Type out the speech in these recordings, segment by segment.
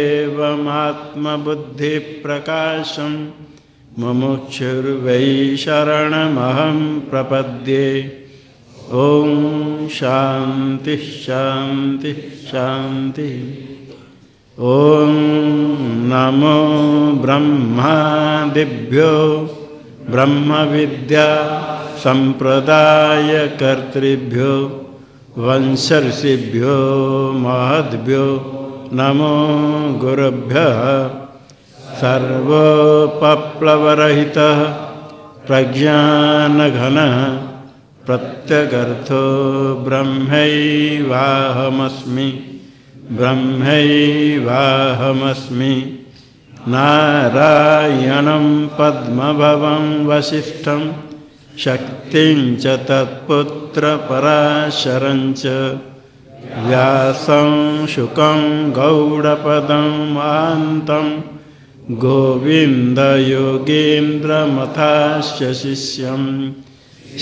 एवमात्मबुद्धिप्रकाशं मुमुक्षुर्वै शरणमहं प्रपद्ये। ॐ शान्तिः शान्तिः शान्तिः। ॐ नमो ब्रह्मादिभ्यो ब्रह्मविद्या सम्प्रदायकर्तृभ्यो वंशर्षिभ्यो महद्भ्यो नमो गुरुभ्यः सर्वोपप्लवरहितः प्रज्ञानघनः प्रत्यगर्थो ब्रह्मैवाहमस्मि ब्रह्मैवाहमस्मि। नारायणं पद्मभवं वसिष्ठं शक्तिं च तत्पुत्रपराशरं च। व्यासं शुकं गौडपदं महान्तं गोविन्दयोगेन्द्रमथास्य शिष्यं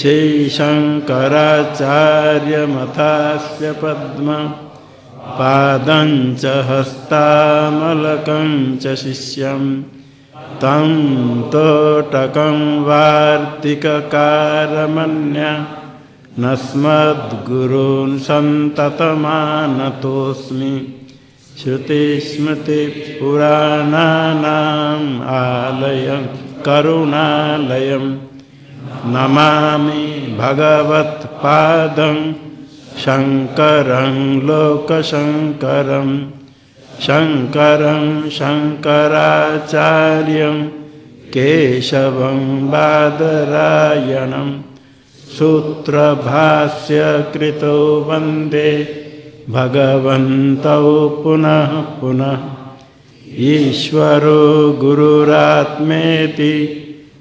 श्रीशङ्कराचार्यमथास्य पद्म पादं च हस्तामलकं च शिष्यं तं तोटकं वार्तिककारमन्य नस्मद्गुरून् सन्ततमानतोऽस्मि। श्रुतिस्मृतिपुराणानाम् आलयं करुणालयं नमामि भगवत्पादं शङ्करं लोकशङ्करं। शङ्करं शङ्कराचार्यं केशवं बादरायणम्। सूत्रभास्य कृतो वंदे भगवन्तौ पुनः पुनः। ईश्वरो गुरुरात्मेति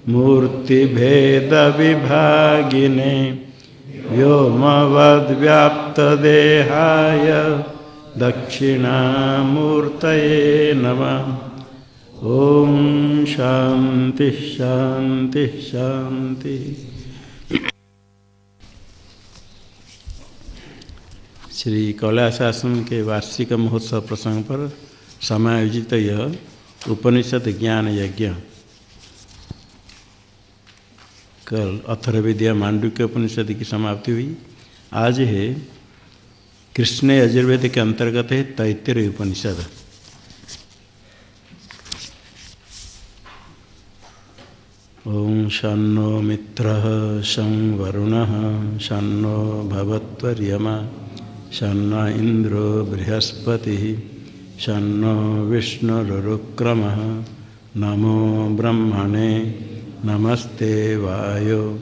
मूर्तिभेदविभागिने व्योमवद्व्याप्तदेहाय दक्षिणामूर्तये नमः। ॐ शान्तिः शान्तिः शान्तिः। श्री कैलाशासन के वार्षिक महोत्सव प्रसंग पर समायोजित यह उपनिषद ज्ञान यज्ञ। कल अथर्वेदिया मांडुक्य उपनिषद की समाप्ति हुई। आज है कृष्ण यजुर्वेद के अंतर्गत है तैतिर उपनिषद। ओं शो मित्र शं वरुण शो भवत्वर्यमा। शन्न इंद्रो बृहस्पति शनो विष्णुरुक्रम नमो ब्रह्मणे, नमस्ते वायो,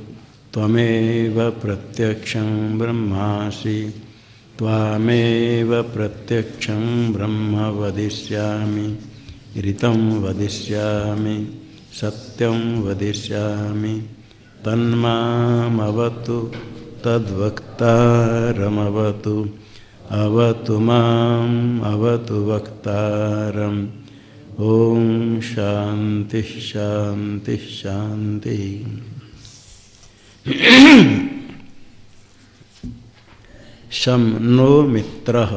त्वमेव प्रत्यक्षं ब्रह्मासि, त्वामेव प्रत्यक्षं ब्रह्म वदिष्यामि, ऋतं वदिष्यामि, सत्यं वदिष्यामि, तन्मामवतु, तद्वक्तारमवतु। अवतु अवतु वक्तारम्। ॐ शान्तिः शान्तिः शान्तिः। शम नो मित्र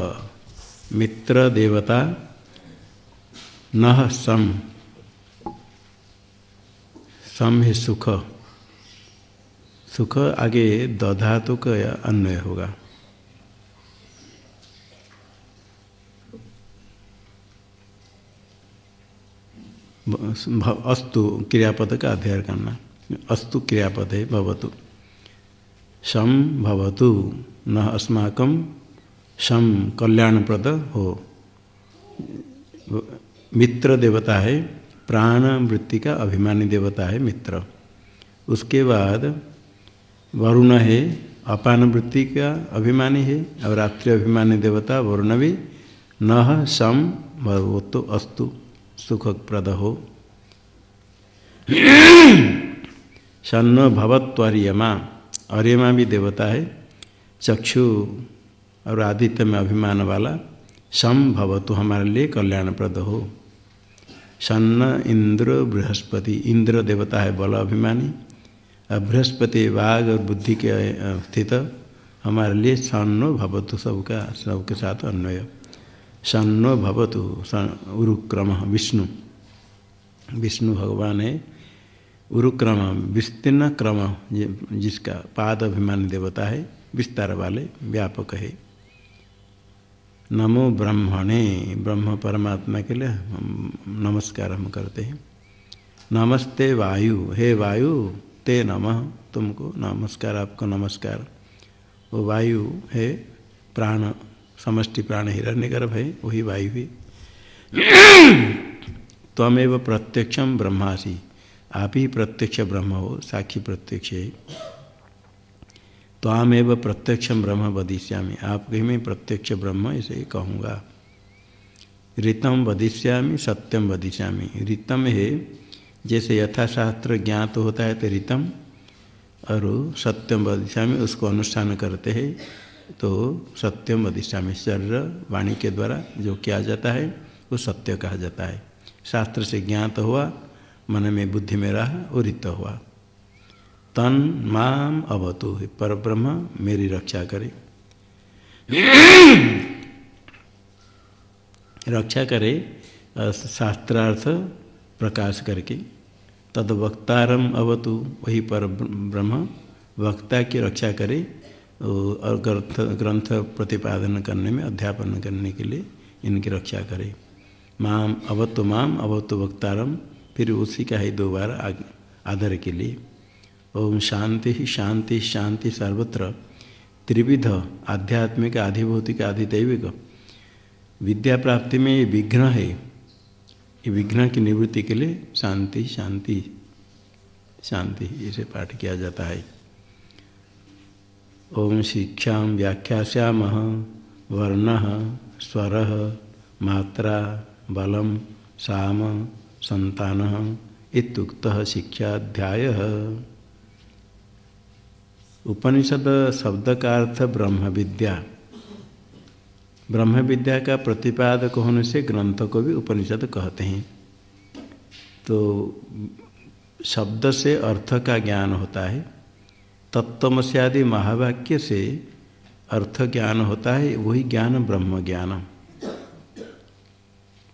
मित्र देवता न सम सम सुख। सुख आगे दधातु का अन्वय होगा। अस्तु क्रियापद का अध्ययन करना। अस्तु क्रियापद है भवतु। शम भवतु। न अस्माकं शम कल्याणप्रद हो। मित्र देवता है प्राण वृत्ति का अभिमानी देवता है, मित्र। उसके बाद वरुण है अपान वृत्ति का अभिमानी है और रात्रि अभिमानी देवता वरुण भी। न सम भवतु अस्तु। सुखप्रद हो सन्न भवत्वर्यमा अर्यमा भी देवता है। चक्षु और आदित्य में अभिमान वाला। सम भवतु हमारे लिए कल्याणप्रद हो सन्न इंद्र, बृहस्पति। इंद्र देवता है बल अभिमानी। और बृहस्पति वाघ और बुद्धि के स्थित। हमारे लिए सन्न भवतु सबका, सबके साथ अन्वय। सन्नो भवतु उरुक्रम, विष्णु। विष्णु भगवान है उरुक्रम, विस्तीर्ण क्रम जिसका पाद अभिमान देवता है विस्तार वाले व्यापक है। नमो ब्रह्मणे, ब्रह्म परमात्मा के लिए नमस्कार हम करते हैं। नमस्ते वायु, हे वायु, ते नमः, तुमको नमस्कार, आपको नमस्कार। वो वायु, है प्राण समष्टि प्राण हिरण्य गर्भ है, वही वायु है। त्वमेव प्रत्यक्षम ब्रह्मासी। आप ही प्रत्यक्ष ब्रह्म हो, साक्षी प्रत्यक्ष है। त्वामेव प्रत्यक्षम ब्रह्म वदिष्यामी। आपके में प्रत्यक्ष ब्रह्म इसे कहूँगा। ऋतम वदिष्यामी सत्यम वदिष्यामी। ऋतम है, जैसे यथाशास्त्र ज्ञात होता है तो ऋतम, और सत्यम वदिष्यामी, उसको अनुष्ठान करते हैं। तो सत्यम वदिष्यामी शरीर वाणी के द्वारा जो किया जाता है, वो सत्य कहा जाता है। शास्त्र से ज्ञात हुआ, मन में बुद्धि में रहा और रित हुआ। तन माम अवतु पर ब्रह्म मेरी रक्षा करे। रक्षा करे शास्त्रार्थ प्रकाश करके। तद वक्तारम अवतु, वही पर ब्रह्म, वक्ता की रक्षा करे। ग्रंथ ग्रंथ प्रतिपादन करने में, अध्यापन करने के लिए इनकी रक्षा करे। माम अवत्व माम अवत्व वक्तारम, फिर उसी का ही दो बार आदर के लिए। ओम शांति ही शांति शांति सर्वत्र। त्रिविध, आध्यात्मिक, आधिभौतिक, आधिदैविक। विद्या प्राप्ति में ये विघ्न है। ये विघ्न की निवृत्ति के लिए शांति शांति शांति इसे पाठ किया जाता है। ओम शिक्षा व्याख्याश्याम वर्ण, स्वर, मात्रा, बलम, साम संतान इतुक्त शिक्षाध्याय। उपनिषद शब्द का अर्थ ब्रह्म विद्या ब्रह्म विद्या का प्रतिपादक होने से ग्रंथ को भी उपनिषद कहते हैं। तो शब्द से अर्थ का ज्ञान होता है। तत्वमस्यादि महावाक्य से अर्थ ज्ञान होता है, वही ज्ञान ब्रह्म ज्ञान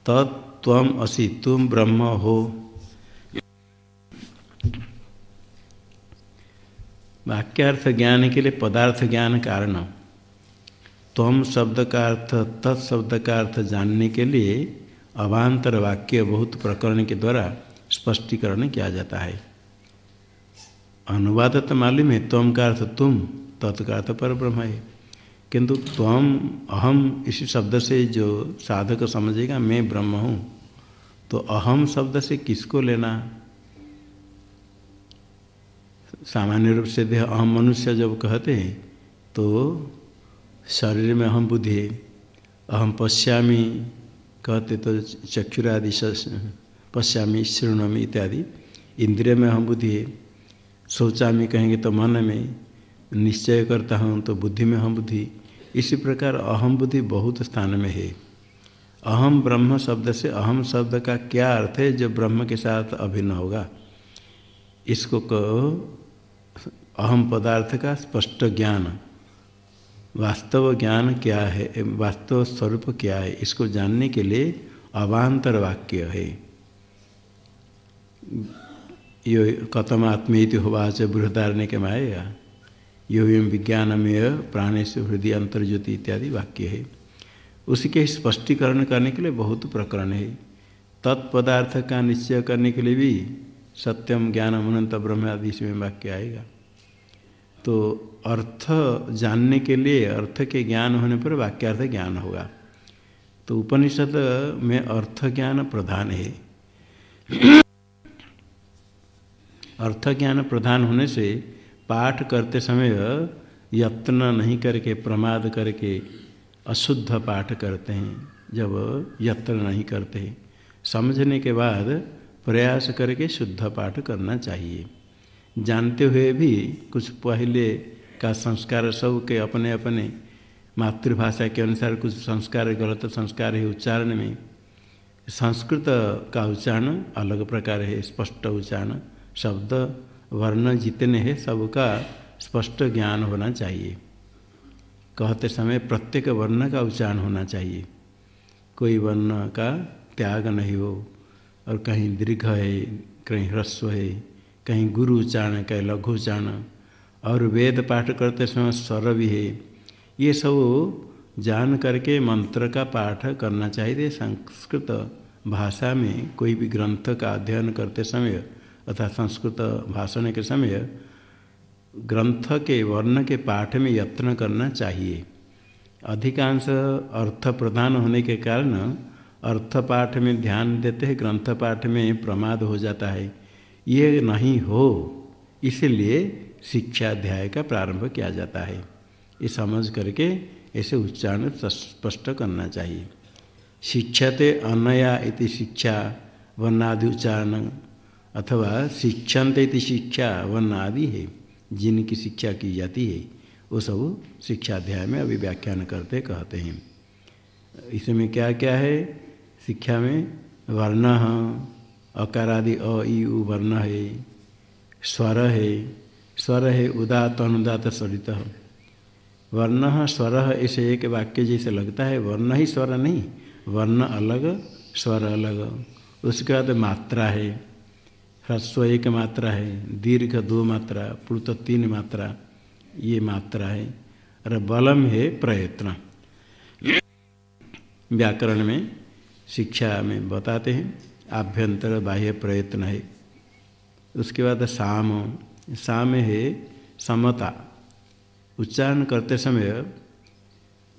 तत्व असी, तुम ब्रह्म हो। वाक्यार्थ ज्ञान के लिए पदार्थ ज्ञान कारण तम शब्द का अर्थ तत्शब्द का अर्थ जानने के लिए अवान्तर वाक्य बहुत प्रकरण के द्वारा स्पष्टीकरण किया जाता है। अनुवाद तो मालूम है त्वम का अर्थ तुम तत् का अर्थ पर ब्रह्म है किंतु त्वम अहम इसी शब्द से जो साधक समझेगा, मैं ब्रह्म हूँ। तो अहम शब्द से किसको लेना? सामान्य रूप से देह अहम मनुष्य जब कहते हैं तो शरीर में अहम बुद्धि है। अहम पश्यामी, कहते तो चक्षुरादि पश्यामी, श्रृणमी इत्यादि। इंद्रिय में अहम बुद्धि है। सोचामी कहेंगे तो मन में निश्चय करता हूँ तो बुद्धि में हम बुद्धि। इसी प्रकार अहम बुद्धि बहुत स्थान में है। अहम ब्रह्म शब्द से अहम शब्द का क्या अर्थ है जो ब्रह्म के साथ अभिन्न होगा? इसको अहम पदार्थ का स्पष्ट ज्ञान। वास्तव ज्ञान क्या है? वास्तव स्वरूप क्या है? इसको जानने के लिए अवान्तर वाक्य है। यो कथम आत्मेति होवाच बृहदारण्य के माया यो एम विज्ञानमेय प्राणेश हृदय अंतर्ज्योति इत्यादि वाक्य है। उसके स्पष्टीकरण करने के लिए बहुत प्रकरण है। तत्पदार्थ का निश्चय करने के लिए भी सत्यम ज्ञान अनंत, ब्रह्म आदि इसमें वाक्य आएगा। तो अर्थ जानने के लिए, अर्थ के ज्ञान होने पर वाक्यार्थ ज्ञान होगा। तो उपनिषद में अर्थ ज्ञान प्रधान है। अर्थ ज्ञान प्रधान होने से पाठ करते समय यत्न नहीं करके, प्रमाद करके अशुद्ध पाठ करते हैं, जब यत्न नहीं करते। समझने के बाद प्रयास करके शुद्ध पाठ करना चाहिए। जानते हुए भी कुछ पहले का संस्कार सब के अपने अपने मातृभाषा के अनुसार, कुछ संस्कार, गलत संस्कार है उच्चारण में। संस्कृत का उच्चारण अलग प्रकार है, स्पष्ट उच्चारण। शब्द वर्ण जितने हैं, सबका स्पष्ट ज्ञान होना चाहिए। कहते समय प्रत्येक वर्ण का उच्चारण होना चाहिए। कोई वर्ण का त्याग नहीं हो और कहीं दीर्घ है, कहीं ह्रस्व है, कहीं गुरु उच्चारण, कहीं लघु उच्चारण, और वेद पाठ करते समय स्वर भी है, ये सब जान करके मंत्र का पाठ करना चाहिए। संस्कृत भाषा में कोई भी ग्रंथ का अध्ययन करते समय अर्थात संस्कृत भाषण के समय ग्रंथ के वर्ण के पाठ में यत्न करना चाहिए। अधिकांश अर्थ प्रधान होने के कारण अर्थ पाठ में ध्यान देते हैं ग्रंथ पाठ में प्रमाद हो जाता है। ये नहीं हो, इसलिए शिक्षा अध्याय का प्रारंभ किया जाता है। ये समझ करके ऐसे उच्चारण स्पष्ट करना चाहिए। शिक्षते अनया इति शिक्षा, वर्णादि उच्चारण अथवा शिक्षन्ते इति शिक्षा वर्णादि है, जिनकी शिक्षा की जाती है, वो सब शिक्षा अध्याय में अभी व्याख्यान करते कहते हैं। इसमें क्या क्या है? शिक्षा में वर्ण अकारादि अ ई उ, वर्ण है, स्वर है स्वर है उदात अनुदात स्वरित। वर्ण स्वर ऐसे एक वाक्य जैसे लगता है, वर्ण ही स्वर नहीं, वर्ण अलग, स्वर अलग। उसके बाद मात्रा है। ह्रस्व एक मात्रा है, दीर्घ दो मात्रा प्लुत तीन मात्रा, ये मात्रा है। और बलम है प्रयत्न। व्याकरण में, शिक्षा में बताते हैं, आभ्यंतर बाह्य प्रयत्न है। उसके बाद साम साम है समता। उच्चारण करते समय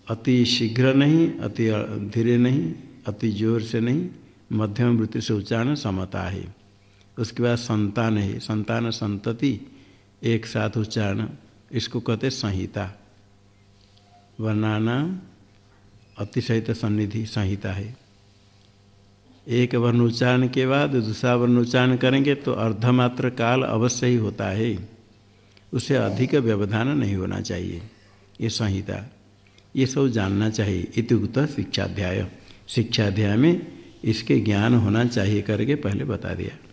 अति शीघ्र नहीं, अति धीरे नहीं, अति ज़ोर से नहीं, मध्यम वृत्ति से उच्चारण समता है। उसके बाद संतान है। संतान संतति, एक साथ उच्चारण, इसको कहते संहिता। वर्णाना अतिशहित सन्निधि, संहिता है। एक वर्ण उच्चारण के बाद दूसरा वर्ण उच्चारण करेंगे तो अर्धमात्र काल अवश्य ही होता है। उसे अधिक व्यवधान नहीं होना चाहिए। ये संहिता। ये सब जानना चाहिए। इतिउक्त शिक्षाध्याय। शिक्षाध्याय में इसके ज्ञान होना चाहिए करके पहले बता दिया।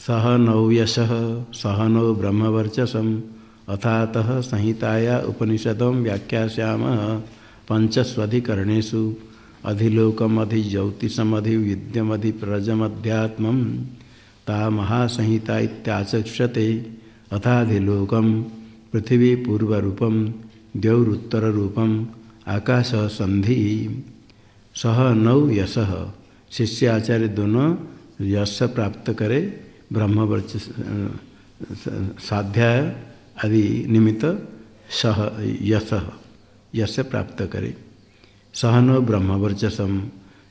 सह नौ यश, सह नौ ब्रह्मवर्चसम अथात संहिताया उपनिषदों व्याख्याश्याम पंचस्वधिकरणेशु अधिलोकम अधिज्योतिषम ता महासंहिता इत्याचक्षते। अथाधिलोकम पृथ्वी पूर्वरूपम द्यौरुत्तर रूपम आकाश सह नौ यश शिष्य आचार्य दोनों यश प्राप्त करे। ब्रह्मवर्च साध्याय, आदि निमित्त सह यश यश प्राप्त करे। सहनो ब्रह्मवर्चसम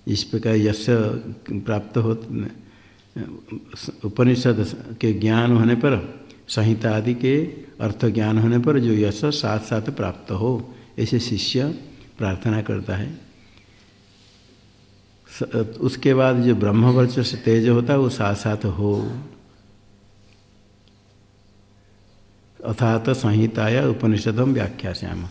इस प्रकार यश प्राप्त हो उपनिषद के ज्ञान होने पर, संहिता आदि के अर्थ ज्ञान होने पर जो यश साथ साथ प्राप्त हो, ऐसे शिष्य प्रार्थना करता है। उसके बाद जो ब्रह्मवर्च से तेज होता है, वो साथ साथ हो। अर्थात संहिताया उपनिषदम व्याख्या श्याम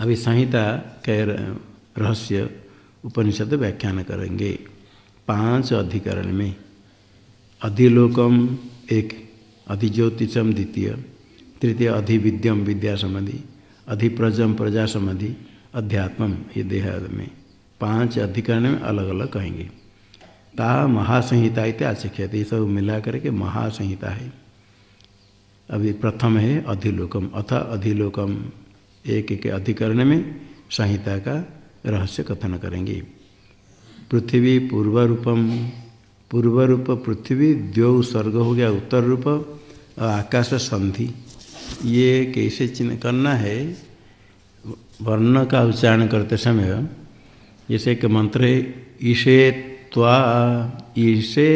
अभी संहिता के रहस्य उपनिषद व्याख्यान करेंगे। पाँच अधिकरण में अधिलोकम एक अधिज्योतिषम द्वितीय, तृतीय अधिविद्यम विद्या संबंधी अधिप्रजम प्रजा संबंधी अध्यात्मम, ये देह में। पाँच अधिकरण में अलग अलग कहेंगे। ता महासंहिता इत्या आशिक्षित ये सब मिला करके महासंहिता है। अभी प्रथम है अधिलोकम, अथ अधिलोकम, एक एक अधिकरण में संहिता का रहस्य कथन करेंगे। पृथ्वी पूर्व रूपम पूर्व रूप पृथ्वी द्यो सर्ग हो गया, उत्तर रूप और आकाश संधि। ये कैसे चिन्ह करना है? वर्ण का उच्चारण करते समय, जैसे एक मंत्र है ईशे त्वा ईशे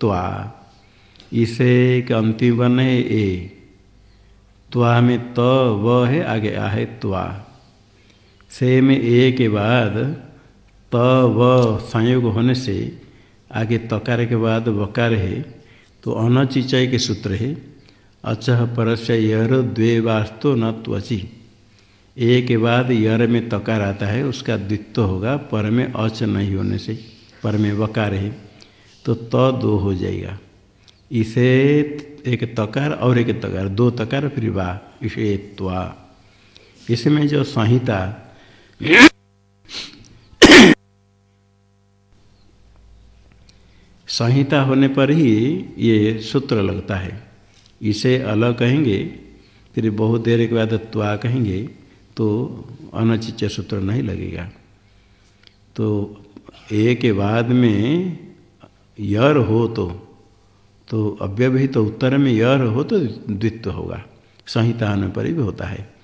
त्वा। ईसे का अंतिम वर्ण है ए। त्वा में त तो, व है आगे आ है त्वा। से में ए के बाद त व संयोग होने से आगे तकार के बाद वकार है तो अनचिचय के सूत्र है अचह परस्य यर द्वे वास्तु न त्वची। ए के बाद यर में तकार आता है उसका द्वित्व होगा पर में अच नहीं होने से। पर में वकार है तो त तो दो हो जाएगा। इसे एक तकार और एक तकार, दो तकार फिर वाह इसे त्वा। इसमें जो संहिता संहिता होने पर ही ये सूत्र लगता है। इसे अलग कहेंगे, फिर बहुत देर के बाद त्वा कहेंगे तो अनचिच सूत्र नहीं लगेगा। तो ए के बाद में यर हो तो तो अव्यवहित तो उत्तर में यर हो तो द्वित्व होगा। संहिता होने पर भी होता है।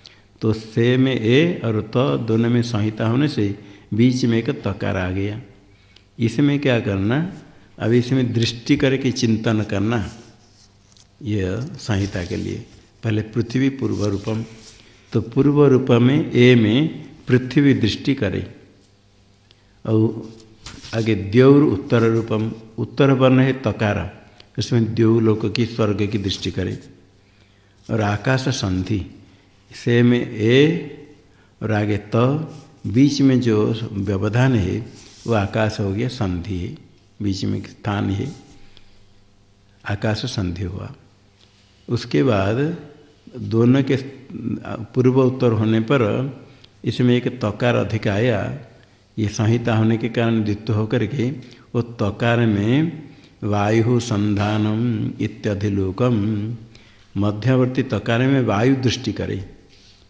तो से में ए और त तो दोनों में संहिता होने से बीच में एक तकार आ गया। इसमें क्या करना, अब इसमें दृष्टि करके चिंतन करना, यह संहिता के लिए। पहले पृथ्वी पूर्व रूपम। तो पूर्व रूप में ए में पृथ्वी दृष्टि करे। और आगे द्यौर उत्तर रूपम उत्तर वर्ण है तकार। उसमें द्यौ लोक की स्वर्ग की दृष्टि करे। और आकाश संधि से में ए और आगे त तो, बीच में जो व्यवधान है वो आकाश हो गया संधि है। बीच में स्थान है आकाश संधि हुआ। उसके बाद दोनों के पूर्व उत्तर होने पर इसमें एक तकार अधिक आया। ये संहिता होने के कारण द्वित्व होकर के वो तकार में वायु संधानम इत्याधिलोकम, मध्यवर्ती तकार में वायु दृष्टि करे।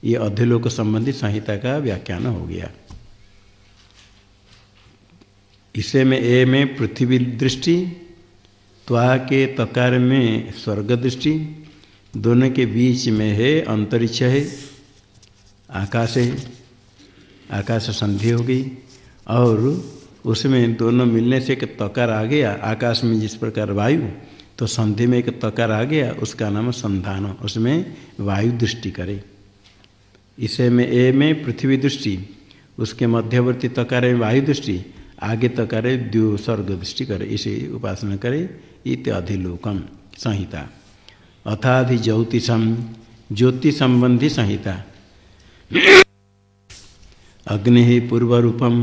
ये अधिलोक संबंधी संहिता का व्याख्यान हो गया। इसे में ए में पृथ्वी दृष्टि, त्वा के तकार में स्वर्ग दृष्टि, दोनों के बीच में है अंतरिक्ष है, आकाश है, आकाश संधि हो गई। और उसमें दोनों मिलने से एक तकार आ गया, आकाश में जिस प्रकार वायु तो संधि में एक तकार आ गया, उसका नाम संधान, उसमें वायु दृष्टि करे। इसे में ए में पृथ्वी दृष्टि, उसके मध्यवर्ती तकार में वायु दृष्टि, आगे तकार द्यो स्वर्ग दृष्टि करे, इसे उपासना करे इत्याधिलोकम संहिता। अथाधि ज्योतिषम ज्योति संबंधी संहिता। अग्नि पूर्व रूपम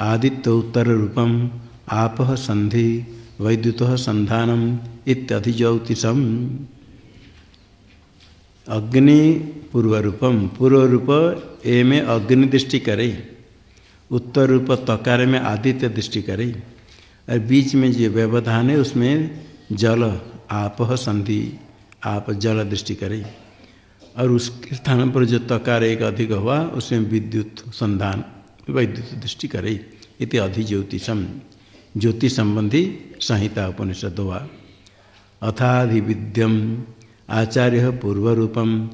आदित्य उत्तर रूपम, आप संधि, वैद्युत संधानम इत्यधिज्योतिषम अग्नि पूर्व रूपम, पूर्व रूप ए में अग्नि दृष्टि करे, उत्तर रूप तकार में आदित्य दृष्टि करे, और बीच में जो व्यवधान है उसमें जल, आप संधि, आप जल दृष्टि करे। और उसके स्थान पर जो तकार एक अधिक हुआ, उसमें विद्युत संधान। वैद्युत दृष्टि करे। इति अधिज्योतिषम। ज्योति संबंधी संहिता उपनिषद हुआ अथाधिविद्यम। आचार्य पूर्वरूपम।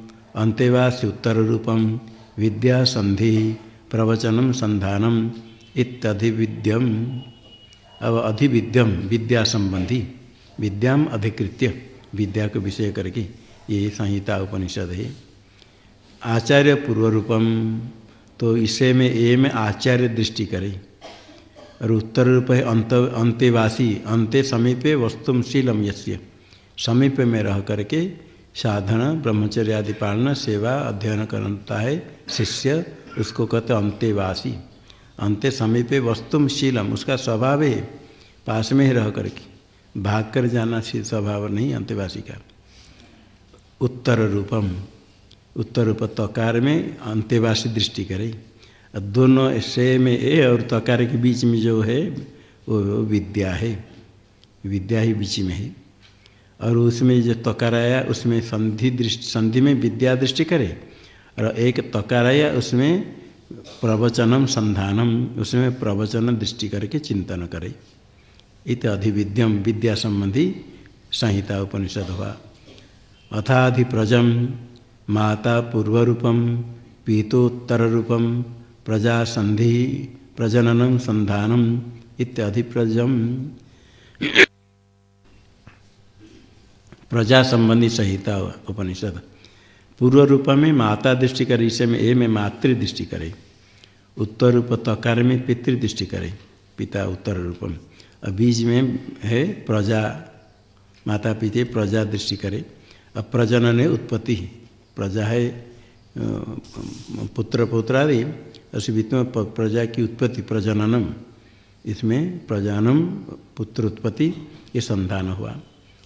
रूपम विद्या संधि प्रवचनम संधानम इत्यधिविद्यम। अब अधिविद्यम। विद्या संबंधी। विद्याम अधिकृत्य विद्या को विषय करके ये संहिता उपनिषद। है आचार्य पूर्वरूपम। तो इसे में ए में आचार्य दृष्टि करे। और उत्तर रूप है अंत, अंत्यवासी, अंत्य समीपे वस्तुम शीलम यश्य समीप में रह करके साधना ब्रह्मचर्य आदि पालन सेवा, अध्ययन करता है शिष्य, उसको कहते अंत्यवासी। अंत्य समीपे वस्तुम शीलम, उसका स्वभाव है पास में ही रह करके। भाग कर जाना स्वभाव नहीं, अंत्यवासी का। उत्तर रूपम। उत्तर रूप तकार में अंत्यवासी दृष्टि करे। दोनों से में ए और तकार के बीच में जो है, वो विद्या है। विद्या ही बीच में है। और उसमें जो तकार आया उसमें संधि दृष्टि, संधि में विद्या दृष्टि करे। और एक तकार आया उसमें प्रवचनम संधानम, उसमें प्रवचन दृष्टि करके चिंतन करे। इत अधिविद्यम विद्या संबंधी संहिता उपनिषद हुआ। अथाधिप्रजम माता पूर्वरूपम पीतोत्तर रूपम प्रजा संधि प्रजननम संधानम इत्यादि प्रजम प्रजा संबंधी संहिता उपनिषद। पूर्व रूप में माता दृष्टि करे इसे में ए में मातृ दृष्टि करे। उत्तर रूप तकार में पितृ दृष्टि करे, पिता उत्तर रूपम और बीज में है प्रजा, माता पिता प्रजा दृष्टि करे अब प्रजनन है उत्पत्ति प्रजा है पुत्र पुत्र आदि ऐसे में प्रजा की उत्पत्ति, प्रजननम। इसमें प्रजनम पुत्र उत्पत्ति, ये संधान हुआ।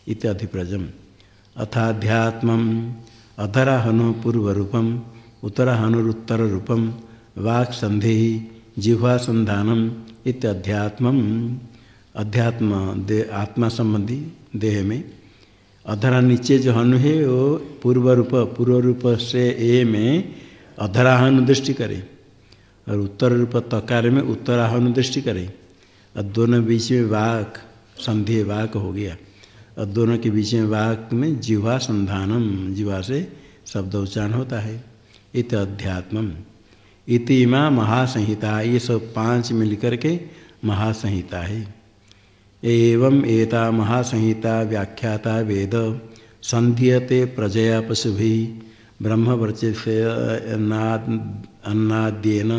इत्यादि प्रजम। अथाध्यात्म अधराहनो पूर्व रूपम उत्तराहनुरुत्तर रूपम, वाक् संधे जिह्वा संधानम इत्याध्यात्म अध्यात्म, दे, आत्मा संबंधी, देह में। अधरा नीचे जो हनु है, वो पूर्व रूप पूर्व रूप से ए में अधराहन दृष्टि करे और उत्तर रूप तकार में उत्तराहन दृष्टि करे। और दोनों बीच में वाक, संधि वाक हो गया। और दोनों के बीच में वाक में जीवा संधानम जीवा से शब्द उच्चारण होता है। इत अध्यात्म इतिमा महासंहिता, ये सब पाँच मिलकर के महासंहिता है। एवं एता महासंहिता व्याख्याता वेद। संध्यते प्रजया पशुभि ब्रह्मवर्चसे अन्नाद्येन,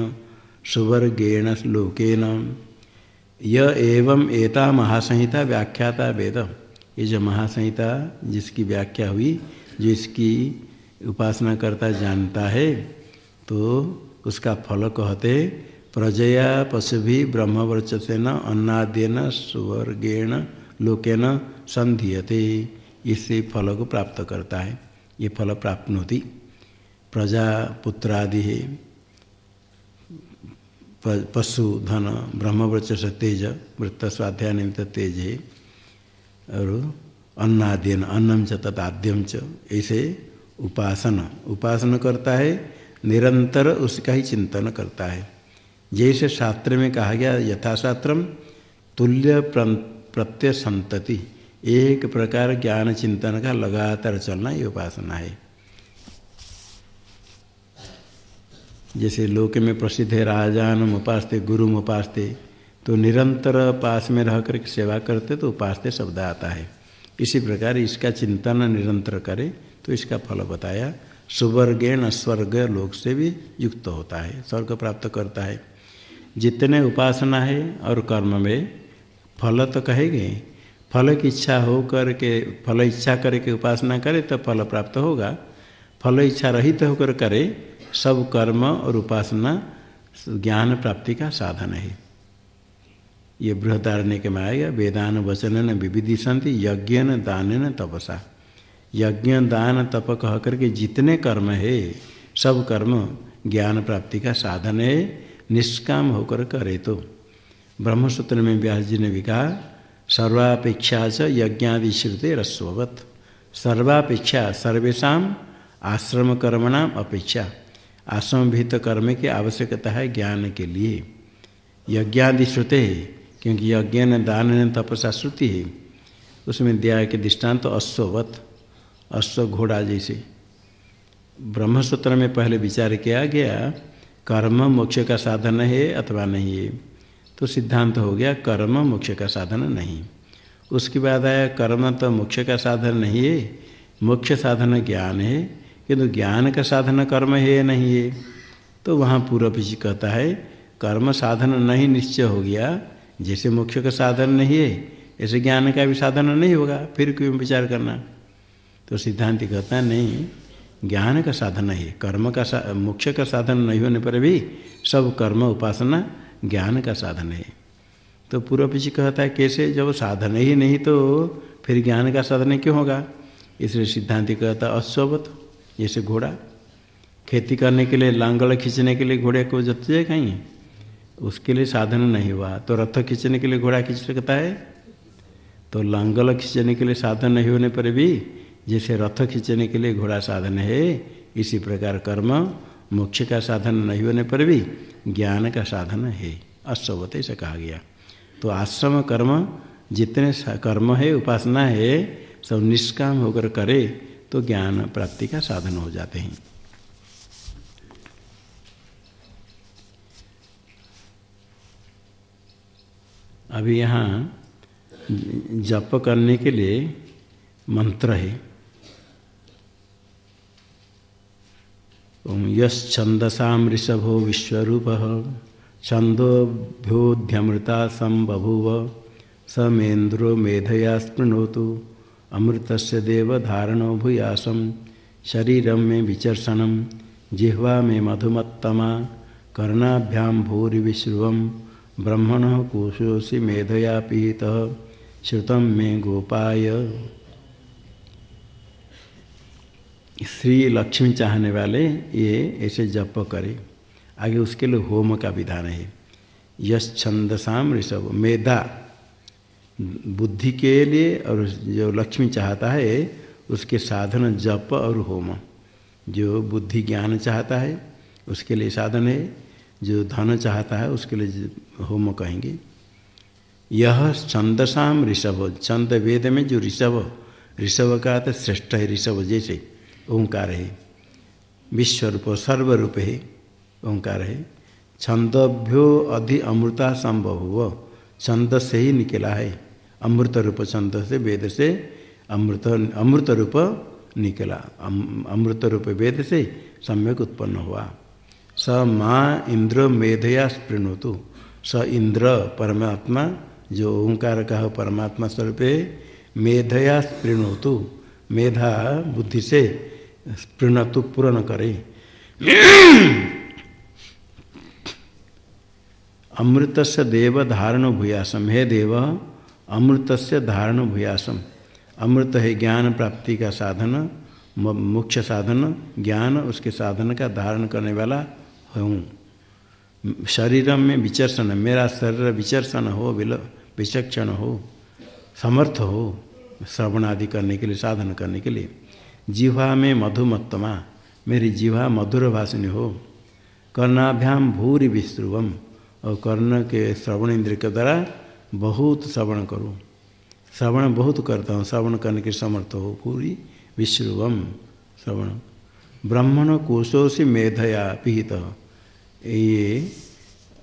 सुवर्गेण लोकेन। य एवं एता महासंहिता व्याख्याता वेद। ये जो महासंहिता जिसकी व्याख्या हुई जो इसकी उपासना करता जानता है तो उसका फल कहते प्रजया पशु ब्रह्मवर्चसेन, अन्नाद्यन, सुवर्गेण, लोकेन संधीयते इससे फल को प्राप्त करता है। ये फल प्राप्त होती प्रजा, पुत्रादि है। पशु, धन, ब्रह्मवर्चस, तेज, वृत्त स्वाध्याय तेज है। और अन्नाद्यन अन्नम च तथाद्यम च। ऐसे उपासना। उपासना करता है। निरंतर उसका ही चिंतन करता है। जैसे शास्त्र में कहा गया यथाशास्त्रम तुल्य प्रत्यय संतति एक प्रकार ज्ञान चिंतन का लगातार चलना ये उपासना है। जैसे लोक में प्रसिद्ध है राजान उपासते गुरु उपासते तो निरंतर पास में रह कर सेवा करते तो उपासते शब्द आता है। इसी प्रकार इसका चिंतन निरंतर करे तो इसका फल बताया, सुवर्गेण स्वर्ग लोक से भी युक्त होता है, स्वर्ग प्राप्त करता है। जितने उपासना है और कर्म में, फल तो कहेंगे। फल की इच्छा हो करके, फल इच्छा करके उपासना करे तो फल प्राप्त होगा। फल इच्छा रहित होकर करे, सब कर्म और उपासना ज्ञान प्राप्ति का साधन है। ये बृहदारण्य के में आएगा, वेदान वचन न विविधि संति यज्ञ न दान न तपसा। यज्ञ दान तप कह करके जितने कर्म है, सब कर्म ज्ञान प्राप्ति का साधन है। निष्काम होकर करे तो। ब्रह्मसूत्र में व्यास जी ने भी कहा, सर्वापेक्षा च यज्ञादि श्रुते रस्वत सर्वापेक्षा सर्वेशा आश्रम कर्मणाम अपेक्षा। आश्रम भीत कर्म की आवश्यकता है ज्ञान के लिए। यज्ञादि श्रुते है, क्योंकि यज्ञ ने दान ने तपसा श्रुति है। उसमें दिया के दृष्टांत तो अश्ववत अश्व घोड़ा जैसे। ब्रह्मसूत्र में पहले विचार किया गया कर्म मोक्ष का साधन है अथवा नहीं? है तो सिद्धांत हो गया, कर्म मोक्ष का साधन नहीं। उसके बाद आया, कर्म तो मोक्ष का साधन नहीं है। मोक्ष साधन ज्ञान है, किंतु ज्ञान का साधन कर्म है नहीं है? तो वहाँ पूर्व जी कहता है, कर्म साधन नहीं निश्चय हो गया। जैसे मोक्ष का साधन नहीं है, ऐसे ज्ञान का भी साधन नहीं होगा, फिर क्यों विचार करना? तो सिद्धांत कहता नहीं ज्ञान का साधन है कर्म का मोक्ष का साधन नहीं होने पर भी सब कर्म उपासना ज्ञान का साधन है। तो पूर्व पीछे कहता है, कैसे? जब साधन ही नहीं तो फिर ज्ञान का साधन क्यों होगा? इसलिए सिद्धांति कहता अश्वत जैसे घोड़ा। खेती करने के लिए लांगल खींचने के लिए घोड़े को जतजे कहीं, उसके लिए साधन नहीं हुआ। तो रथ खींचने के लिए घोड़ा खींच सकता है? तो लांगल खींचने के लिए साधन नहीं होने पर भी जैसे रथ खींचने के लिए घोड़ा साधन है, इसी प्रकार कर्म मोक्ष का साधन नहीं होने पर भी ज्ञान का साधन है। अश्वत से कहा गया। तो आश्रम कर्म, जितने कर्म है, उपासना है, सब निष्काम होकर करे तो ज्ञान प्राप्ति का साधन हो जाते हैं। अभी यहाँ जप करने के लिए मंत्र है। यंदसा ऋषभो विश्वरूप। छंदोभ्योध्यमृता संबभूव समेन्द्रो मेधया स्पृणोतु। अमृत से देवधारणो भूयासम। शरीर में विचर्षण जिह्वा में मधुमत्तमा। कर्णाभ्याम भूरिविश्रुव ब्रह्मण कोशोषि मेधया पीता श्रुत मे गोपाय। श्री लक्ष्मी चाहने वाले ये ऐसे जप करे। आगे उसके लिए होम का विधान है। यश छंदसाम ऋषभ। मेधा। बुद्धि के लिए और जो लक्ष्मी चाहता है, उसके साधन जप और होम। जो बुद्धि ज्ञान चाहता है, उसके लिए साधन है। जो धन चाहता है, उसके लिए होम कहेंगे। यह छंदसाम ऋषभ। छंद वेद में जो ऋषभ ऋषभ का तो श्रेष्ठ है ऋषभ जैसे। ओंकार है। विश्वरूप सर्वरूप है, ओंकार है। छंदभ्यो अधि अमृता संभव। हुआ छंद से ही निकला है। अमृत रूप छंद से, वेद से अमृत अमृत रूप निकला। अमृत रूप वेद से सम्यक उत्पन्न हुआ। स माँ इंद्र मेधया स्पृणुतु। स इंद्र परमात्मा, जो ओंकार का परमात्मा स्वरूप मेधया स्पृणुतु। मेधा बुद्धि से स्पृणतु पूर्ण करे। अमृत से देव धारण भूयासम। हे देव अमृत से धारण भूयासम। अमृत है ज्ञान प्राप्ति का साधन मुख्य साधन, ज्ञान उसके साधन का धारण करने वाला हूँ। शरीर में विचर्षण, मेरा शरीर विचर्षण हो विचक्षण हो, समर्थ हो श्रवण आदि करने के लिए, साधन करने के लिए। जिह्वा में मधुमत्तमा। मेरी जिह्वा मधुर भाषिणी हो। कर्णाभ्याम भूरि विश्रुवम और कर्ण के श्रवण इंद्र के द्वारा बहुत श्रवण करूँ। श्रवण बहुत करता हूँ। श्रवण करने के समर्थ हो। पूरी विश्रुवम श्रवण। ब्राह्मण कोशो से मेधया पिहित। ये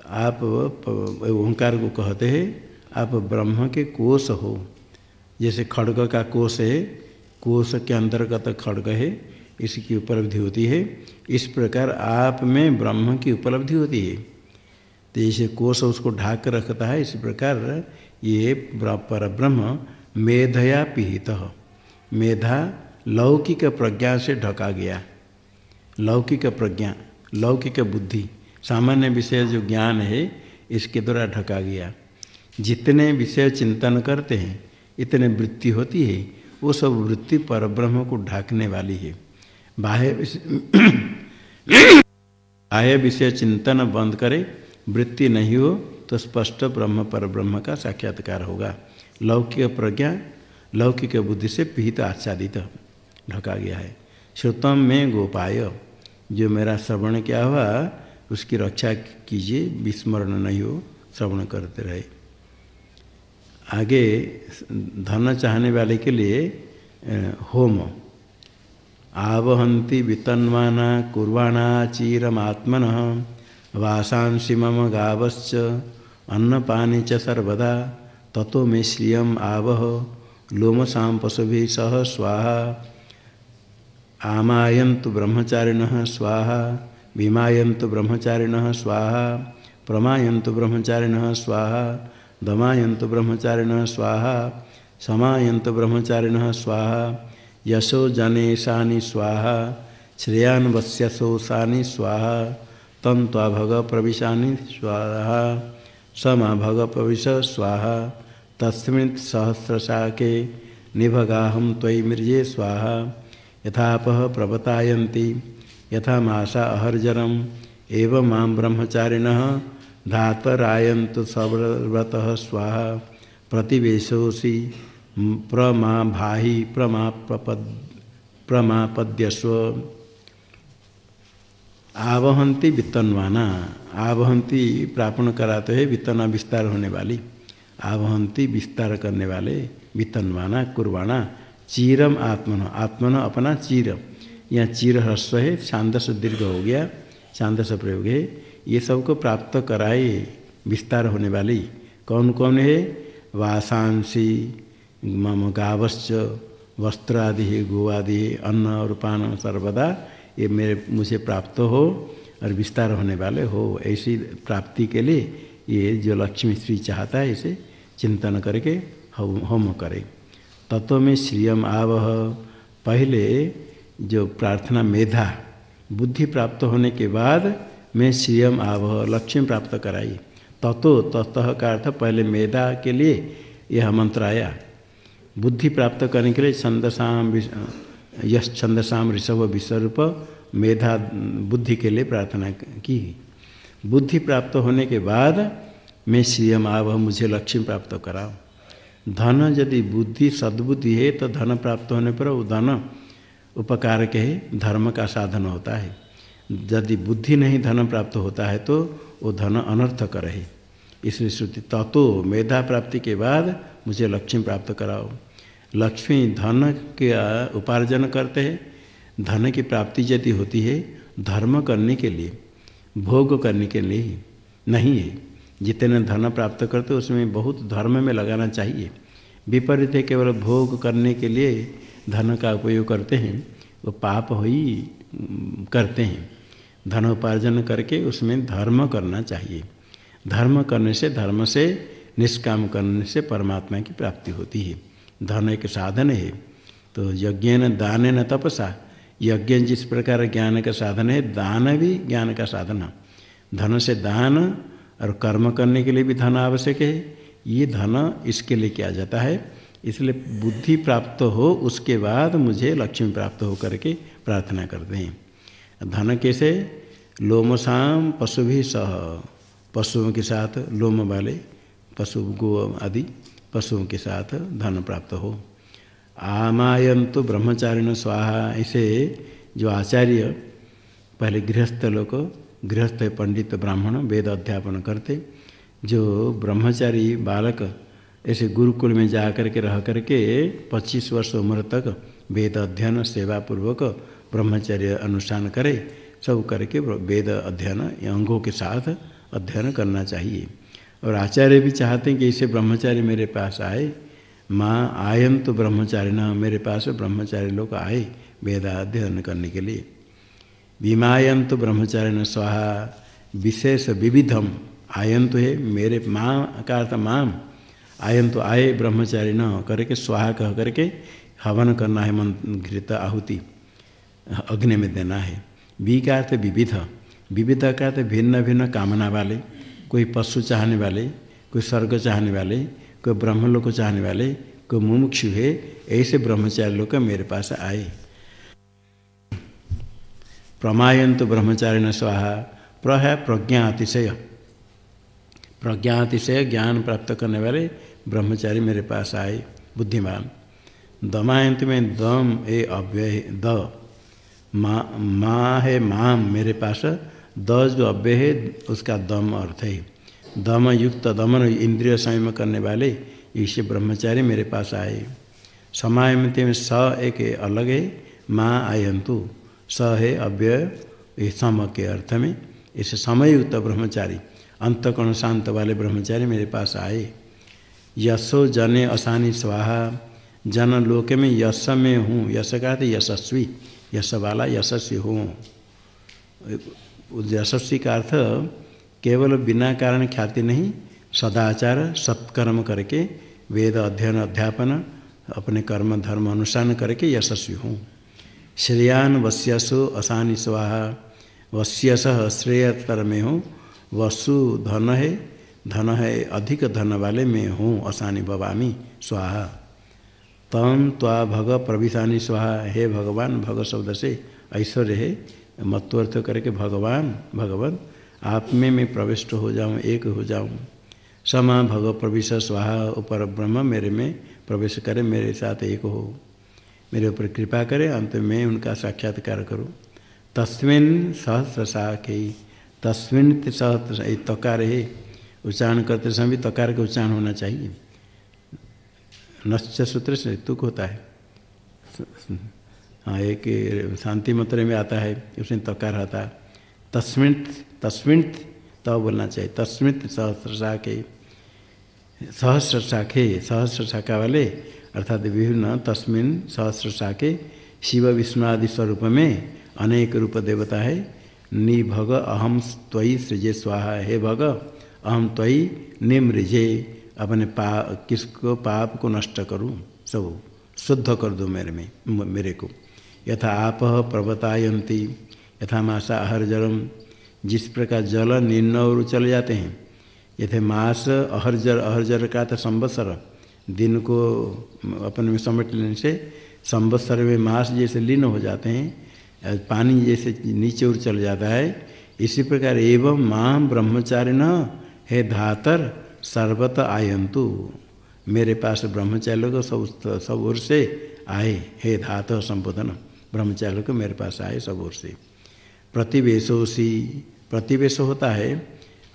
आप ओंकार को कहते हैं, आप ब्रह्म के कोश हो। जैसे खड़ग का कोश है कोश के अंतर्गत खड़ग है इसकी उपलब्धि होती है। इस प्रकार आप में ब्रह्म की उपलब्धि होती है। तो जैसे कोश उसको ढाक रखता है। इसी प्रकार ये पर ब्रह्म मेधया पिहित। मेधा लौकिक प्रज्ञा से ढका गया। लौकिक प्रज्ञा, लौकिक बुद्धि, सामान्य विषय जो ज्ञान है, इसके द्वारा ढका गया। जितने विषय चिंतन करते हैं, इतने वृत्ति होती है। वो सब वृत्ति पर ब्रह्म को ढाकने वाली है। बाह्य बाह्य विषय चिंतन बंद करे, वृत्ति नहीं हो तो स्पष्ट ब्रह्म पर ब्रह्म का साक्षात्कार होगा। लौकिक प्रज्ञा, लौकिक बुद्धि से पीहित आच्छादित ढका गया है। श्रुतम में गोपाय, जो मेरा श्रवण क्या हुआ, उसकी रक्षा कीजिए, विस्मरण नहीं हो, श्रवण करते रहे। आगे धन चाहने वाले के लिए होम। आवहंती वितन्वाना कुर्वाणा चीरमात्मन, वासांसि मम गावश्च, अन्नपानी च सर्वदा मे श्रियम आवह लोमसां पशुभिः सह स्वाहा। आमायन्तु ब्रह्मचारिणः स्वाहा, विमायन्तु ब्रह्मचारिणः स्वाहा, प्रमायन्तु ब्रह्मचारिणः स्वाहा दमायन्तु ब्रह्मचारिण स्वाहा, समायन्तु ब्रह्मचारिणः स्वाहा, यशो जनेशानि स्वाहा, श्रेयान् वस्यसोसानि स्वाहा तम भग प्रविशानि स्वाहा समा भग प्रविश स्वाहा, तस्मिन् सहस्रशाके निभगाहम तयि मृजे स्वाहा, यथाप प्रवतायन्ति, यथा मासा अहर्जरम एवं माँ ब्रह्मचारिण धातरायन्तु सर्वतः स्वाहा प्रतिवेशोसी प्रमा भाही प्रमा प्रपद प्रमापद्यस्व। आवहंती वित्तनवाना आवहंती प्रापण कराते हैं वित्तना विस्तार होने वाली आवहंती विस्तार करने वाले वित्तनवाना कुर्वाणा चीरम आत्मन आत्मन अपना चीर यहाँ चीर ह्रस्व है, छांदस दीर्घ हो गया, छांदस प्रयोग है। ये सबको प्राप्त कराए विस्तार होने वाली। कौन कौन है? वासांसी, मम गावश्च वस्त्र आदि है गो आदि है अन्न और पान सर्वदा ये मेरे, मुझे प्राप्त हो और विस्तार होने वाले हो। ऐसी प्राप्ति के लिए ये जो लक्ष्मी श्री चाहता है, इसे चिंतन करके होम करे। तत्व में श्रियम आवह। पहले जो प्रार्थना मेधा, बुद्धि प्राप्त होने के बाद मैं श्रियम आवह लक्ष्मी प्राप्त कराई। तत्व ततः का अर्थ पहले मेधा के लिए यह मंत्र आया। बुद्धि प्राप्त करने के लिए छंदसाम यश छंदसाम ऋषभ विश्वरूप मेधा बुद्धि के लिए प्रार्थना की बुद्धि प्राप्त होने के बाद मैं श्रीयम आवह मुझे लक्ष्मी प्राप्त कराओ धन यदि बुद्धि सद्बुद्धि है तो धन प्राप्त होने पर वो धन उपकार के धर्म का साधन होता है। यदि बुद्धि नहीं धन प्राप्त होता है तो वो धन अनर्थ कर है। इसलिए श्रुति ततो मेधा प्राप्ति के बाद मुझे लक्ष्मी प्राप्त कराओ। लक्ष्मी धन के उपार्जन करते हैं। धन की प्राप्ति यदि होती है, धर्म करने के लिए, भोग करने के लिए नहीं है। जितने धन प्राप्त करते उसमें बहुत धर्म में लगाना चाहिए। विपरीत है, केवल भोग करने के लिए धन का उपयोग करते हैं। वो पाप हो ही करते हैं। धन उपार्जन करके उसमें धर्म करना चाहिए। धर्म करने से, धर्म से, निष्काम करने से परमात्मा की प्राप्ति होती है। धन एक साधन है। तो यज्ञ न दान न तपसा। यज्ञ जिस प्रकार ज्ञान का साधन है, दान भी ज्ञान का साधन। धन से दान और कर्म करने के लिए भी धन आवश्यक है। ये धन इसके लिए किया जाता है। इसलिए बुद्धि प्राप्त हो, उसके बाद मुझे लक्ष्मी प्राप्त हो करके प्रार्थना करते हैं। धन कैसे लोमसाम पशु भी सह। पशुओं के साथ लोम वाले, पशु गो आदि पशुओं के साथ धन प्राप्त हो। आमायन तो ब्रह्मचारिण स्वाहा। ऐसे जो आचार्य पहले गृहस्थ लोग गृहस्थ पंडित ब्राह्मण वेद अध्यापन करते, जो ब्रह्मचारी बालक ऐसे गुरुकुल में जा कर के रह करके 25 वर्ष उम्र तक वेद अध्ययन सेवा पूर्वक ब्रह्मचर्य अनुष्ठान करे, सब करके वेद अध्ययन अंगों के साथ अध्ययन करना चाहिए। और आचार्य भी चाहते हैं कि ऐसे ब्रह्मचारी मेरे पास आए। माँ, आयन तो ब्रह्मचारी न, मेरे पास ब्रह्मचारी लोग आए वेद अध्ययन करने के लिए। विमायन तो ब्रह्मचारी न, स्वाहा, विशेष विविधम। आयन तो है मेरे माँ, का अर्थ माम। आयन तो आए ब्रह्मचारी न, करके स्वाहा कह करके हवन करना है मन घृत आहुति। अग्नि में देना है। वी का अर्थ विविध। विविध का अर्थ भिन्न भिन्न कामना वाले, कोई पशु चाहने वाले, कोई स्वर्ग चाहने वाले, कोई ब्रह्म लोग चाहने वाले, कोई मुमुक्षु है, ऐसे ब्रह्मचारी लोग मेरे पास आए। प्रमायन तो ब्रह्मचारी न स्वाहा प्र है प्रज्ञा अतिशय प्रज्ञा अतिशय ज्ञान प्राप्त करने वाले ब्रह्मचारी मेरे पास आए, बुद्धिमान। दमायंत में दम ए अव्यय, द। माँ माँ है, माम मेरे पास द जो अव्यय है, उसका दम अर्थ है। दम युक्त दमन इंद्रिय संयम करने वाले इसे ब्रह्मचारी मेरे पास आए। समायमते में स एक अलग है, माँ आयंतु। स है अव्यय सम के अर्थ में, इसे समयुक्त ब्रह्मचारी अंतकण शांत वाले ब्रह्मचारी मेरे पास आए। यशो जने असानी स्वाहा, जन लोक में यश में हूँ, यश का यशस्वी। यश वाला यशस्वी हूँ। यशस्वी का अर्थ, केवल बिना कारण ख्याति नहीं, सदाचार, सत्कर्म करके, वेद अध्ययन, अध्यापन, अपने कर्म, धर्म अनुष्ठान करके यशस्वी हूँ। श्रेयान वश्यसु असानी स्वाहा वश्यस श्रेयतर में हूँ। वसु धन है धन है, अधिक धन वाले में हूँ, असानी भवामी, स्वाहा। तम त्वा भग प्रविशानी स्वाहा। हे भगवान, भग शब्द से ऐश्वर्य है। मत्वर्थ करके भगवान भगवान आप में मैं प्रविष्ट हो जाऊँ, एक हो जाऊँ। समा भग प्रविश स्वाहा ऊपर ब्रह्म मेरे में प्रवेश करे, मेरे साथ एक हो। मेरे ऊपर कृपा करे, अंत में उनका साक्षात्कार करूँ। तस्मिन सहस्र शाखे तस्मिन सहस्र तकार है। उच्चारण करते समय तकार का उच्चारण होना चाहिए। नश्च सूत्र से तुक होता है। हाँ एक शांति मंत्र में आता है, उसमें तकार आता है। तस्मित तब तो बोलना चाहिए। तस्मित सहस्र शाखे सहस्र शाखे सहस्र शाखा वाले, अर्थात विभिन्न तस्मिन सहस्र शाखे शिव विष्णुआदि स्वरूप में अनेक रूप देवता है। निभग अहम त्वयि सृजे स्वाहा, हे भग अहम त्वयि निमृजे। अपने पा किसको, पाप को नष्ट करूँ? सब शुद्ध कर दो मेरे में मेरे को। यथा आप प्रवतायंती यथा मासा अहर जलम। जिस प्रकार जल निर्ण और चले जाते हैं, यथे मास अहर जल अहर जल का तो संवत्सर। दिन को अपने में समेट लेने से संवत्सर में मास जैसे लीन हो जाते हैं पानी जैसे नीचे उड़ चल जाता है। इसी प्रकार एवं माँ ब्रह्मचारी न हे धातर सर्वत आयंतु। मेरे पास ब्रह्मचारी लोग सब सब ओर से आए। हे धात संबोधन। ब्रह्मचारी लोग मेरे पास आए सब ओर से। प्रतिवेशोसी प्रतिवेश होता है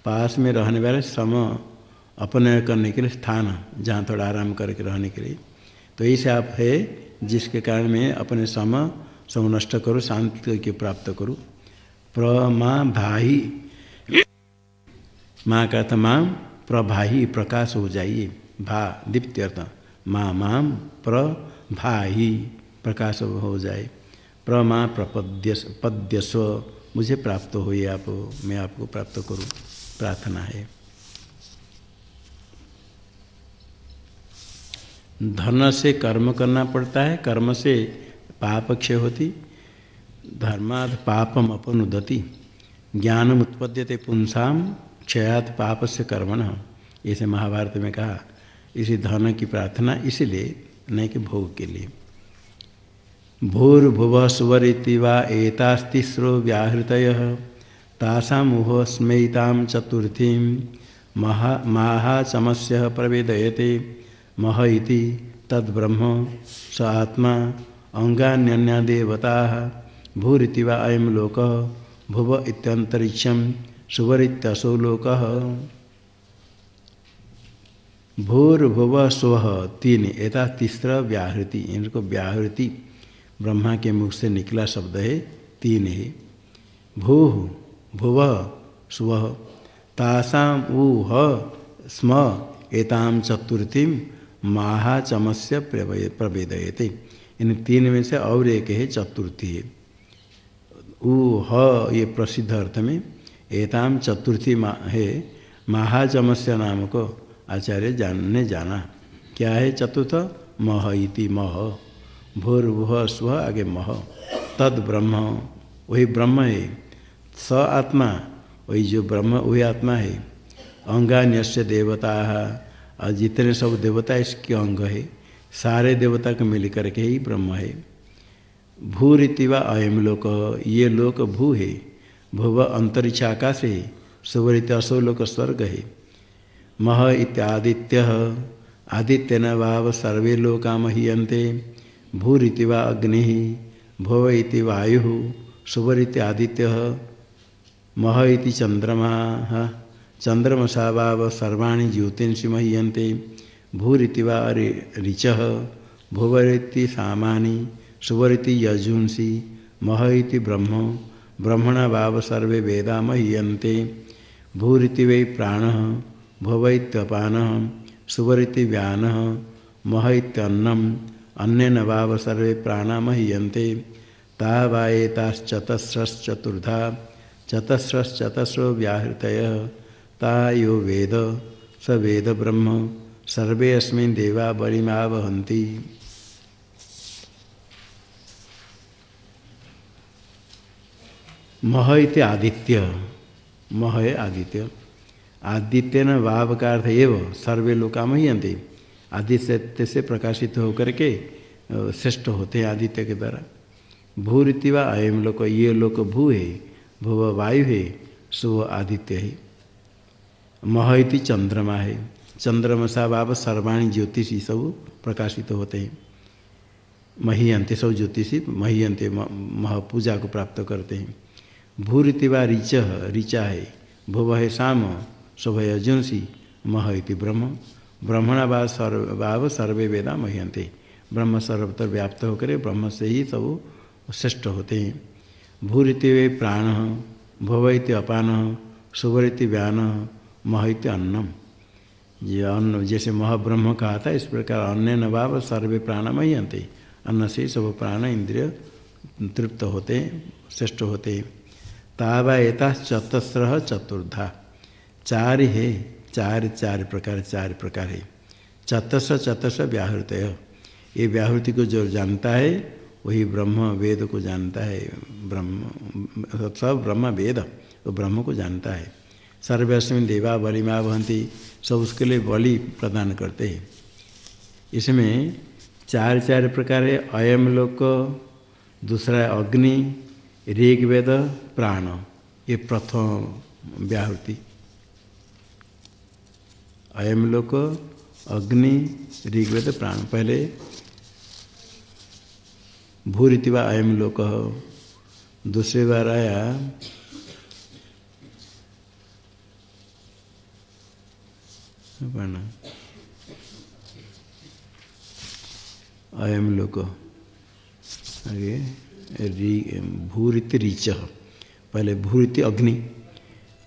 पास में रहने वाले सम अपने करने के लिए स्थान, जहाँ थोड़ा आराम करके रहने के लिए। तो ऐसे आप है, जिसके कारण मैं अपने सम नष्ट करूँ, शांति के प्राप्त करूँ। प्रमा भाई माँ का था माँ। प्रभाही प्रकाश हो जाइए। भा दीप्त्यर्थ माँ, माम प्रभाही प्रकाश हो जाए। प्रमा प्रपद्य पद्यस्व, मुझे प्राप्त हुई आप, मैं आपको प्राप्त करूँ। प्रार्थना है। धन से कर्म करना पड़ता है, कर्म से पाप क्षय होती। धर्माद पापम अपनुदति, ज्ञानम उत्पद्यते पुंसाम क्षयात पाप से कर्मण। ऐसे महाभारत में कहा, इसी धन की प्रार्थना इसलिए नहीं कि भोग के लिए। भूर्भुव सुवरिति वा एतास्तिस्रो व्याहृत तासामुह स्मयितां चतुर्थीं, महा महाचमस्य प्रवेदयते। मह इति तद्ब्रह्म, स आत्मा, अंगान्यन्यादेवता, भूरिति वा अयम लोक, भुव इत्यंतरिक्षम सुवरित्यसो लोक भूर्भुव स्व तीन, एता तीसरा व्याहृति, इनको व्याहृति, ब्रह्मा के मुख से निकला शब्द है, तीन है। भू, भुव, स्व तासाम उ स्म एताम चतुर्थी महाचमस्य प्रवेदयते। इन तीन में से और एक है, चतुर्थी है। ह ये प्रसिद्ध अर्थ में एताम चतुर्थी मा, है महाचमस्य नाम को आचार्य जानने जाना। क्या है चतुर्थ? मह इति मह। भूर्भुव स्व आगे मह। तद ब्रह्म। वही ब्रह्म है। स आत्मा। वही जो ब्रह्म, वही आत्मा है। अंगान्य देवता। और जितने सब देवता इसके अंग है। सारे देवता को मिल करके ही ब्रह्म है। भूरिति व अयम लोक। ये लोक भू है। भुव अंतरिक्ष आकाश है सुवरित असो लोक स्वर्ग है। मह इत्यादित्य आदित्य न वाव सर्वे लोका महीयते भूरीति वा अग्नि, भव इति वायु, सुवरिति आदित्य। मह इति चंद्रमा चंद्रमसा वाव सर्वाणी ज्योतिषि महीयते भूरीति वा ऋच, भुवरिति सामानि, सुवरिति यजुंसी, मह इति ब्रह्म ब्रह्मण वाव सर्वे वेदा महीयते भूरीति वै प्राण, भवैत्यपान, सुवरिति व्यान, महैत्यन्नम अन्य नवाव सर्वे प्राणा मह्यंते तावाएताश्चतस्रश्चतुर्धा चतस्रश्चतस्रो व्याहृत ता यो वेद, स वेद ब्रह्म सर्वे अस्मिन् देवा बलिमावहन्ति। मह इति आदित्य। मह आदित्य आदित्य। न भाव का अर्थ एव, सर्वे लोका मह्यंते आदित्य से प्रकाशित होकर के श्रेष्ठ होते हैं आदित्य के द्वारा। भूरिति व अयम लोक, ये लोक भू है, भुव वायु है, सुव आदित्य है। मह इति चंद्रमा है। चंद्रमसा भाव सर्वाणी ज्योतिषी सब प्रकाशित होते हैं। महीयंते सब ज्योतिषी मह पूजा को प्राप्त करते हैं। भूरिति व ऋच ऋचा है भुव है शाम शुभय अजुंसी, मह इति ब्रह्म। ब्रह्मणा वा सर्व भाव सर्वे वेदा मह्यंते ब्रह्म सर्वतर व्याप्त होकर ब्रह्म से ही सब श्रेष्ठ होते हैं। भूरिति वे प्राण भव इति अपान सुवरिति व्यान, मह इति अन्नम। ये अन्न, जैसे मह ब्रह्म कहा था, इस प्रकार अन्य न भाव सर्वे प्राण मह्यंते अन्न से सब प्राण इंद्रिय तृप्त होते, श्रेष्ठ होते तावा एता चतस्र चतुर्धा। चार है, चार चार प्रकार चार प्रकार है। चतस चतस व्याहृत ये व्याहृति को जो जानता है, वही ब्रह्म वेद को जानता है। ब्रह्म सब ब्रह्म वेद, वो ब्रह्म को जानता है। सर्वस्विन देवा बलिमा भवंती सब उसके लिए बलि प्रदान करते हैं। इसमें चार चार प्रकार है। अयम लोक, दूसरा अग्नि ऋग्वेद, प्राण, ये प्रथम व्याहृति। अयम लोक, अग्नि, ऋग्वेद, प्राण। पहले भूरितिवा अयम लोक। दूसरी बार आया अयम लोक। आगे। भूरित रीच। पहले भूरिति अग्नि,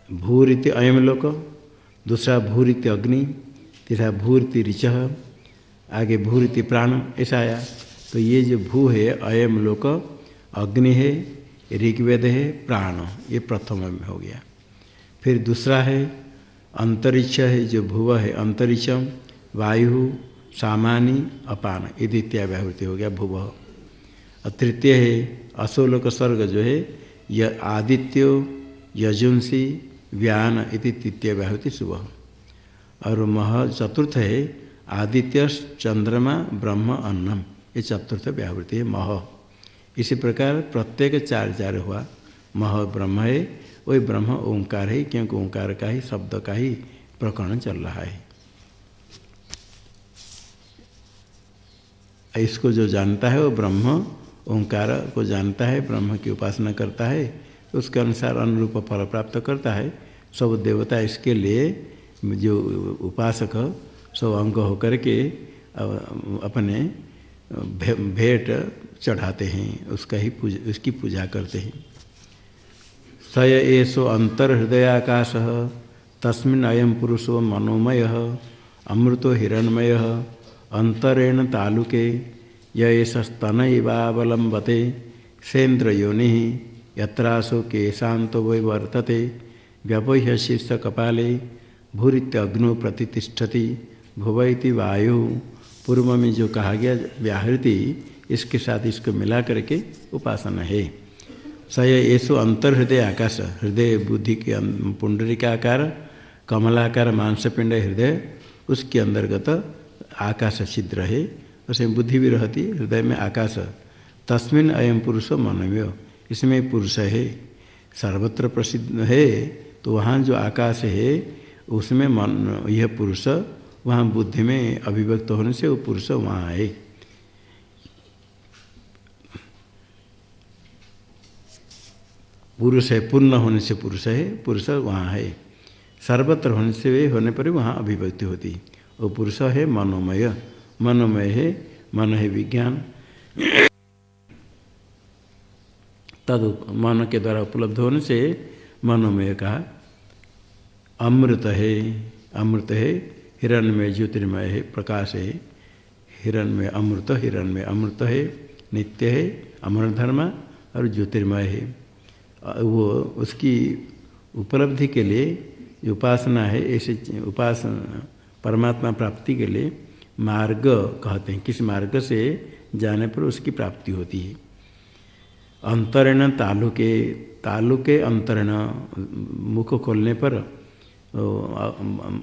भूरिति अयम लोक दूसरा भूरिति अग्नि, तीसरा भूरिति ऋच आगे भूरिति प्राण ऐसा आया तो ये जो भू है अयम लोक अग्नि है, ऋग्वेद है, प्राण, ये प्रथम में हो गया। फिर दूसरा है, अंतरिक्ष है, जो भुव है, अंतरिक्षम, वायु सामानी अपान, ये द्वितीय व्यावृत्ति हो गया, भुव। तृतीय है, अशोलोक स्वर्ग जो है य आदित्यो, यजुंसी, व्यान इति तृतीय व्याहृति सुबह। और मह चतुर्थ है, आदित्य, चंद्रमा, ब्रह्म, अन्नम। ये चतुर्थ व्यावृत्ति है, मह। इसी प्रकार प्रत्येक चार चार हुआ। मह ब्रह्म है, वही ब्रह्म ओंकार है, क्योंकि ओंकार का ही, शब्द का ही प्रकरण चल रहा है। इसको जो जानता है वो ब्रह्म ओंकार को जानता है, ब्रह्म की उपासना करता है, उसके अनुसार अनुरूप फल प्राप्त करता है। सब देवता इसके लिए जो उपासक सब अंग होकर के अपने भेंट चढ़ाते हैं, उसका ही पूजा, उसकी पूजा करते हैं। स एसो अंतर्हृदयाकाश, तस्मिन् अयम पुरुषो मनोमय, अमृतो हिरणमय, अंतरेण तालुके येष स्तन इवावलंबते सेन्द्र योनि यत्रासो केशांत वै वर्तते व्यवह्य शीर्ष कपाले भूरित्यग्नो प्रतिष्ठति भुवैति वायु। पूर्व में जो कहा गया व्याहृति, इसके साथ इसको मिला करके उपासना है। स येसु अंतर्हृदय आकाश, हृदय, बुद्धि के पुंडरी का आकार, कमलाकार, मांसपिंड, हृदय, उसके अंतर्गत आकाश छिद्र है। उसमें बुद्धि भी रहती, हृदय में आकाश, तस्मिन अयम पुरुष मनव्य। इसमें पुरुष है, सर्वत्र प्रसिद्ध है तो वहाँ जो आकाश है, उसमें मन, यह पुरुष, वहाँ बुद्धि में अभिव्यक्त होने से वो पुरुष वहाँ है। पुरुष है, पूर्ण होने से पुरुष है, पुरुष वहाँ है। सर्वत्र होने से होने पर वहाँ अभिव्यक्ति होती। वो पुरुष है, मनोमय। मनोमय है, मन है विज्ञान। तद मन के द्वारा उपलब्ध होने से मनोमय का अमृत है अमृत है हिरण में ज्योतिर्मय है, प्रकाश है। हिरण में अमृत हिरण में अमृत है, नित्य है, अमर धर्म और ज्योतिर्मय है। वो उसकी उपलब्धि के लिए उपासना है, ऐसे उपासना परमात्मा प्राप्ति के लिए मार्ग कहते हैं। किस मार्ग से जाने पर उसकी प्राप्ति होती है? अंतरण तालुके तालुके अंतरण, मुख खोलने पर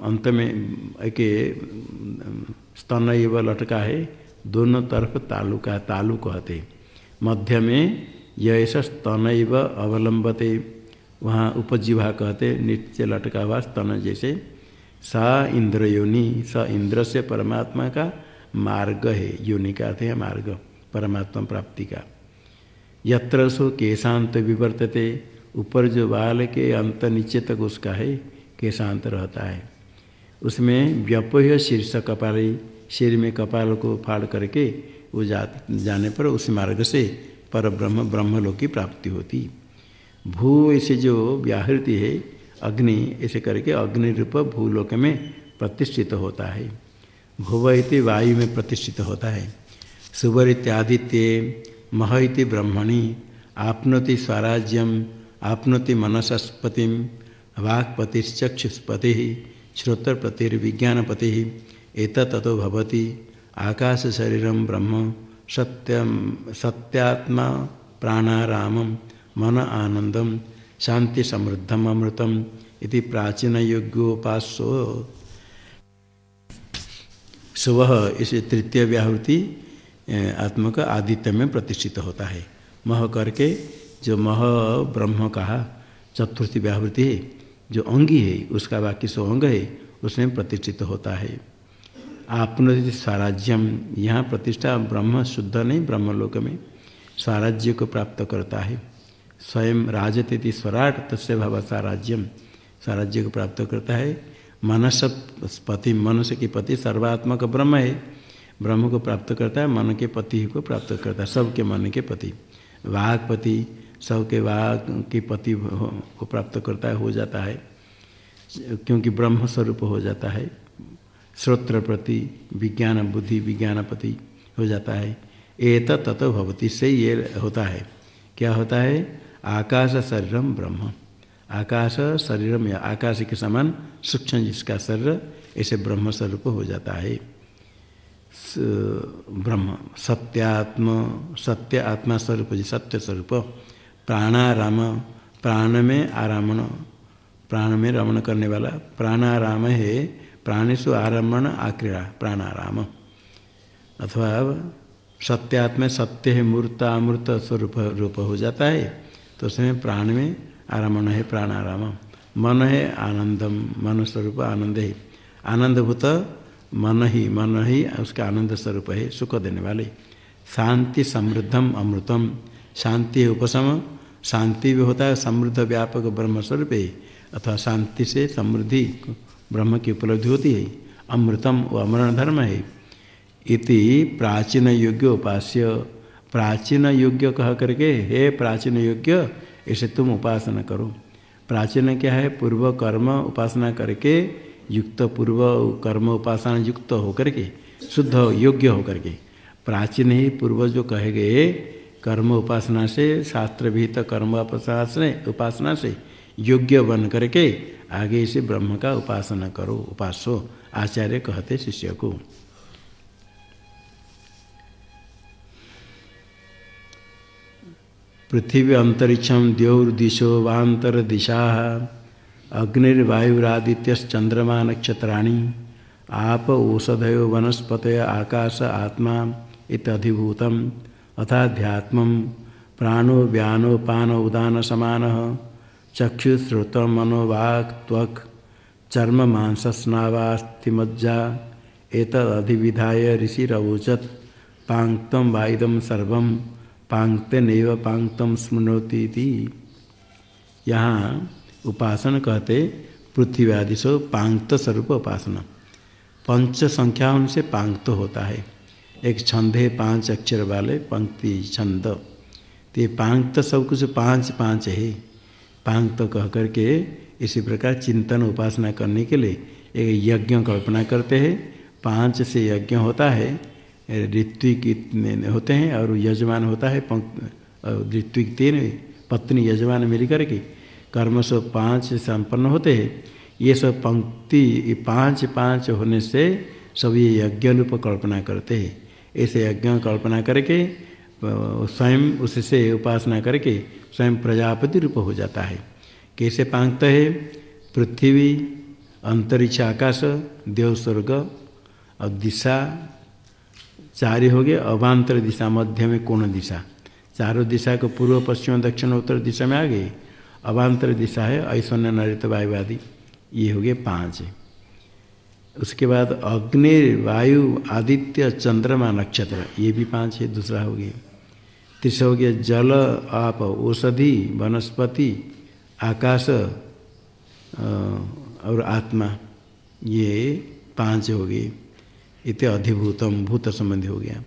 अंत में एक स्तन एव लटका है, दोनों तरफ़ तालुका, तालु कहते मध्य में यह ऐसा स्तन अवलंबते, वहाँ उपजीवा कहते नित्य लटका हुआ स्तन जैसे। सा इंद्र योनि, स इंद्र से परमात्मा का मार्ग है। योनि का अर्थ है मार्ग, परमात्मा प्राप्ति का। यत्र सो केशांत विवर्तते, ऊपर जो बाल के अंत नीचे तक उसका है, केशांत रहता है। उसमें व्यपय शीर्ष कपाल सिर में कपाल को फाड़ करके वो जा, जाने पर उस मार्ग से पर ब्रह्म ब्रह्मलोक की प्राप्ति होती। भू ऐसे जो व्याहृति है अग्नि ऐसे करके अग्नि रूप भूलोक में प्रतिष्ठित होता है। भुव इति वायु में प्रतिष्ठित होता है। सुबर इत्यादित्य, मह इति ब्रह्मणि, आपनोति स्वराज्यम आपनोति मनसस्पति, वाक्पतिश्चक्षुष्पति श्रोत्रपतिर्विज्ञानपति एत ततो भवति। आकाश शरीरम ब्रह्म सत्यम सत्यात्मा प्राणाराम, मन आनंदम शांति समृद्धम अमृतम इति प्राचीन युगोपासो सुबह इस तृतीय व्याहृति का आदित्य में प्रतिष्ठित होता है। मह करके जो मह ब्रह्म कहा, चतुर्थी व्यावृत्ति है, जो अंगी है, उसका बाकी सो अंग है, उसमें प्रतिष्ठित होता है। आपन स्वराज्यम यहाँ प्रतिष्ठा ब्रह्म शुद्ध नहीं, ब्रह्मलोक में स्वराज्य को प्राप्त करता है। स्वयं राजती स्वराट, तस्य भव स्वराज्यम स्वराज्य को प्राप्त करता है। मनस, पति, मनुष्य के पति सर्वात्मक ब्रह्म है। ब्रह्म को प्राप्त करता है, मन के पति को प्राप्त करता है, सबके मन के पति। वाघपति सबके वाघ के पति को प्राप्त करता है, हो जाता है। क्योंकि ब्रह्म स्वरूप हो जाता है। श्रोत्र प्रति विज्ञान, बुद्धि विज्ञानपति हो जाता है। एत तत भवती, से ये होता है। क्या होता है? आकाश शरीरम ब्रह्म। आकाश शरीरम या आकाश के समान सूक्ष्म जिसका शरीर, ऐसे ब्रह्म स्वरूप हो जाता है। ब्रह्म, सत्यात्म, सत्य आत्मा स्वरूप जी सत्य स्वरूप। प्राणाराम, प्राण में आरामण, प्राण में रमण करने वाला प्राणाराम है प्राणेशु आरमण आक्रीड़ा प्राणाराम। अथवा सत्यात्म, सत्य है, मूर्त अमृत स्वरूप, रूप हो जाता है। तो उसमें प्राण में आरमण है प्राणाराम मन है आनंदम। मन स्वरूप आनंद है। आनंदभूत मन ही। मन ही उसका आनंद स्वरूप है, सुख देने वाले। शांति समृद्धम अमृतम। शांति उपशम। शांति भी होता है, समृद्ध व्यापक ब्रह्म स्वरूप है। अथवा शांति से समृद्धि ब्रह्म की उपलब्धि होती है। अमृतम व अमरण धर्म है। इति प्राचीन योग्य उपास्य प्राचीन योग्य कह करके, हे प्राचीन योग्य ऐसे तुम उपासना करो। प्राचीन क्या है? पूर्व कर्म उपासना करके, युक्त पूर्व कर्म उपासना युक्त होकर के शुद्ध योग्य होकर के प्राचीन ही पूर्व जो कहे गए, कर्म उपासना से शास्त्र विहित कर्म उपासना उपासना से योग्य बन करके, आगे से ब्रह्म का उपासना करो, उपासो, आचार्य कहते शिष्य को। पृथ्वी अंतरिक्षम द्यौर्दिशो वांतर दिशा अग्निर्वायुरादित्यश्चंद्रमा नक्षत्राणी, आप औषधयो वनस्पत आकाश आत्मा इतधिभूतम अथाध्यात्म, प्राणो व्यानो पान उदान समान चक्षुश्रुत मनोवाक् त्वक् चर्म मांसस्नावास्तिमज्जा एतदधिविधाय ऋषिरवोचत पांक्तम वाइदम सर्व पांक्तनेव पांक्तम स्मृणोती यहाँ उपासना कहते पृथ्वी सो पांगत स्वरूप उपासना। पंच संख्या उनसे पांक्त होता है। एक छंद है, पाँच अक्षर वाले पंक्ति छंद। तो ये पांक्त सब कुछ पाँच पाँच है। पांक्त कह करके इसी प्रकार चिंतन उपासना करने के लिए एक यज्ञ कल्पना करते हैं। पाँच से यज्ञ होता है। ऋत्विक होते हैं और यजमान होता है ऋत्विक तीन, पत्नी यजमान मिल करके कर्म सब पाँच संपन्न होते हैं। ये सब पंक्ति पाँच पाँच होने से सब ये यज्ञ रूप कल्पना करते हैं। ऐसे यज्ञ कल्पना करके स्वयं उससे उपासना करके स्वयं प्रजापति रूप हो जाता है। कैसे पांगत है? पृथ्वी, अंतरिक्ष आकाश देव स्वर्ग और दिशा चार हो गए अभांतर दिशा, मध्य में कोण दिशा। चारों दिशा को पूर्व, पश्चिम, दक्षिण, उत्तर दिशा में आ गए अभांतर दिशा है, ऐश्वर्य नरित वायुवादी। ये हो गए पाँच। उसके बाद अग्नि, वायु, आदित्य, चंद्रमा, नक्षत्र, ये भी पाँच है, दूसरा हो गया। तीसरा हो गया जल, आप, औषधि, वनस्पति, आकाश और आत्मा। ये पाँच हो गए। इत अधिभूतम भूत संबंधी हो गया।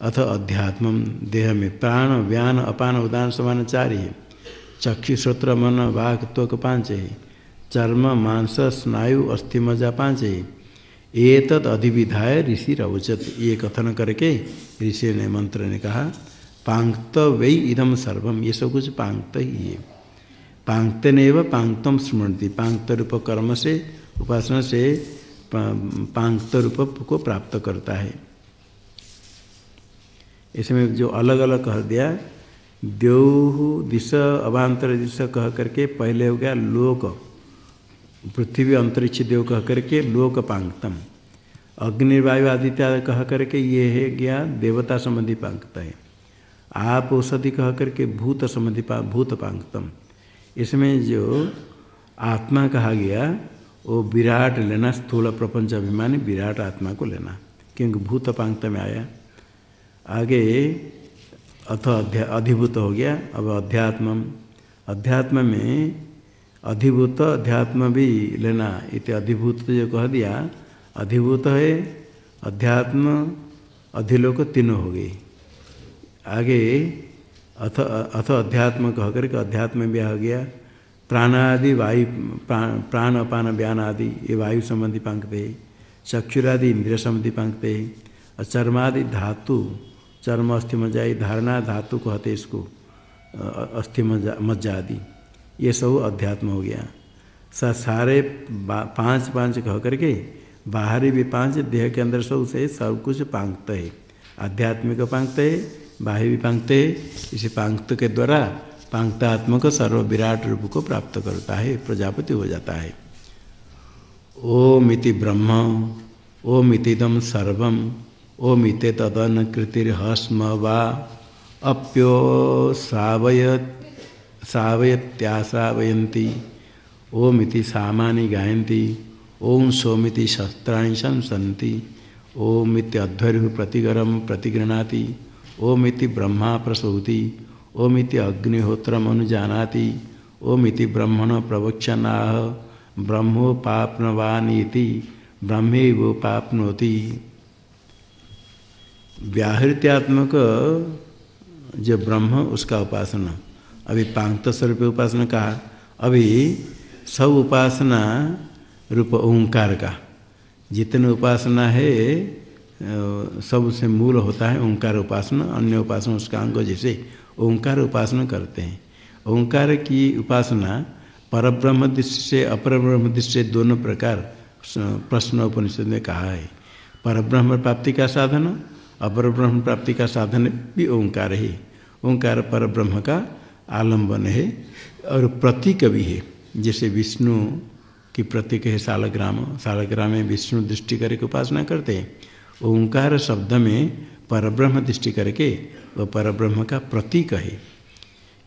अथ अध्यात्म देह में प्राण, व्यान, अपान, उदान, समान, चार है। चक्षु, श्रोत्र, मन वाघ त्वक, पाँच है। चर्म, मांस, स्नायु, अस्थि मज़ा पाँच है। अधिविधाय ऋषि रवचत। ये कथन करके ऋषि ने मंत्र ने कहा पांक्त वही इदम सर्वम ये सब कुछ पांक्त ही है। पांक्त ने व पांक्तम स्मृति पांक्त रूप कर्म से, उपासना से पांक्त रूप को प्राप्त करता है इसमें जो अलग अलग कह दिया देव दिश अभांतर दिश कह करके पहले हो गया लोक पृथ्वी अंतरिक्ष देव कह करके लोक पांगतम अग्निवायु आदित्य कह करके ये है गया देवता संबंधी पांगता है आप औषधि कह करके भूत संबंधी पा भूत पांगतम इसमें जो आत्मा कहा गया वो विराट लेना, स्थूल प्रपंच अभिमानी विराट आत्मा को लेना। क्योंकि भूत पांगत में आया। आगे अथ अध्या, अधिभूत हो गया। अब अध्यात्म अध्यात्म में अधिभूत, अध्यात्म भी लेना। इतने अधिभूत जो कह दिया। अधिभूत है, अध्यात्म, अधिलोक तीनों हो गई। आगे अथ अथ अध्यात्म कह करके अध्यात्म भी आ गया। प्राणादि, वायु प्राण अपान व्यान आदि ये वायु संबंधी पंक्ति है चक्षुरादि, इंद्रिय संबंधी पंक्ति है और चर्मादि धातु, चर्म अस्थि मज्जा धारणा धातु को कहते इसको अस्थि मज्जा मज्जा आदि ये सब अध्यात्म हो गया। सा सारे पाँच पाँच कह करके, बाहरी भी पाँच, देह के अंदर सबसे सब कुछ पांगत है। आध्यात्मिक पांगते है बाह्य भी पांगते है इसी पांगत के द्वारा पांगतात्मक सर्व विराट रूप को प्राप्त करता है, प्रजापति हो जाता है। ओमिति ब्रह्म ओमितिदम सर्वम ओमिते तदन कृतिर्हस्म वा अप्यो श्रावय श्रावयत्याश्रावयती ओमिति सामानि गायन्ति ओम सोमिति शस्त्राणि संसन्ति ओमिति अध्वर्यु प्रतिगरम प्रतिगृणाति ओमिति ब्रह्मा प्रसूति ओमिति अग्निहोत्रम अनुजानाति ओमिति ब्रह्मण प्रवक्षनाह ब्रह्मोपापनवानीति ब्रह्मेवोपापनोति व्याहृत्यात्मक जो ब्रह्म, उसका उपासना। अभी पांत स्वरूप उपासना कहा, अभी सब उपासना रूप ओंकार का। जितने उपासना है सबसे मूल होता है ओंकार उपासना, अन्य उपासना उसका अंग जैसे। ओंकार उपासना करते हैं। ओंकार की उपासना परब्रह्म दृष्टि से अपर ब्रह्म दृष्टि से दोनों प्रकार प्रश्न उपनिषद में कहा है। परब्रह्म प्राप्ति का साधन अपर ब्रह्म प्राप्ति का साधन भी ओंकार है। ओंकार पर ब्रह्म का आलंबन है और प्रतीक भी है। जैसे विष्णु की प्रतीक है सालग्राम सालग्राम में विष्णु दृष्टि करके उपासना करते हैं। ओंकार शब्द में परब्रह्म दृष्टि करके वह परब्रह्म का प्रतीक है।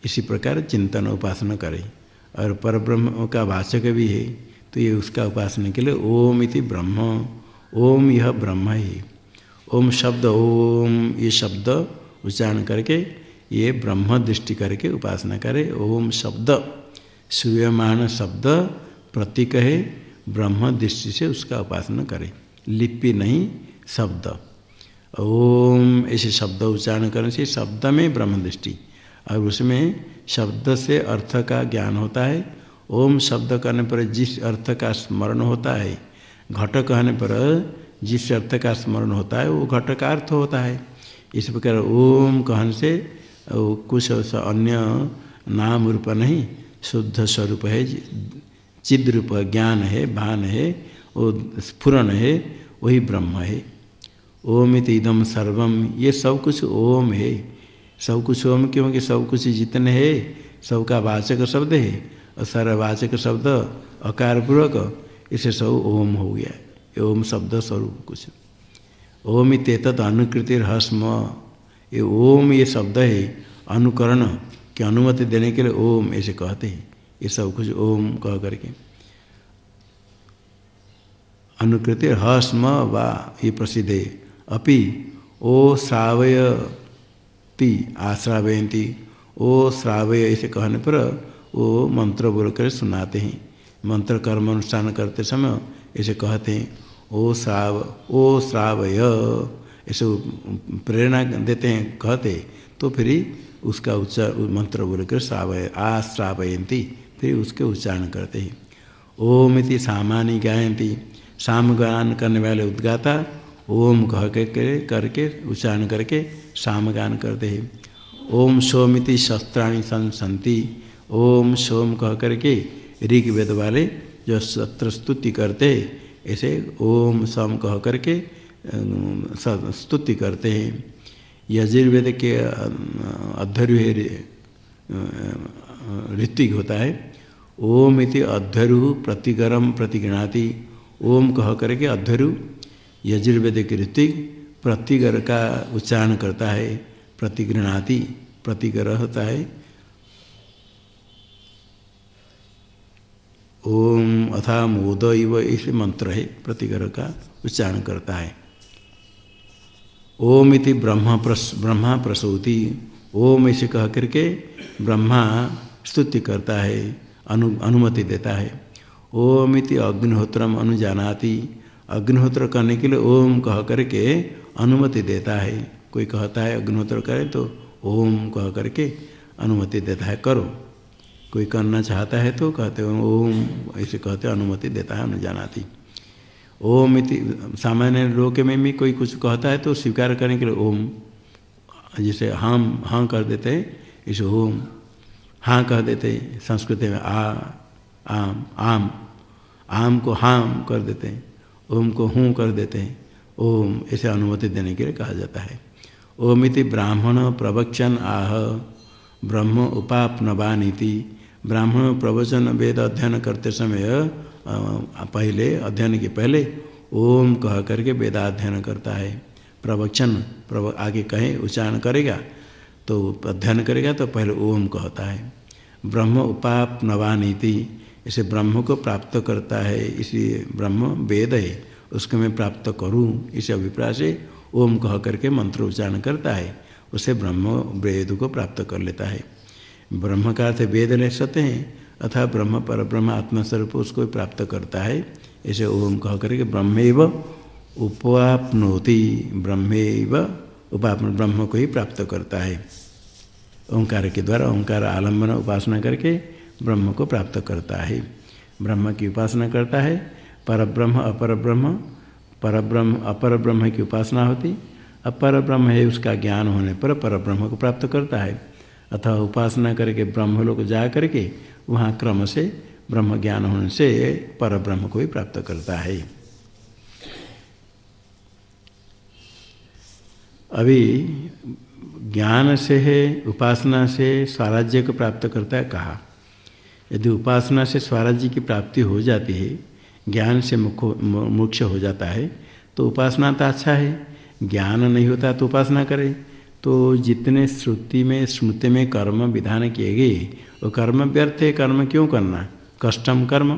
इसी प्रकार चिंतन उपासना करें। और परब्रह्म का वाचक भी है तो ये उसका उपासना के लिए ओम इति ब्रह्म, ओम यह ब्रह्म ही। ओम शब्द ओम, ये शब्द उच्चारण करके ये ब्रह्म दृष्टि करके उपासना करे। ओम शब्द सूर्यमान शब्द प्रतीक है, ब्रह्म दृष्टि से उसका उपासना करे। लिपि नहीं, शब्द। ओम, ऐसे शब्द उच्चारण करने से शब्द में ब्रह्म दृष्टि और उसमें शब्द से अर्थ का ज्ञान होता है। ओम शब्द करने पर जिस अर्थ का स्मरण होता है, घट कहने पर जिस अर्थ का स्मरण होता है, वो घट का अर्थ होता है। इस प्रकार ओम कहने से कुछ अन्य नाम रूप नहीं, शुद्ध स्वरूप है, चिद रूप ज्ञान है, भान है, वो स्फुरन है, वही ब्रह्म है। ओम इदम सर्वम ये सब कुछ ओम है। सब कुछ ओम क्योंकि सब कुछ जितने है, सबका वाचक शब्द है और सारा वाचक शब्द अकार पूर्वक इसे सब ओम हो गया। ओम शब्द स्वरूप कुछ। ओम इत अनुकृति हस्म ये ओम ये शब्द है, अनुकरण, की अनुमति देने के लिए ओम ऐसे कहते हैं। ये सब कुछ ओम कह करके। अनुकृति हस्म वा ये प्रसिद्ध है। अपि ओ श्रावयती आश्रावयती ओ श्रावय ऐसे कहने पर वो मंत्र बोल कर सुनाते हैं। मंत्र कर्म अनुष्ठान करते समय ऐसे कहते हैं, ओ श्राव, ओ श्रावय। ऐसे प्रेरणा देते हैं, कहते तो फिर उसका उच्चार मंत्र बोलकर श्रावय आश्रावयंती फिर उसके उच्चारण करते हैं। ओम इति सामानी गायंती साम गान करने वाले उद्गाता ओम कह के करके, उच्चारण करके सामगान करते हैं। ओम सोमिति शस्त्राणी संसंति ओम सोम कह करके ऋग वेद वाले जो शस्त्र स्तुति करते, ऐसे ओम सम कह करके स्तुति करते हैं। यजुर्वेद के अध्वर्यु ऋत्विक होता है। ओम इति अध्वर्यु प्रतिगरम प्रतिगृणाति ओम कह करके अध्वर्यु यजुर्वेद की ऋतिक प्रतिगर का उच्चारण करता है प्रतिगृणाति प्रतिग्रह होता है। ओम अथा मोद इव इस मंत्र है प्रतिग्रह का उच्चारण करता है। ओम इति ब्रह्म प्रस, ब्रह्मा प्रसूति, ओम इसे कह करके ब्रह्मा स्तुति करता है, अनु, अनुमति देता है। ओम इति अग्निहोत्रम अनुजानाति अग्निहोत्र करने के लिए ओम कह करके अनुमति देता है। कोई कहता है अग्निहोत्र करे तो ओम कह करके अनुमति देता है, करो। कोई करना चाहता है तो कहते हो ओम, ऐसे कहते अनुमति देता है, अनुजानाति। ओम इति, सामान्य लोक में भी कोई कुछ कहता है तो स्वीकार करने के लिए ओम। जैसे हम हाँ कर देते हैं, इसे ओम। हाँ कह देते संस्कृत में आ, आम आम। आम को हाम कर देते हैं। ओम को हूँ कर देते हैं। ओम ऐसे अनुमति देने के लिए कहा जाता है। ओमिति ब्राह्मण प्रवचन आह, ब्रह्म उपापनवानीति। ब्राह्मण प्रवचन वेद अध्ययन करते समय पहले, अध्ययन के पहले ओम कह करके वेदाध्ययन करता है। प्रवचन, प्रव, आगे कहें, उच्चारण करेगा तो अध्ययन करेगा तो पहले ओम कहता है। ब्रह्म उपाप नवानीति इसे ब्रह्म को प्राप्त करता है, इसलिए ब्रह्म वेद है। उसको मैं प्राप्त करूँ, इस अभिप्राय से ओम कह करके मंत्र उच्चारण करता है, उसे ब्रह्म वेद को प्राप्त कर लेता है। ब्रह्म का अर्थ वेद ले सकते हैं, अथा ब्रह्म पर ब्रह्म आत्मस्वरूप उसको प्राप्त करता है। इसे ओम कह करके ब्रह्मेव उपवापनोति ब्रह्मेव उपापन, ब्रह्म को ही प्राप्त करता है। ओंकार के द्वारा ओंकार आलंबन उपासना करके ब्रह्म को प्राप्त करता है। ब्रह्म की उपासना करता है पर ब्रह्म अपर ब्रह्म पर ब्रह्म अपर ब्रह्म की उपासना होती अपर ब्रह्म है उसका ज्ञान होने पर पर ब्रह्म को प्राप्त करता है। अथवा उपासना करके ब्रह्म लोग जा करके वहाँ क्रम से ब्रह्म ज्ञान होने से पर ब्रह्म को भी प्राप्त करता है। अभी ज्ञान से है, उपासना से, स्वराज्य को प्राप्त करता है कहा। यदि उपासना से स्वराज्य की प्राप्ति हो जाती है, ज्ञान से मुख मोक्ष हो जाता है तो उपासना तो अच्छा है। ज्ञान नहीं होता तो उपासना करें। तो जितने श्रुति में, स्मृति में कर्म विधान किए गए, वो कर्म व्यर्थ है, कर्म क्यों करना? कष्टम कर्म।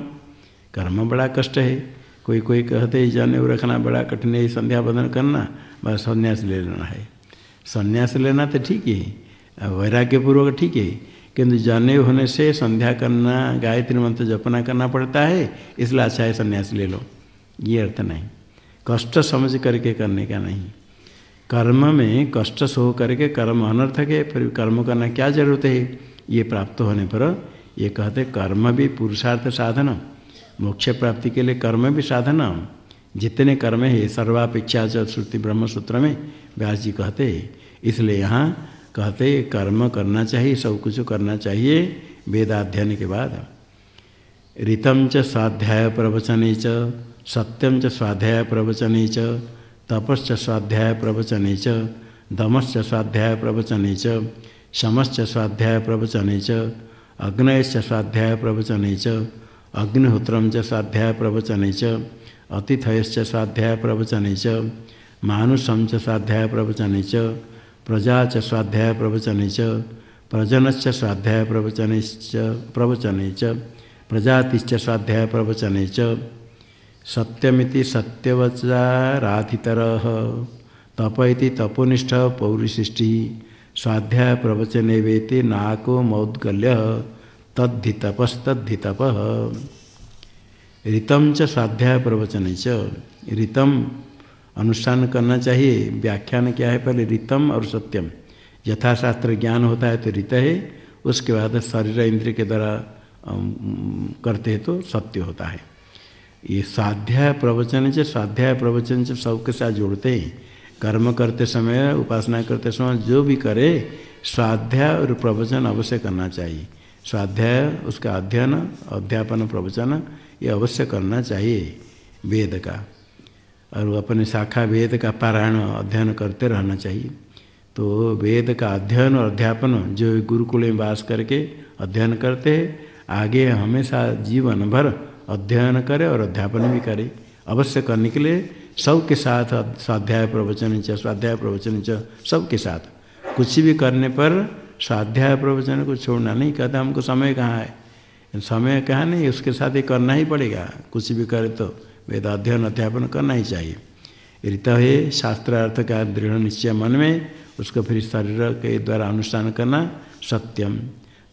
कर्म बड़ा कष्ट है। कोई कोई कहते हैं, जने रखना बड़ा कठिन है, संध्या बदन करना, बस संन्यास ले लेना है। संन्यास लेना तो ठीक है। वैराग्यपूर्वक ठीक है। किंतु जने होने से संध्या करना, गायत्री मंत्र जपना करना पड़ता है, इसलिए अच्छा है संन्यास ले लो। ये अर्थ नहीं। कष्ट समझ करके करने का नहीं। कर्म में कष्ट सो करके कर्म अनर्थक है फिर कर्म करना क्या ज़रूरत है? ये प्राप्त होने पर ये कहते कर्म भी पुरुषार्थ साधन। मोक्ष प्राप्ति के लिए कर्म भी साधन। जितने कर्म है, सर्वापेक्षा श्रुति ब्रह्म सूत्र में व्यास जी कहते इसलिए यहाँ कहते कर्म करना चाहिए, सब कुछ करना चाहिए। वेदाध्ययन के बाद ऋतम च स्वाध्याय प्रवचन च, सत्यम च स्वाध्याय प्रवचन च तपश्च स्वाध्याय प्रवचन च दमश्च स्वाध्याय प्रवचन च शमश्च स्वाध्याय प्रवचन च अग्नयश्च स्वाध्याय प्रवचन च, अग्निहोत्रम च स्वाध्याय प्रवचन च अतिथयश्च स्वाध्याय प्रवचन च, मानुषम च स्वाध्याय प्रवचन च प्रजा च स्वाध्याय प्रवचन च प्रजनश्च स्वाध्याय प्रवचन प्रवचन च स्वाध्याय प्रवचन च। सत्यमिति सत्यवचाराधितर तप इति तपोनिष्ठ पौरिशिष्टि स्वाध्याय प्रवचन वेति नाको मौद्गल्य तद्धितपस्तद्धितप ऋतम च स्वाध्याय प्रवचन च। ऋतम अनुष्ठान करना चाहिए। व्याख्यान क्या है? पहले ऋतम और सत्यम। यथाशास्त्र ज्ञान होता है तो रित है, उसके बाद शरीर इंद्र के द्वारा करते हैं तो सत्य होता है। ये स्वाध्याय प्रवचन से स्वाध्याय प्रवचन से सबके साथ जोड़ते हैं, कर्म करते समय, उपासना करते समय, जो भी करे, स्वाध्याय और प्रवचन अवश्य करना चाहिए। स्वाध्याय, उसका अध्ययन, अध्यापन, प्रवचन, ये अवश्य करना चाहिए वेद का। और अपने शाखा वेद का पारायण अध्ययन करते रहना चाहिए। तो वेद का अध्ययन और अध्यापन जो गुरुकुल में वास करके अध्ययन करते हैं, आगे हमेशा जीवन भर अध्ययन करे और अध्यापन भी करे। अवश्य करने के लिए सबके साथ स्वाध्याय प्रवचन च, स्वाध्याय प्रवचन च, सबके साथ। कुछ भी करने पर स्वाध्याय प्रवचन को छोड़ना नहीं, कहता हमको समय कहाँ है? समय कहाँ नहीं, उसके साथ ही करना ही पड़ेगा। कुछ भी करे तो। वेद अध्ययन अध्यापन करना ही चाहिए। ऋत है शास्त्रार्थ का दृढ़ निश्चय मन में, उसको फिर शरीर के द्वारा अनुष्ठान करना सत्यम।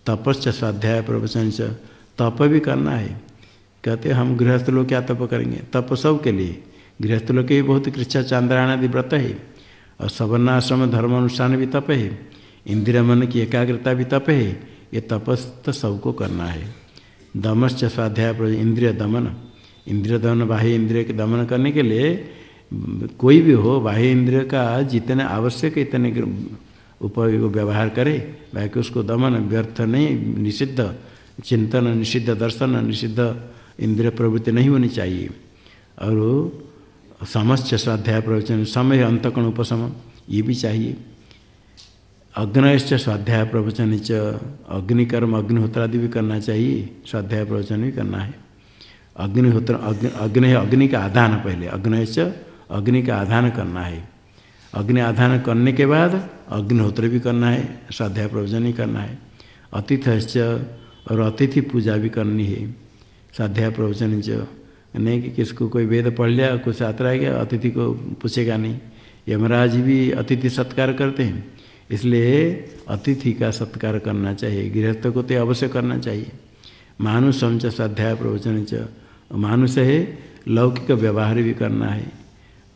तपस्या स्वाध्याय प्रवचन से तप भी करना है। कहते हम गृहस्थ लोग क्या तप करेंगे? तप सब के लिए। गृहस्थ लोग के भी बहुत कृष्णा चांद्रायण आदि व्रत है। और सवर्णाश्रम धर्म अनुष्ठान भी तप है। इंद्रिय मन की एकाग्रता भी तप है। ये तपस तो सबको करना है। दमश्च स्वाध्याय इंद्रिय दमन। इंद्रिय दमन, बाह्य इंद्रिय के दमन करने के लिए, कोई भी हो, बाह्य इंद्रिय का जितने आवश्यक, इतने उपयोग व्यवहार करे, बाकी उसको दमन व्यर्थ नहीं, निषिद्ध, चिंतन निषिद्ध, दर्शन निषिद्ध, इंद्रिय प्रवृत्ति नहीं होनी चाहिए। और समस्त स्वाध्याय प्रवचन, समय अंतकण उपशम ये भी चाहिए। अग्नयश्च स्वाध्याय प्रवचन च, अग्निकर्म, अग्निहोत्रादि भी करना चाहिए, स्वाध्याय प्रवचन भी करना है। अग्निहोत्र अग्नि अग्नि का आधान पहले। अग्नयश्च अग्नि का आधान करना है। अग्नि आधान करने के बाद अग्निहोत्र भी करना है स्वाध्याय प्रवचन ही करना है। अतिथश्च और अतिथि पूजा भी करनी है। स्वाध्याय प्रवचन च, नहीं कि किसको कोई वेद पढ़ लिया कुछ आता है गया, अतिथि को पूछेगा नहीं। यमराज भी अतिथि सत्कार करते हैं, इसलिए अतिथि का सत्कार करना चाहिए, गृहस्थ को तो अवश्य करना चाहिए। मानुषम च स्वाध्याय प्रवचन च मानुष है, लौकिक व्यवहार भी करना है।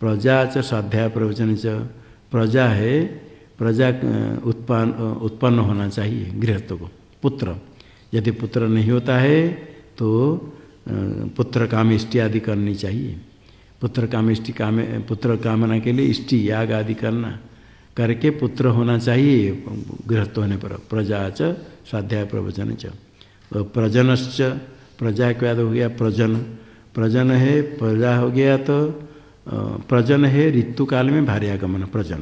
प्रजा च स्वाध्याय प्रवचन च। प्रजा है, प्रजा उत्पन्न उत्पन्न होना चाहिए गृहस्थ को। पुत्र। यदि पुत्र नहीं होता है तो पुत्र काम इष्टि आदि करनी चाहिए। पुत्र काम इष्टि काम, पुत्र कामना के लिए इष्टि, याग आदि करना। करके पुत्र होना चाहिए, गृहस्थ होने पर। प्रजा च स्वाध्याय प्रवचन च। प्रजनश्च प्रजा के बाद हो गया प्रजन। प्रजन है, प्रजा हो गया तो प्रजन है ऋतु काल में भार्य आगमन प्रजन।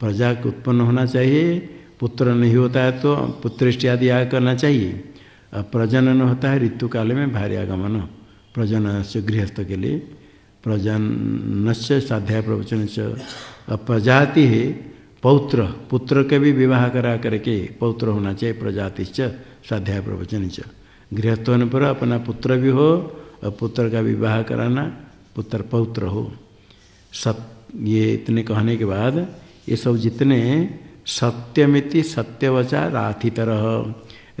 प्रजा को उत्पन्न होना चाहिए, पुत्र नहीं होता है तो पुत्र आदि आग करना चाहिए। प्रजनन होता है ऋतु काल में भार्य आगमन प्रजन से गृहस्थ के लिए। प्रजन से साध्याय प्रवचन से। प्रजाति है पौत्र। पुत्र के भी विवाह करा करके पौत्र होना चाहिए, प्रजाति स्वाध्याय प्रवचन च गृहस्थ होने पर अपना पुत्र भी हो और पुत्र का विवाह कराना पुत्र पौत्र हो। सत, ये इतने कहने के बाद ये सब जितने सत्यमिति सत्यवचा राथी तरह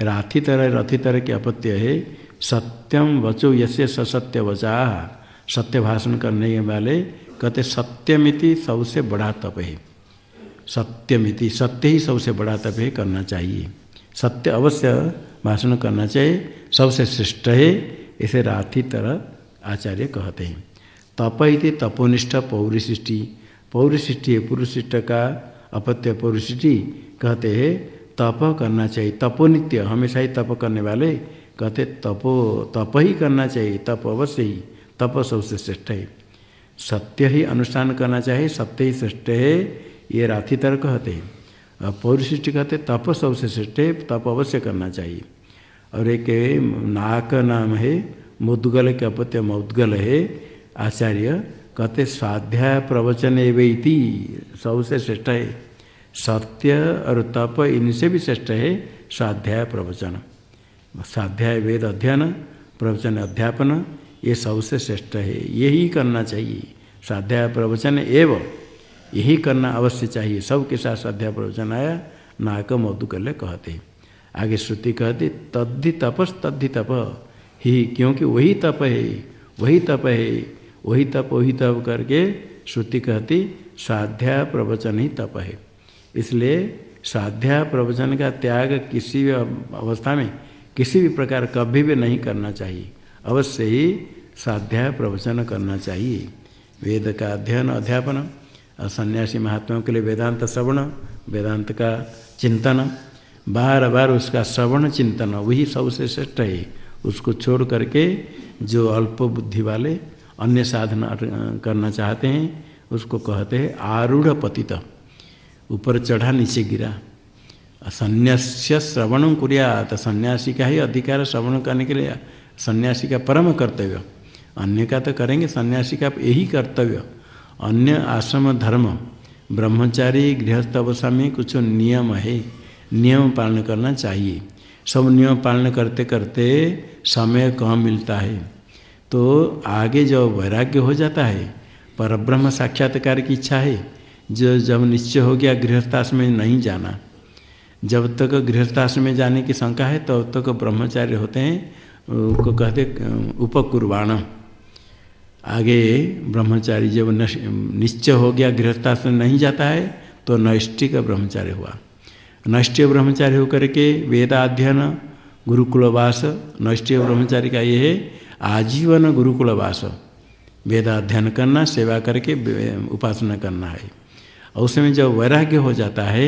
राथी तरह रथी तरह के अपत्य है, सत्यम वचो यसे सत्य वचा सत्य भाषण करने वाले कहते सत्यमिति सबसे बड़ा तप है। सत्यमिति, सत्य ही सबसे बड़ा तप है करना चाहिए। सत्य अवश्य भाषण करना चाहिए। सबसे श्रेष्ठ है, इसे राथी तरह आचार्य कहते हैं। तप इति तपोनिष्ठ पौरिशिष्टि है पुरुषिष्ट का अपत्य पौरिशिष्टि कहते हैं, तप करना चाहिए। तपोनित्य, हमेशा ही तप करने वाले। कहते, तपो, तप ही करना चाहिए, तप अवश्य ही। तप सबसे श्रेष्ठ है। सत्य ही अनुष्ठान करना चाहिए, सत्य ही श्रेष्ठ है, ये राथी तरह कहते हैं। और पौरिशिष्टि कहते, तप सबसे श्रेष्ठ है, तप अवश्य करना चाहिए। और एक नाक नाम है, मुद्गल के अपत्य मुद्गल है। आचार्य कहते, स्वाध्याय प्रवचन एवं सबसे श्रेष्ठ है। सत्य और तप, इनसे भी श्रेष्ठ है स्वाध्याय प्रवचन। स्वाध्याय वेद अध्ययन, प्रवचन अध्यापन, ये सबसे श्रेष्ठ है। यही करना चाहिए। स्वाध्याय प्रवचन एवं यही करना अवश्य चाहिए। सबके साथ स्वाध्याय प्रवचन आया नाक मधु कहते कहते आगे श्रुति कहती तद्धि तपस तद्धि तप ही, क्योंकि वही तप है, वही तप है, वही तप वही तप करके श्रुति कहती स्वाध्याय प्रवचन ही तप है। इसलिए स्वाध्याय प्रवचन का त्याग किसी भी अवस्था में किसी भी प्रकार कभी भी नहीं करना चाहिए। अवश्य ही स्वाध्याय प्रवचन करना चाहिए। वेद का अध्ययन, अध्यापन और सन्यासी महात्माओं के लिए वेदांत श्रवण, वेदांत का चिंतन बार बार उसका श्रवण चिंतन, वही सबसे श्रेष्ठ है। उसको छोड़ करके जो अल्प बुद्धि वाले अन्य साधना करना चाहते हैं, उसको कहते हैं आरूढ़ पतित। ऊपर चढ़ा, नीचे गिरा। संन्यास्य श्रवण कुरिया तो सन्यासी का ही अधिकार श्रवण करने के लिए सन्यासी का परम कर्तव्य। अन्य का तो करेंगे, सन्यासी का यही कर्तव्य। अन्य आश्रम धर्म। ब्रह्मचारी, गृहस्थ अवस्था में कुछ नियम है। नियम पालन करना चाहिए। सब नियम पालन करते करते समय कम मिलता है? तो आगे जब वैराग्य हो जाता है पर ब्रह्म साक्षात्कार की इच्छा है, जो जब निश्चय हो गया गृहस्थाश्रम में नहीं जाना, जब तक गृहस्थाश्रम में जाने की शंका है, तब तो तक ब्रह्मचार्य होते हैं को कहते उपकुर्बाण आगे ब्रह्मचारी जब निश्चय हो गया गृहस्थाश्रम नहीं जाता है तो नैष्ठिक ब्रह्मचार्य हुआ। नैष्ठ्य ब्रह्मचारी होकर के वेदाध्ययन, गुरुकुलवास नैष्ठ्य ब्रह्मचारी का ये है, आजीवन गुरुकुलवास। वेदाध्ययन करना, सेवा करके उपासना करना है। और उसमें जब वैराग्य हो जाता है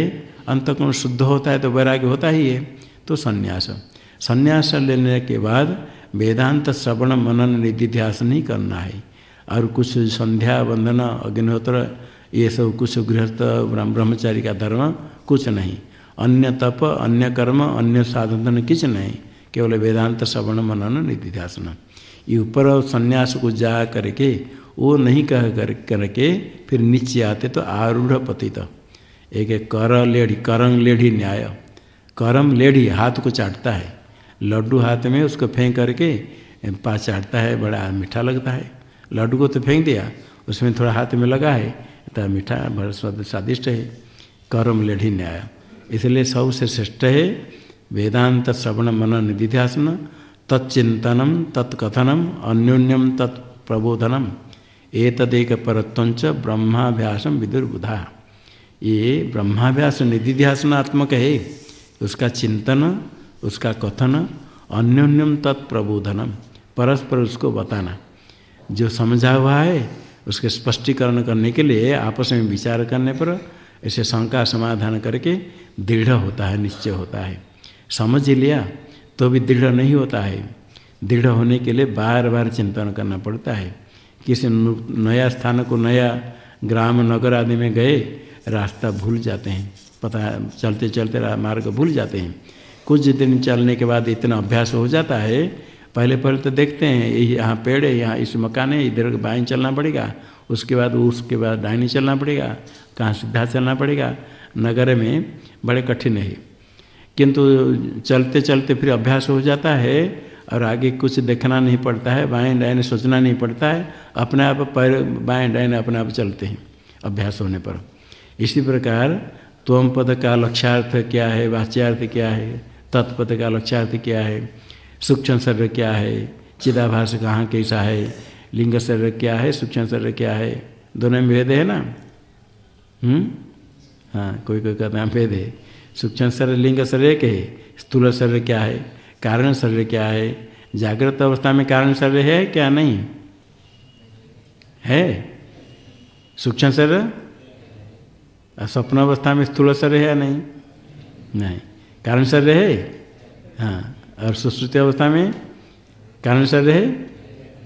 अंतकोण शुद्ध होता है तो वैराग्य होता ही है तो संन्यास। संन्यास लेने के बाद वेदांत श्रवण मनन निधिध्यास नहीं करना है। और कुछ संध्या, वंदना, अग्निहोत्र, ये सब कुछ गृहस्थ ब्रह्मचारी का धर्म कुछ नहीं। अन्य तप, अन्य कर्म, अन्य साधन किच नहीं, केवल वेदांत श्रवण मनन निधिध्यासन। ये ऊपर संन्यास को जा करके, वो नहीं कह कर, करके फिर नीचे आते तो आरूढ़ पतित। एक कर लेढ़ी, करंग लेढ़ी न्याय। करम लेढ़ी हाथ को चाटता है। लड्डू हाथ में उसको फेंक करके, पा चाटता है, बड़ा मीठा लगता है। लड्डू को तो फेंक दिया, उसमें थोड़ा हाथ में लगा है तो मीठा, बड़ा स्वादिष्ट है। करम लेढ़ी न्याय। इसलिए सबसे श्रेष्ठ है वेदांत श्रवण मन निधिध्यासन तत्चिंतनम तत्कथनम, अन्योन्यम तत्प्रबोधनम। एतदेक परत्वंच ब्रह्माभ्यासम विदुर्बुधा। ये ब्रह्माभ्यास निधिध्यासनात्मक है। उसका चिंतन, उसका कथन, अन्योन्यम तत्प्रबोधनम। परस्पर उसको बताना। जो समझा हुआ है, उसके स्पष्टीकरण करने के लिए आपस में विचार करने पर, ऐसे शंका समाधान करके दृढ़ होता है, निश्चय होता है। समझ लिया? तो भी दृढ़ नहीं होता है। दृढ़ होने के लिए बार बार चिंतन करना पड़ता है किसी नया स्थान को नया ग्राम, नगर आदि में गए, रास्ता भूल जाते हैं। पता चलते चलते मार्ग भूल जाते हैं। कुछ दिन चलने के बाद इतना अभ्यास हो जाता है पहले पहले तो देखते हैं यहाँ पेड़ है, यहाँ इस मकान है, इधर बाएँ चलना पड़ेगा, उसके बाद उसके बाद दाहिनी चलना पड़ेगा, कहाँ सीधा चलना पड़ेगा। नगर में बड़े कठिन है। किंतु चलते चलते फिर अभ्यास हो जाता है और आगे कुछ देखना नहीं पड़ता है, बाएँ डाएँ सोचना नहीं पड़ता है, अपने आप पैर बाएँ डाएँ अपने आप चलते हैं अभ्यास होने पर। इसी प्रकार त्वम पद का लक्ष्यार्थ क्या है, वाच्यार्थ क्या है, तत्पद का लक्ष्यार्थ क्या है, सूक्ष्म शरीर क्या है, चिदाभास कहाँ कैसा है, लिंग शरीर क्या है, सूक्ष्म शरीर क्या है, दोनों में भेद है ना? हम्म? हाँ कोई कोई कहते हैं भेद है। सूक्ष्म शरीर, लिंग शरीर के है स्थूल शरीर क्या है? कारण शरीर क्या है? जागृत अवस्था में कारण शरीर है क्या नहीं? है। सूक्ष्म शरीर? स्वप्न अवस्था में स्थूल शरीर है या नहीं? नहीं। कारण शरीर है? हाँ। और सुश्रुति अवस्था में कारण शरीर है?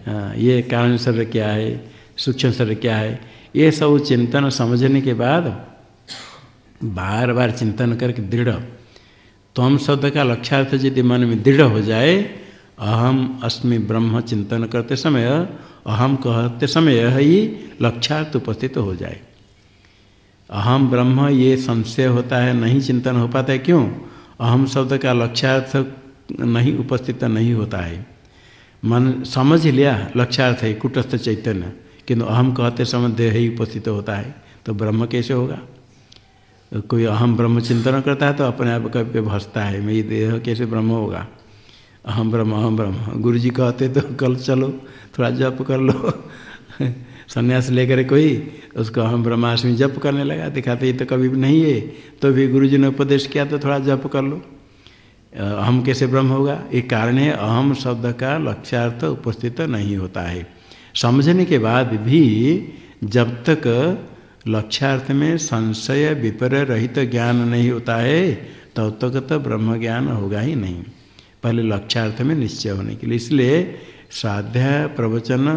हाँ। ये कारण शरीर क्या है? सूक्ष्म शरीर क्या है? ये सब चिंतन समझने के बाद बार बार चिंतन करके दृढ़। तम शब्द का लक्ष्यार्थ यदि मन में दृढ़ हो जाए, अहम अस्मि ब्रह्म चिंतन करते समय, अहम कहते समय ही लक्ष्यार्थ उपस्थित तो हो जाए। अहम ब्रह्म ये संशय होता है, नहीं चिंतन हो पाता है, क्यों? अहम शब्द का लक्ष्यार्थ नहीं, उपस्थित नहीं होता है। मन समझ लिया, लक्ष्यार्थ है, कुटस्थ चैतन्य, किंतु अहम कहते समय देह ही उपस्थित होता है तो ब्रह्म कैसे होगा? कोई अहम ब्रह्म चिंतन करता है तो अपने आप कभी कभी हंसता है, मेरी देह कैसे ब्रह्म होगा? अहम ब्रह्म अहम ब्रह्म। गुरु जी कहते तो कल चलो, थोड़ा जप कर लो। संन्यास लेकर कोई उसको अहम ब्रह्माष्टमी जप करने लगा, दिखाते ये तो कभी भी नहीं है तो भी गुरु जी ने उपदेश किया तो थोड़ा जप कर लो। अहम कैसे ब्रह्म होगा? एक कारण है, अहम शब्द का लक्ष्यार्थ उपस्थित नहीं होता है। समझने के बाद भी जब तक लक्ष्यार्थ में संशय विपर्य रहित तो ज्ञान नहीं होता है तब तक तो ब्रह्म ज्ञान होगा ही नहीं। पहले लक्ष्यार्थ में निश्चय होने के लिए। इसलिए स्वाध्याय प्रवचन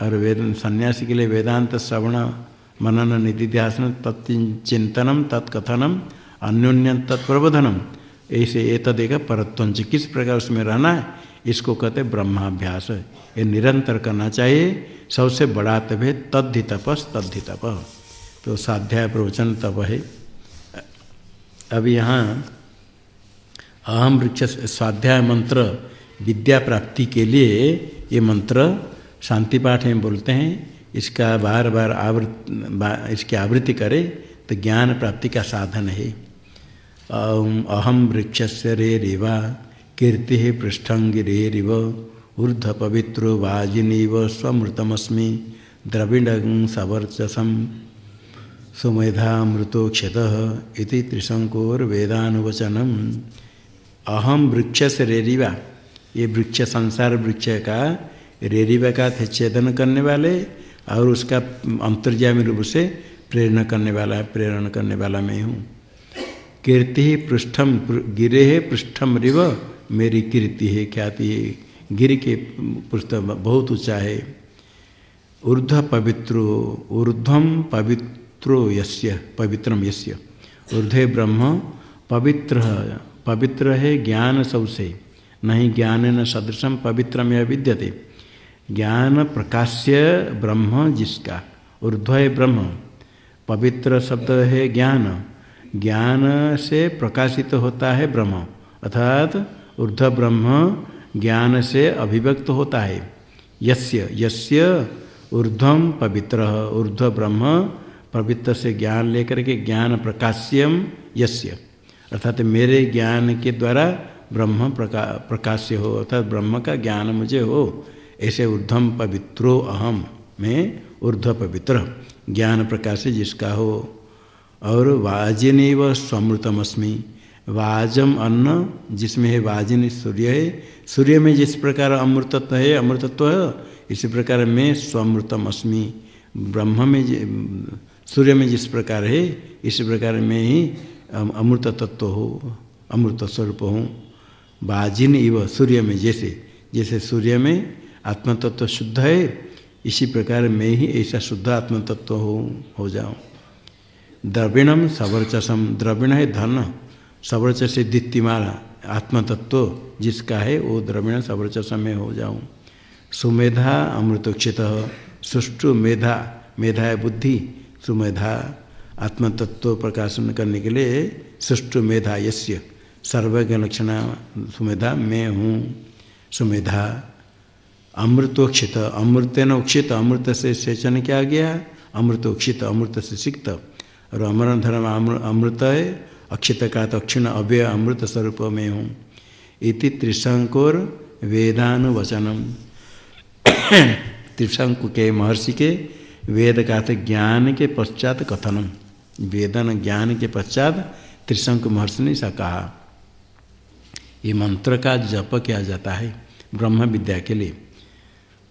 और वेद सन्यासी के लिए वेदांत श्रवण, मनन निधिध्यासन तत्चिंतनम तत्कथनम अन्योन्य तत्प्रबोधनम। ऐसे ये तदेगा परत्वंच किस प्रकार उसमें रहना है, इसको कहते ब्रह्माभ्यास। ये निरंतर करना चाहिए। सबसे बड़ा है तद्धि तपस तद्धि तप तो साध्याय प्रवचन तब है। अब यहाँ अहम वृक्ष स्वाध्याय मंत्र विद्या प्राप्ति के लिए ये मंत्र शांति पाठ में बोलते हैं। इसका बार बार आवृत इसकी आवृत्ति करे तो ज्ञान प्राप्ति का साधन है। अहम वृक्ष से रे रेवा, कीर्ति पृष्ठंगिरेरिव ऊर्ध पवित्रो वाजिनीव, स्वमृतमस्मी द्रविड़ सवर्चसम। सुमेधामृतोक्षत इति त्रिशंकोर्वेदानुवचनम अहम वृक्ष से रेरिवा ये वृक्ष, संसार वृक्ष का, रेरिवा का थे छेदन करने वाले और उसका अंतर्जामी रूप से प्रेरणा करने वाला, प्रेरण करने वाला मैं हूँ। कीर्ति पृष्ठम, गिरे है पृष्ठम रिव, मेरी कीर्ति है, ख्याति है। गिर के पृष्ठ बहुत ऊँचा है। ऊर्ध पवित्रो ऊर्ध्वम पवित्रो यस्य पवित्रम यस्य। ऊर्धे ब्रह्म, पवित्र पवित्र है ज्ञान सबसे नहीं ज्ञान न सदृशम पवित्रम विद्यते। ज्ञान प्रकाश्य ब्रह्म जिसका। ऊर्ध्व ब्रह्म। पवित्र शब्द है ज्ञान। ज्ञान से प्रकाशित होता है ब्रह्म। अर्थात ऊर्ध्व ब्रह्म ज्ञान से अभिव्यक्त होता है। यस्य यस्य ऊर्ध्वम पवित्र। ऊर्ध्व ब्रह्म पवित्र से ज्ञान लेकर के ज्ञान प्रकाश्यम यस्य। अर्थात मेरे ज्ञान के द्वारा ब्रह्म प्रका, प्रकाश्य हो, अर्थात ब्रह्म का ज्ञान मुझे हो, ऐसे ऊर्धम पवित्रो अहम में ऊर्ध्व पवित्र, ज्ञान प्रकाश जिसका हो। और वाजिनी व स्वमृतमस्मी, वाजम अन्न, जिसमें है वाजिनी सूर्य है, सूर्य में जिस प्रकार अमृतत्व है, अमृतत्व, इसी प्रकार मैं स्वमृतम अस्मि ब्रह्म में सूर्य में जिस प्रकार है, इसी प्रकार में ही अमृत तत्व हो अमृत स्वरूप हूँ। बाजिन इव सूर्य में जैसे जैसे सूर्य में आत्मतत्व शुद्ध है, इसी प्रकार मैं ही ऐसा शुद्ध आत्मतत्व हो हो जाऊँ द्रविणम सवर्चसम, द्रविण है धन सवर्च से दित्तिमाला, आत्मतत्व जिसका है, वो द्रविण सवर्चस में हो जाऊँ सुमेधा अमृतोक्षित सुष्टु मेधा मेधा है बुद्धि सुमेधा आत्मतत्व प्रकाशन करने के लिए सुष्टु मेधा यस्य। सर्वज्ञ लक्षण सुमेधा, मैं हूँ सुमेधा। अमृतोक्षित, अमृतेन उक्षित अमृत से सेचन किया गया? अमृतोक्षित अमृत से सिक्त। और अमर धर्म अमृत है अक्षित का तो अक्षिण अव्यय, अमृत स्वरूप, में हूँ। इति त्रिशंकोर वेदानुवचनम। त्रिशंकु के महर्षि के वेद का ज्ञान के पश्चात कथनम। वेदन ज्ञान के पश्चात त्रिशंक महर्षि ने ऐसा कहा, ये मंत्र का जप किया जाता है ब्रह्म विद्या के लिए।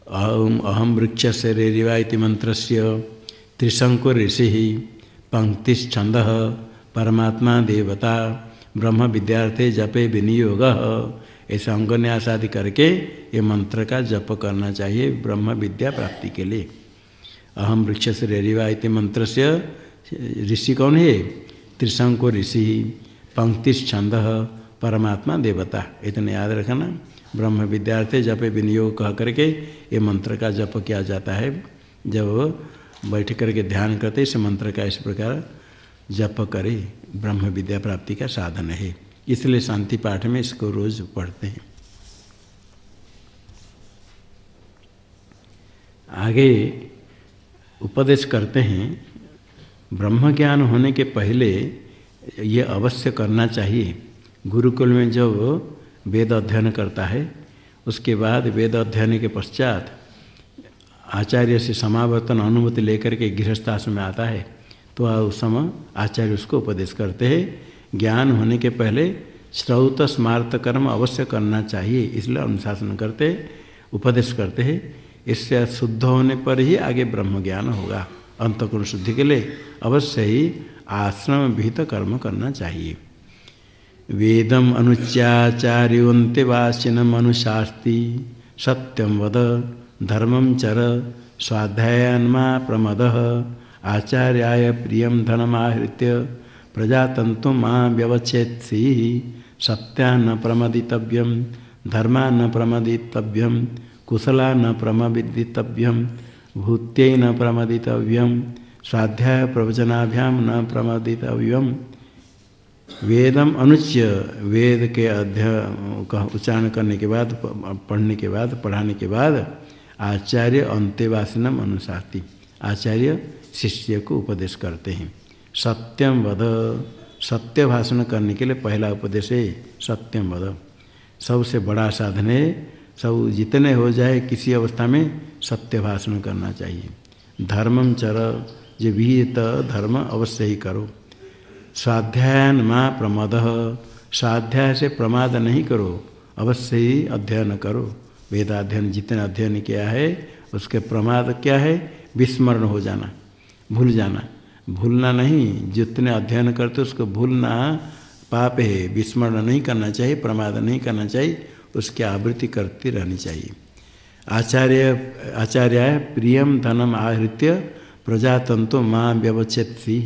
अहम अहम वृक्ष से रेरिवा मंत्र से त्रिशंकु ऋषि पंक्तिश्छंद परमात्मा देवता ब्रह्म विद्यार्थे जपे विनियोग। ऐसा अंगन्यास आदि करके ये मंत्र का जप करना चाहिए ब्रह्म विद्या प्राप्ति के लिए। अहम वृक्ष से रेरिवा मंत्र से ऋषि कौन है? त्रिशंको ऋषि पंक्तिश्छंद परमात्मा देवता। इतने याद रखना, ब्रह्म विद्यार्थी जप विनियोग कह करके ये मंत्र का जप किया जाता है। जब बैठ करके ध्यान करते, इस मंत्र का इस प्रकार जप करे। ब्रह्म विद्या प्राप्ति का साधन है। इसलिए शांति पाठ में इसको रोज पढ़ते हैं। आगे उपदेश करते हैं ब्रह्म ज्ञान होने के पहले ये अवश्य करना चाहिए। गुरुकुल में जब वेद अध्ययन करता है, उसके बाद वेद अध्ययन के पश्चात आचार्य से समावर्तन अनुमति लेकर के गृहस्थाश्रम में आता है तो उस समय आचार्य उसको उपदेश करते हैं। ज्ञान होने के पहले श्रौत स्मार्त कर्म अवश्य करना चाहिए, इसलिए अनुशासन करते, उपदेश करते हैं। इससे शुद्ध होने पर ही आगे ब्रह्म ज्ञान होगा। अंतकुण शुद्धि के लिए अवश्य ही आश्रम विहित कर्म करना चाहिए। वेदम अनुच्याचार्योन्त्यवासिनम अनुशास्ति सत्यम वद धर्मम चर स्वाध्यायन्मा प्रमद, आचार्याय प्रिय धनमाहृत्य प्रजातंतु माँ व्यवच्छेत्सी सत्यान्न प्रमदितव्यम धर्मा न प्रमदितव्यम कुशला न प्रमविदितव्यम भूत्य न प्रमदितव्यम, स्वाध्याय प्रवचनाभ्याम न प्रमदितव्यम। वेदम अनुच्य वेद के अध्यय का उच्चारण करने के बाद पढ़ने के बाद, पढ़ाने के बाद आचार्य अंत्यवासिनम अनुसाती आचार्य शिष्य को उपदेश करते हैं। सत्यम वध सत्य भाषण करने के लिए पहला उपदेश है सत्यम वध सबसे बड़ा साधन है सब जितने हो जाए किसी अवस्था में सत्य भाषण करना चाहिए। धर्मम चर जो विहित धर्म अवश्य ही करो। स्वाध्यायन माँ प्रमद, स्वाध्याय से प्रमाद नहीं करो, अवश्य ही अध्ययन करो। वेदाध्ययन जितने अध्ययन किया है, उसके प्रमाद क्या है? विस्मरण हो जाना, भूल जाना। भूलना नहीं, जितने अध्ययन करते उसको भूलना पाप है। विस्मरण नहीं करना चाहिए, प्रमाद नहीं करना चाहिए। उसकी आवृत्ति करती रहनी चाहिए। आचार्य आचार्य प्रियम धनम आहृत्य प्रजातंतु माँ व्यवच्छेद सी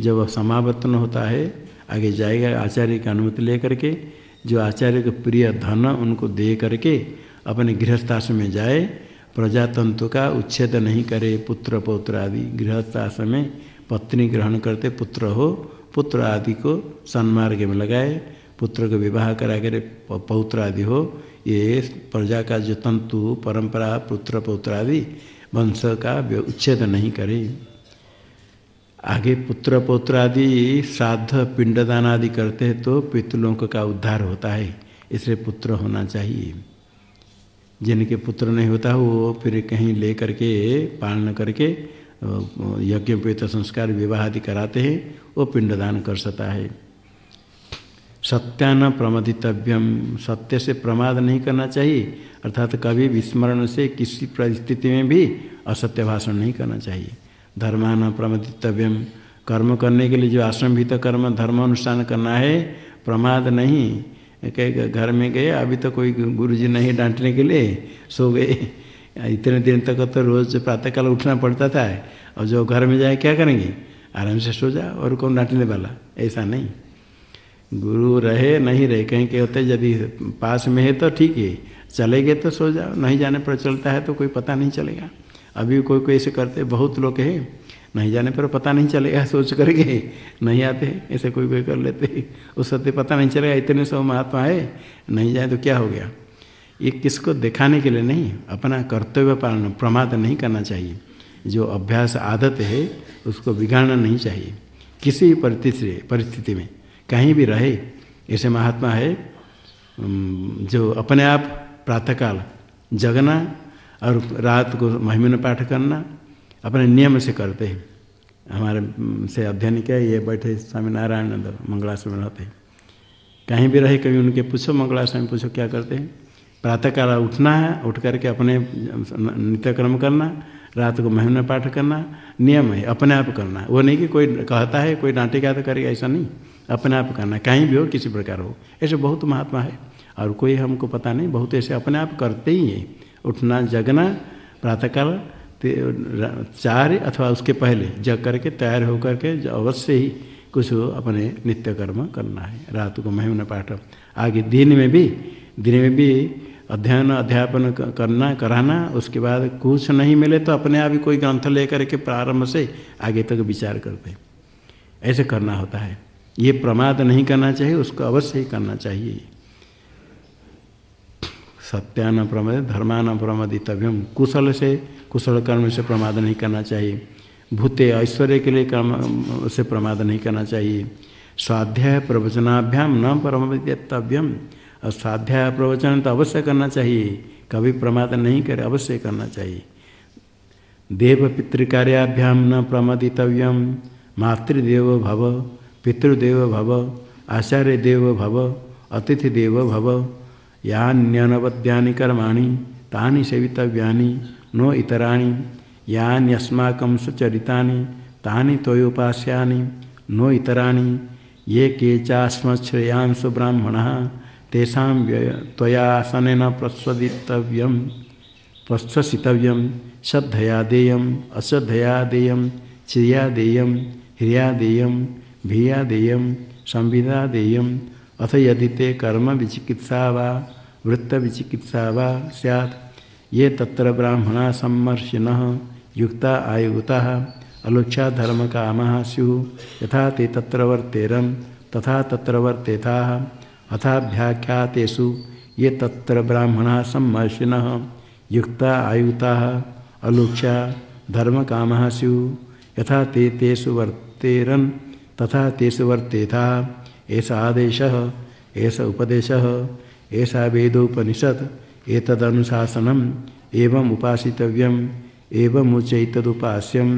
जब समावर्तन होता है, आगे जाएगा आचार्य की अनुमति लेकर के, जो आचार्य के प्रिय धन उनको दे करके अपने गृहस्थाश्रम में जाए, प्रजातंतु का उच्छेद नहीं करे, पुत्र, पौत्र आदि गृहस्थाश्रम में पत्नी ग्रहण करते, पुत्र हो, पुत्र आदि को सन्मार्ग में लगाए पुत्र को विवाह करा कर पौत्र आदि हो। ये प्रजा का जो तंतु परंपरा, पुत्र पौत्र आदि वंश का उच्छेद नहीं करे। आगे पुत्र पौत्र आदि श्राद्ध, पिंडदान आदि करते हैं तो पितृलोक का उद्धार होता है। इसलिए पुत्र होना चाहिए। जिनके पुत्र नहीं होता, वो फिर कहीं ले करके पालन करके यज्ञ पेत संस्कार, विवाह आदि कराते हैं, वो पिंडदान कर सकता है। सत्यान प्रमदितव्यम। सत्य से प्रमाद नहीं करना चाहिए। अर्थात कभी विस्मरण से किसी परिस्थिति में भी असत्य भाषण नहीं करना चाहिए। धर्मान प्रमदितव्यम। कर्म करने के लिए जो आश्रम भीतर कर्म, धर्म अनुष्ठान करना है, प्रमाद नहीं। कह घर में गए, अभी तो कोई गुरु जी नहीं डांटने के लिए, सो गए। इतने दिन तक तो रोज प्रातःकाल उठना पड़ता था। और जो घर में जाए क्या करेंगे? आराम से सो जा, और कौन डांटने वाला? ऐसा नहीं। गुरु रहे, नहीं रहे, कहीं के होते यदि पास में है तो ठीक है। चले गए तो सो जाओ, नहीं जाने पर चलता है तो कोई पता नहीं चलेगा। अभी कोई कोई ऐसे करते बहुत लोग हैं, नहीं जाने पर पता नहीं चलेगा, सोच करके नहीं आते, ऐसे कोई कोई कर लेते उस सत्य पता नहीं चलेगा, इतने सब महात्मा है, नहीं जाए तो क्या हो गया? ये किसको दिखाने के लिए नहीं, अपना कर्तव्य पालन, प्रमाद नहीं करना चाहिए। जो अभ्यास आदत है, उसको बिगाड़ना नहीं चाहिए। किसी परिस्थिति परिस्थिति में। कहीं भी रहे, ऐसे महात्मा है जो अपने आप प्रातःकाल जगना और रात को महिमन पाठ करना अपने नियम से करते हैं। हमारे से अध्ययन किया, ये बैठे स्वामी नारायण मंगलाश्रम रहते कहीं भी रहे, कभी उनके पूछो, मंगलाश्रम पूछो, क्या करते हैं? प्रातःकाल उठना है, उठ करके अपने नित्यक्रम करना, रात को महिमन पाठ करना, नियम है, अपने आप करना। वो नहीं कि कोई कहता है, कोई डांटेगा तो करेगा, ऐसा नहीं। अपने आप करना, कहीं भी हो, किसी प्रकार हो, ऐसे बहुत महात्मा है। और कोई हमको पता नहीं, बहुत ऐसे अपने आप करते ही हैं। उठना, जगना, प्रातःकाल चार अथवा उसके पहले जग करके, तैयार होकर के अवश्य ही कुछ अपने नित्य कर्म करना है। रात को महिमन पाठ, आगे दिन में भी, दिन में भी अध्ययन, अध्यापन करना, कराना, उसके बाद कुछ नहीं मिले तो अपने आप ही कोई ग्रंथ लेकर के प्रारंभ से आगे तक विचार करते ऐसे करना होता है। ये प्रमाद नहीं करना चाहिए, उसको अवश्य ही करना चाहिए। सत्यान प्रमद धर्मान प्रमदितव्यम कुशल से, कुशल कर्म से प्रमाद नहीं करना चाहिए। भूते ऐश्वर्य के लिए कर्म, से प्रमाद नहीं करना चाहिए। स्वाध्याय प्रवचनाभ्याम न परमदितव्यम और स्वाध्याय प्रवचन तो अवश्य करना चाहिए। कभी प्रमाद नहीं करे, अवश्य करना चाहिए। देव पितृकार्याभ्याम न प्रमदितव्यम। मातृदेव भव। पितृदेव भव, आचार्य देव भव, अतिथि देव भव। यान्यनवद्यानि कर्माणि, तानि सेवितव्यानि, नो इतराणि। यान्यस्माकं सुचरितानि, तानि त्वयोपास्यानि नो इतराणि। ये केचास्मश्रेयांसु ब्राह्मणः, तेषां त्वयासनेन प्रस्वदितव्यं प्रस्वसितव्यं श्रद्धया देयम्, अश्रद्धया देयं चिया देयं ह्रिया देयं भिया देयं संविदा देयं अथ यदि ते कर्म विचिकित्सा वा, वृत्त विचिकित्सा वा सैत् ये तत्र ब्राह्मणा सम्मर्शिन, युक्ता आयुता अलुक्षा धर्म काम स्यु। यथा ते तत्र वर्तेरम, तथा तत्र वर्तेता अथाभ्याख्यातेषु, ये तत्र ब्राह्मणा सम्मर्शिन, युक्ता आयुता अलुक्षा धर्म काम स्यु। यथा ते तेषु वर्तेरन तथा तेषु वर्तेता ऐसा आदेश ऐसा उपदेश ऐसा वेदोपनिषद एतदनुशासनम एवं उपासितव्यम एवं उचैतदुपास्यम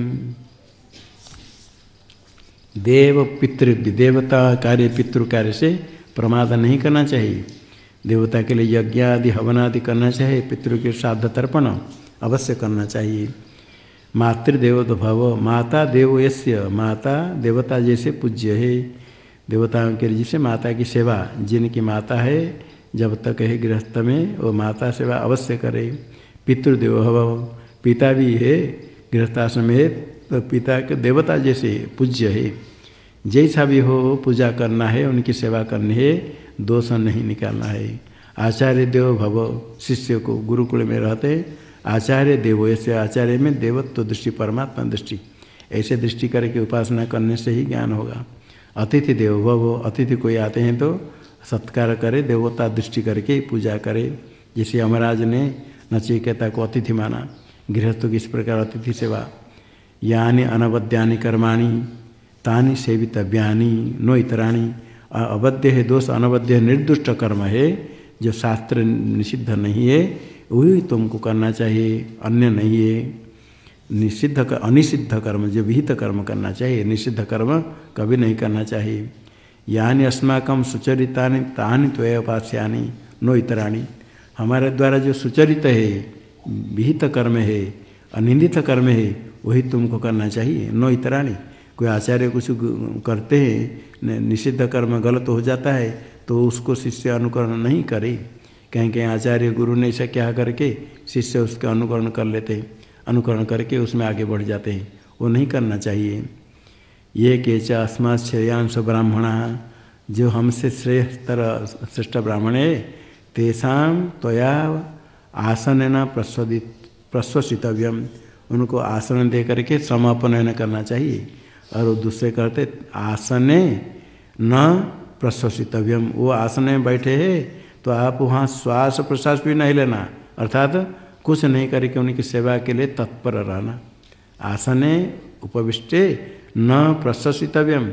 देव पितृ देवता कार्य पितृ कार्य से प्रमाद नहीं करना चाहिए। देवता के लिए यज्ञ आदि हवन आदि करना चाहिए, पितृ के श्राद्ध तर्पण अवश्य करना चाहिए। मातृदेव भव माता देव यस्य माता देवता जैसे पूज्य है। देवताओं के जैसे माता की सेवा, जिनकी माता है, जब तक है गृहस्थ में, वो माता सेवा अवश्य करे। पितृदेव भव पिता भी है, गृहस्थाश्रम में तो पिता के देवता जैसे पूज्य है। जैसा भी हो, पूजा करना है, उनकी सेवा करनी है, दोष नहीं निकालना है। आचार्य देव भव शिष्य को गुरुकुल में रहते आचार्य देव, ऐसे आचार्य में देवत्व दृष्टि, परमात्मा दृष्टि, ऐसे दृष्टि करके उपासना करने से ही ज्ञान होगा। अतिथि देव भव अतिथि कोई आते हैं तो सत्कार करे, देवता दृष्टि करके पूजा करे। जैसे अमराज ने नचिकेता को अतिथि माना, गृहस्थ किस प्रकार अतिथि सेवा। यानी अनवद्यानि कर्माणी, तानि सेवितव्यानि, नो इतराणी। अवध्य है दोष अनवध्य निर्दुष्ट कर्म है, जो शास्त्र निषिद्ध नहीं है। वही तुमको करना चाहिए अन्य नहीं है। निषिद्ध कर, अनिषिद्ध कर्म जो विहित कर्म करना चाहिए निषिद्ध कर्म कभी नहीं करना चाहिए। यानी अस्माक सुचरिता तानी तानि त्वपास्यानि नो इतराणी। हमारे द्वारा जो सुचरित है विहित कर्म है अनिंदित कर्म है वही तुमको करना चाहिए नो इतराणी। कोई आचार्य कुछ करते हैं निषिद्ध कर्म गलत हो जाता है तो उसको शिष्य अनुकरण नहीं करे। कहीं कहीं आचार्य गुरु ने ऐसा क्या करके शिष्य उसका अनुकरण कर लेते हैं, अनुकरण करके उसमें आगे बढ़ जाते हैं। वो नहीं करना चाहिए। ये के च अस्मात् श्रेयांश ब्राह्मण, जो हमसे श्रेष्ठतर श्रेष्ठ ब्राह्मण है तेषा त्वया आसन न प्रस्वदित प्रश्वसितव्यम उनको आसन दे करके समापन करना चाहिए। और दूसरे कहते, आसने न प्रश्वसितव्यम वो आसन बैठे हैं तो आप वहाँ श्वास प्रश्वास भी नहीं लेना। अर्थात, कुछ नहीं करके उनकी सेवा के लिए तत्पर रहना। आसने, उपविष्टे, न प्रश्वसितव्यम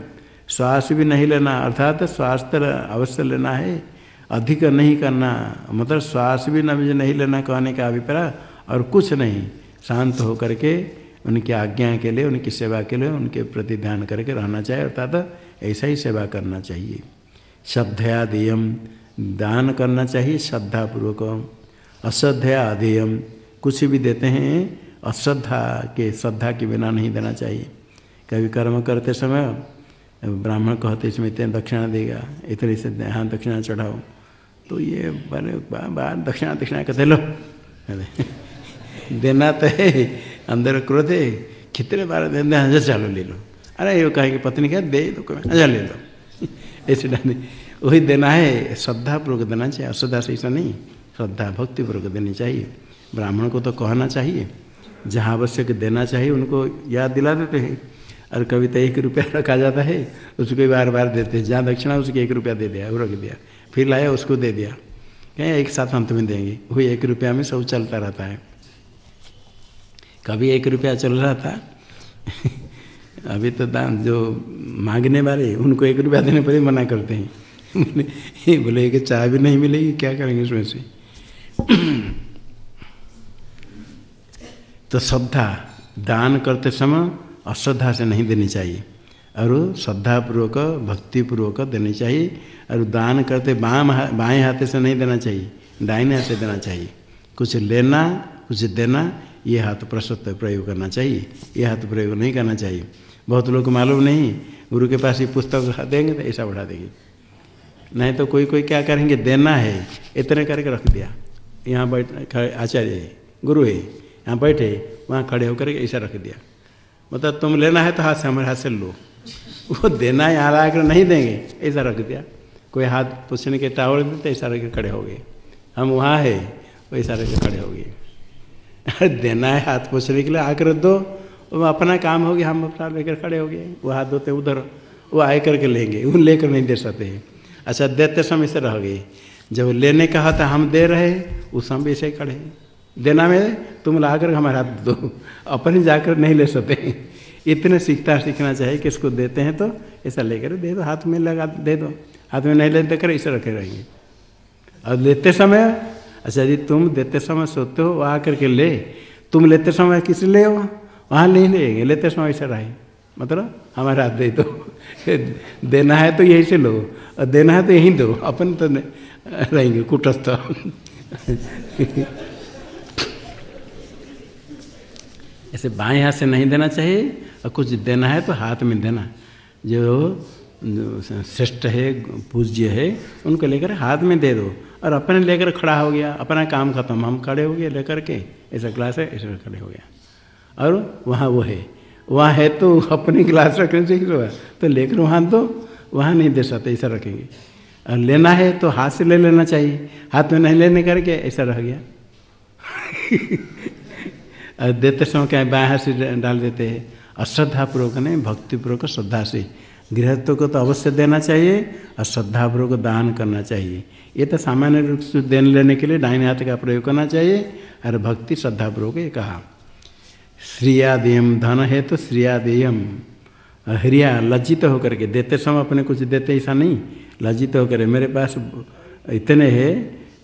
श्वास भी नहीं लेना, अर्थात स्वास्थ्य अवश्य लेना है। अधिक नहीं करना मतलब श्वास भी नहीं लेना कहने का अभिप्राय, और कुछ नहीं। शांत होकर के उनकी आज्ञा के लिए, उनकी सेवा के लिए, उनके प्रति ध्यान करके रहना चाहिए। अर्थात, ऐसा ही सेवा करना चाहिए। श्रद्धया देयम दान करना चाहिए श्रद्धापूर्वक अश्रद्धया अधेयम। कुछ भी देते हैं, अश्रद्धा के, श्रद्धा के बिना नहीं देना चाहिए। कभी कर्म करते समय, ब्राह्मण कहते इसमें इतने दक्षिणा देगा, इतने से हाँ दक्षिणा चढ़ाओ। तो ये बार दक्षिणा दक्षिणा कहते लो। देना तो है, अंदर क्रोध है, कितने बार देते हैं चलो ले लो। अरे, ये कहेंगे, पत्नी क्या दे तो अच्छा ले लो। ऐसे डाले। वही देना है श्रद्धापूर्वक देना चाहिए। अश्रद्धा से ऐसा नहीं, श्रद्धा भक्तिपूर्वक देनी चाहिए। ब्राह्मण को तो कहना चाहिए, जहाँ आवश्यक देना चाहिए, उनको याद दिला देते हैं। और कभी तो एक रुपया रखा जाता है, उसको बार बार देते हैं। जहाँ दक्षिणा, उसको एक रुपया दे दिया वो रख दिया। फिर लाया, उसको दे दिया। कहें, एक साथ अंत में देंगे। वही एक रुपया में सब चलता रहता है। कभी एक रुपया चल रहा था, अभी तो दान जो मांगने वाले, उनको एक रुपया देने पर ही मना करते हैं। बोले कि चाय भी नहीं मिलेगी, क्या करेंगे उसमें से? तो श्रद्धा, दान करते समय अश्रद्धा से नहीं देनी चाहिए। और श्रद्धापूर्वक, भक्तिपूर्वक देनी चाहिए। और दान करते बाम बाएँ हाथ से नहीं देना चाहिए, दाहिने हाथ से देना चाहिए। कुछ लेना, कुछ देना, ये हाथ प्रशस्त प्रयोग करना चाहिए। ये हाथ प्रयोग नहीं करना चाहिए। बहुत लोग मालूम नहीं, गुरु के पास ये पुस्तक देंगे तो ऐसा बढ़ा देंगे। नहीं तो कोई कोई क्या करेंगे? देना है। इतने करके रख दिया। यहाँ बैठ आचार्य है गुरु है यहाँ बैठे, वहाँ खड़े होकर ऐसा रख दिया। मतलब तुम लेना है तो हाथ से, हमारे हाथ से लो। वो देना है, यहाँ आकर नहीं देंगे, ऐसा रख दिया। कोई हाथ पूछने के टावल देते ऐसा रख खड़े हो गए। हम वहाँ है वैसा रह खड़े हो गए। देना है, हाथ पोछने के लिए आकर दो। वो अपना काम हो गया, हम अपना लेकर खड़े हो गए। वो हाथ धोते उधर, वो आए करके लेंगे। वो लेकर नहीं दे सकते। अच्छा देते समय से रह गए जब लेने का था, हम दे रहे उस समय ऐसे खड़े देना में तुम ला कर हमारे हाथ दो। अपने जाकर नहीं ले सकते। इतने सीखता सीखना चाहिए कि इसको देते हैं तो ऐसा लेकर दे दो, हाथ में लगा, दे दो। हाथ में नहीं लेते कर ऐसे रखे रहेंगे। और लेते समय अच्छा यदि तुम देते समय सोते हो, वहाँ करके ले। तुम लेते समय किस ले हो? वहाँ नहीं लेंगे, लेते समय ऐसा रहे। मतलब हमारे हाथ दे दो। देना है तो यही से लो, और देना है तो यही दो। अपन तो रहेंगे कुटस्थ। ऐसे बाएँ हाथ से नहीं देना चाहिए, और कुछ देना है तो हाथ में देना। जो श्रेष्ठ है, पूज्य है, उनको लेकर हाथ में दे दो। और अपने लेकर खड़ा हो गया, अपना काम खत्म। हम खड़े हो गए लेकर के, ऐसा क्लास है, ऐसा खड़े हो गया। और वहाँ वो है। वहाँ है तो अपने गिलास रखने से ही तो लेकर वहाँ तो वहाँ नहीं दे सकते, ऐसा रखेंगे। और लेना है तो हाथ से ले लेना चाहिए। हाथ में नहीं लेने करके ऐसा रह गया। और देते समय क्या बाएँ हाथ से डाल देते हैं। अश्रद्धापूर्वक नहीं, भक्तिपूर्वक, श्रद्धा से। गृहस्थों को तो अवश्य देना चाहिए और श्रद्धापूर्वक दान करना चाहिए। ये तो सामान्य रूप से देन लेने के लिए डाइन हाथ का प्रयोग करना चाहिए। और भक्ति श्रद्धापूर्वक, ये कहा। श्रियादेयम धन है तो श्रियादेयम हरिया लज्जित होकर के देते समय अपने कुछ देते ऐसा नहीं। लज्जित होकर मेरे पास इतने है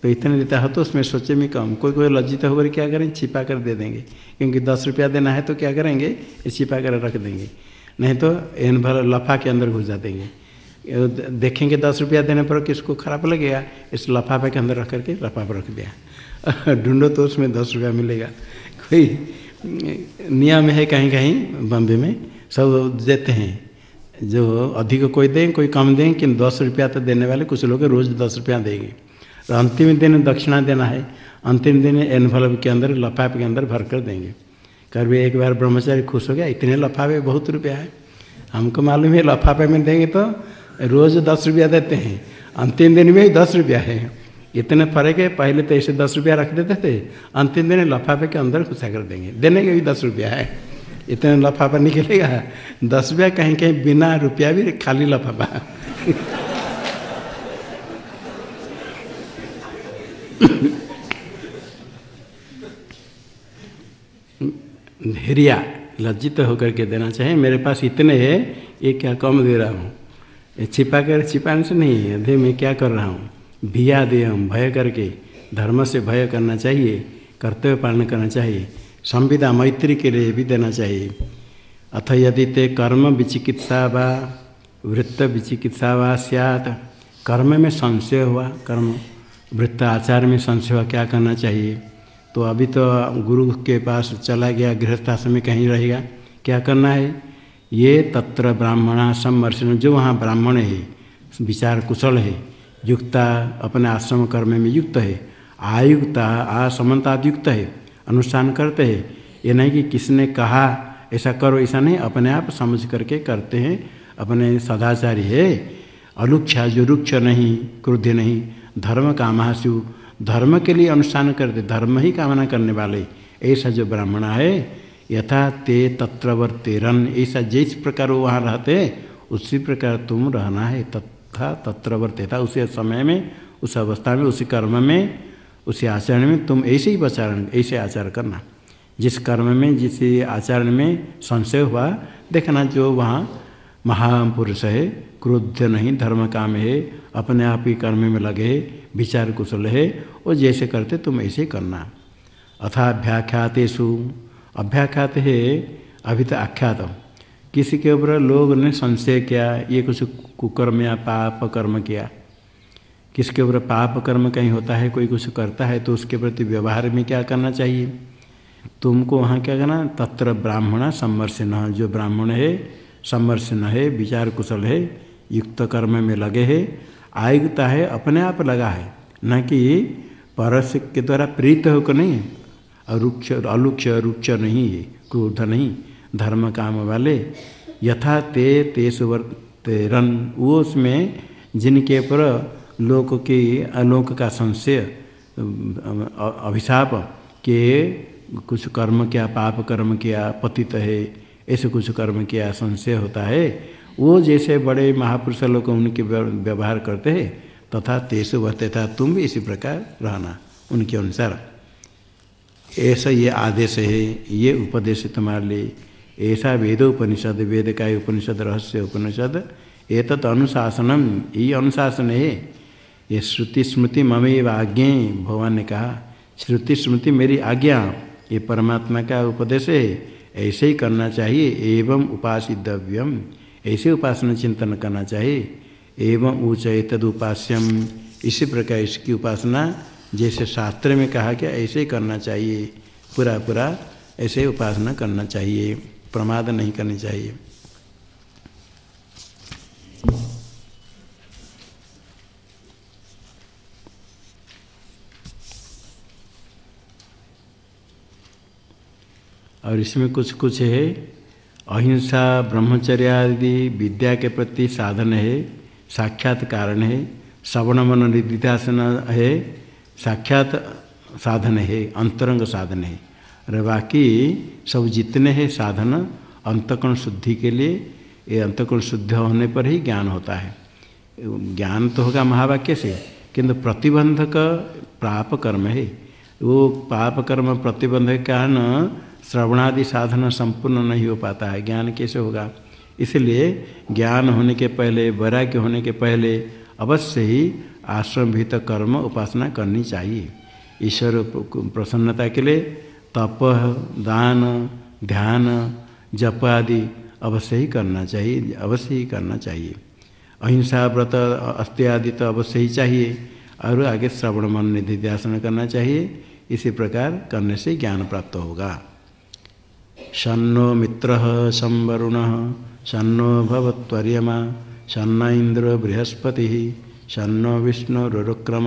तो इतने देता है तो उसमें सोचे में कम। कोई कोई लज्जित होकर क्या करें? छिपा कर दे देंगे। क्योंकि दस रुपया देना है तो क्या करेंगे? छिपा कर रख देंगे। नहीं तो एन भर लफा के अंदर घुसा देंगे देखेंगे दस रुपया देने पर किसको खराब लगेगा? इस लफाफे के अंदर रख करके लफाफा रख दिया। ढूंढो तो उसमें दस रुपया मिलेगा। कोई नियम है कहीं कहीं बम्बे में। सब देते हैं। जो अधिक कोई दें, कोई कम दें कि दस रुपया तो देने वाले कुछ लोग रोज़ दस रुपया देंगे। तो अंतिम दिन दक्षिणा देना है। अंतिम दिन एनवलप के अंदर, लफाफ के अंदर भर कर देंगे। कर एक बार ब्रह्मचारी खुश हो गया, इतने लफाफे बहुत रुपया है। हमको मालूम है, लफाफे में देंगे तो रोज़ दस रुपया देते हैं। अंतिम दिन में दस रुपया है। इतने फ़र्क है पहले तो ऐसे दस रुपया रख देते थे, अंतिम दिन लफाफे के अंदर घुसा कर देंगे। देने के भी दस रुपया है। इतने लफाफा निकलेगा। दस रुपया कहीं कहीं बिना रुपया भी खाली लफाफा। धैर्या लज्जित होकर के देना चाहिए मेरे पास इतने है, ये क्या कम दे रहा हूँ? छिपा कर छिपाने से नहीं है मैं क्या कर रहा हूँ? भिया दे भय करके धर्म से भय करना चाहिए, कर्तव्य पालन करना चाहिए, संविदा मैत्री के लिए भी देना चाहिए। अथ यदि ते कर्म विचिकित्सा व, वृत्त विचिकित्सा व सियात, कर्म में संशय हुआ, कर्म, वृत्त आचार में संशय हुआ, क्या करना चाहिए? तो अभी तो गुरु के पास चला गया, गृहस्थाश्रम में कहीं रहेगा, क्या करना है? ये तत्र ब्राह्मणा सम्मर्शन जो वहाँ ब्राह्मण है, विचार कुशल है युक्ता अपने आश्रम कर्म में युक्त है। आयुक्ता आसमंताद युक्त है। अनुष्ठान करते हैं। ये नहीं कि किसने कहा, ऐसा करो, ऐसा नहीं। अपने आप समझ करके करते हैं। अपने सदाचारी है। अलुक्षा जो रुक्ष नहीं क्रोध्य नहीं। धर्म कामाशु धर्म के लिए अनुष्ठान करते। धर्म ही कामना करने वाले। ऐसा जो ब्राह्मण है, यथा ते तत्रवर्तेरन। ऐसा जिस प्रकार वो वहाँ रहते, उसी प्रकार तुम रहना है तथा तत्रवर्ते था उसी समय में, उस अवस्था में, उसी कर्म में, उसी आचरण में तुम ऐसे ही आचरण ऐसे आचार करना। जिस कर्म में, जिस आचरण में संशय हुआ, देखना जो वहाँ महापुरुष है क्रोध नहीं, धर्म काम है, अपने आप ही कर्म में लगे विचार कुशल है, वो जैसे करते तुम ऐसे करना। अथाभ्याख्यातेषु। अभ्याख्यात है अभी तो आख्यात किसी के ऊपर लोग ने संशय किया, ये कुछ कुकर्म या पाप कर्म किया। किसके ऊपर पाप कर्म कहीं होता है, कोई कुछ करता है तो उसके प्रति व्यवहार में क्या करना चाहिए? तुमको वहाँ क्या करना? तत्र ब्राह्मण सम्मर्शन जो ब्राह्मण है सम्मर्शन है विचार कुशल है, युक्त कर्म में लगे है, आयुक्ता है, अपने आप लगा है। न कि परस के द्वारा प्रीत होकर नहीं है। अरुक्ष, अलुक्ष रुक्ष नहीं है, क्रोध नहीं। धर्म काम वाले यथा ते तेस तेरन वो उसमें जिनके पर लोक की अलोक का संशय अभिशाप के कुछ कर्म किया, पाप कर्म किया, पतित है, ऐसे कुछ कर्म किया संशय होता है, वो जैसे बड़े महापुरुष लोग उनके व्यवहार करते हैं, तथा तेसु वर्ते था, तुम भी इसी प्रकार रहना उनके अनुसार। ऐसा ये आदेश है, ये उपदेश तुम्हारे लिए ऐसा वेद उपनिषद वेद का उपनिषद रहस्य उपनिषद ये तत् अनुशासनम। ये अनुशासन है ये श्रुति स्मृति ममेव आज्ञा, भगवान ने कहा श्रुति स्मृति मेरी आज्ञा, ये परमात्मा का उपदेश है, ऐसे ही करना चाहिए, एवं उपासितव्यम। ऐसे उपासना चिंतन करना चाहिए, एवं ऊंच तद उपास्यम। इसी प्रकार इसकी उपासना, जैसे शास्त्र में कहा गया ऐसे ही करना चाहिए पूरा पूरा ऐसे उपासना करना चाहिए। प्रमाद नहीं करनी चाहिए। और इसमें कुछ कुछ है। अहिंसा ब्रह्मचर्य आदि विद्या के प्रति साधन है, साक्षात कारण है, श्रवण मन निधिध्यासन है, साक्षात साधन है, अंतरंग साधन है। बाकी सब जितने हैं साधन, अंतकरण शुद्धि के लिए, ये अंतकरण शुद्ध होने पर ही ज्ञान होता है। ज्ञान तो होगा महावाक्य से, किंतु प्रतिबंधक पाप कर्म है। वो पाप कर्म प्रतिबंधक के कारण श्रवणादि साधन संपूर्ण नहीं हो पाता है, ज्ञान कैसे होगा? इसलिए ज्ञान होने के पहले, वैराग्य होने के पहले अवश्य ही आश्रम भीत कर्म उपासना करनी चाहिए। ईश्वर प्रसन्नता के लिए तप, दान, ध्यान, जप आदि अवश्य ही करना चाहिए, अवश्य ही करना चाहिए। अहिंसा, व्रत अस्त्य आदि तो अवश्य ही चाहिए और आगे श्रवण, मन, निधि, ध्यान करना चाहिए। इसी प्रकार करने से ज्ञान प्राप्त होगा। शनो मित्र संवरुण शनो भवत्वर्यमा, शन्न इंद्र बृहस्पति शनो विष्णु विष्णुरुक्रम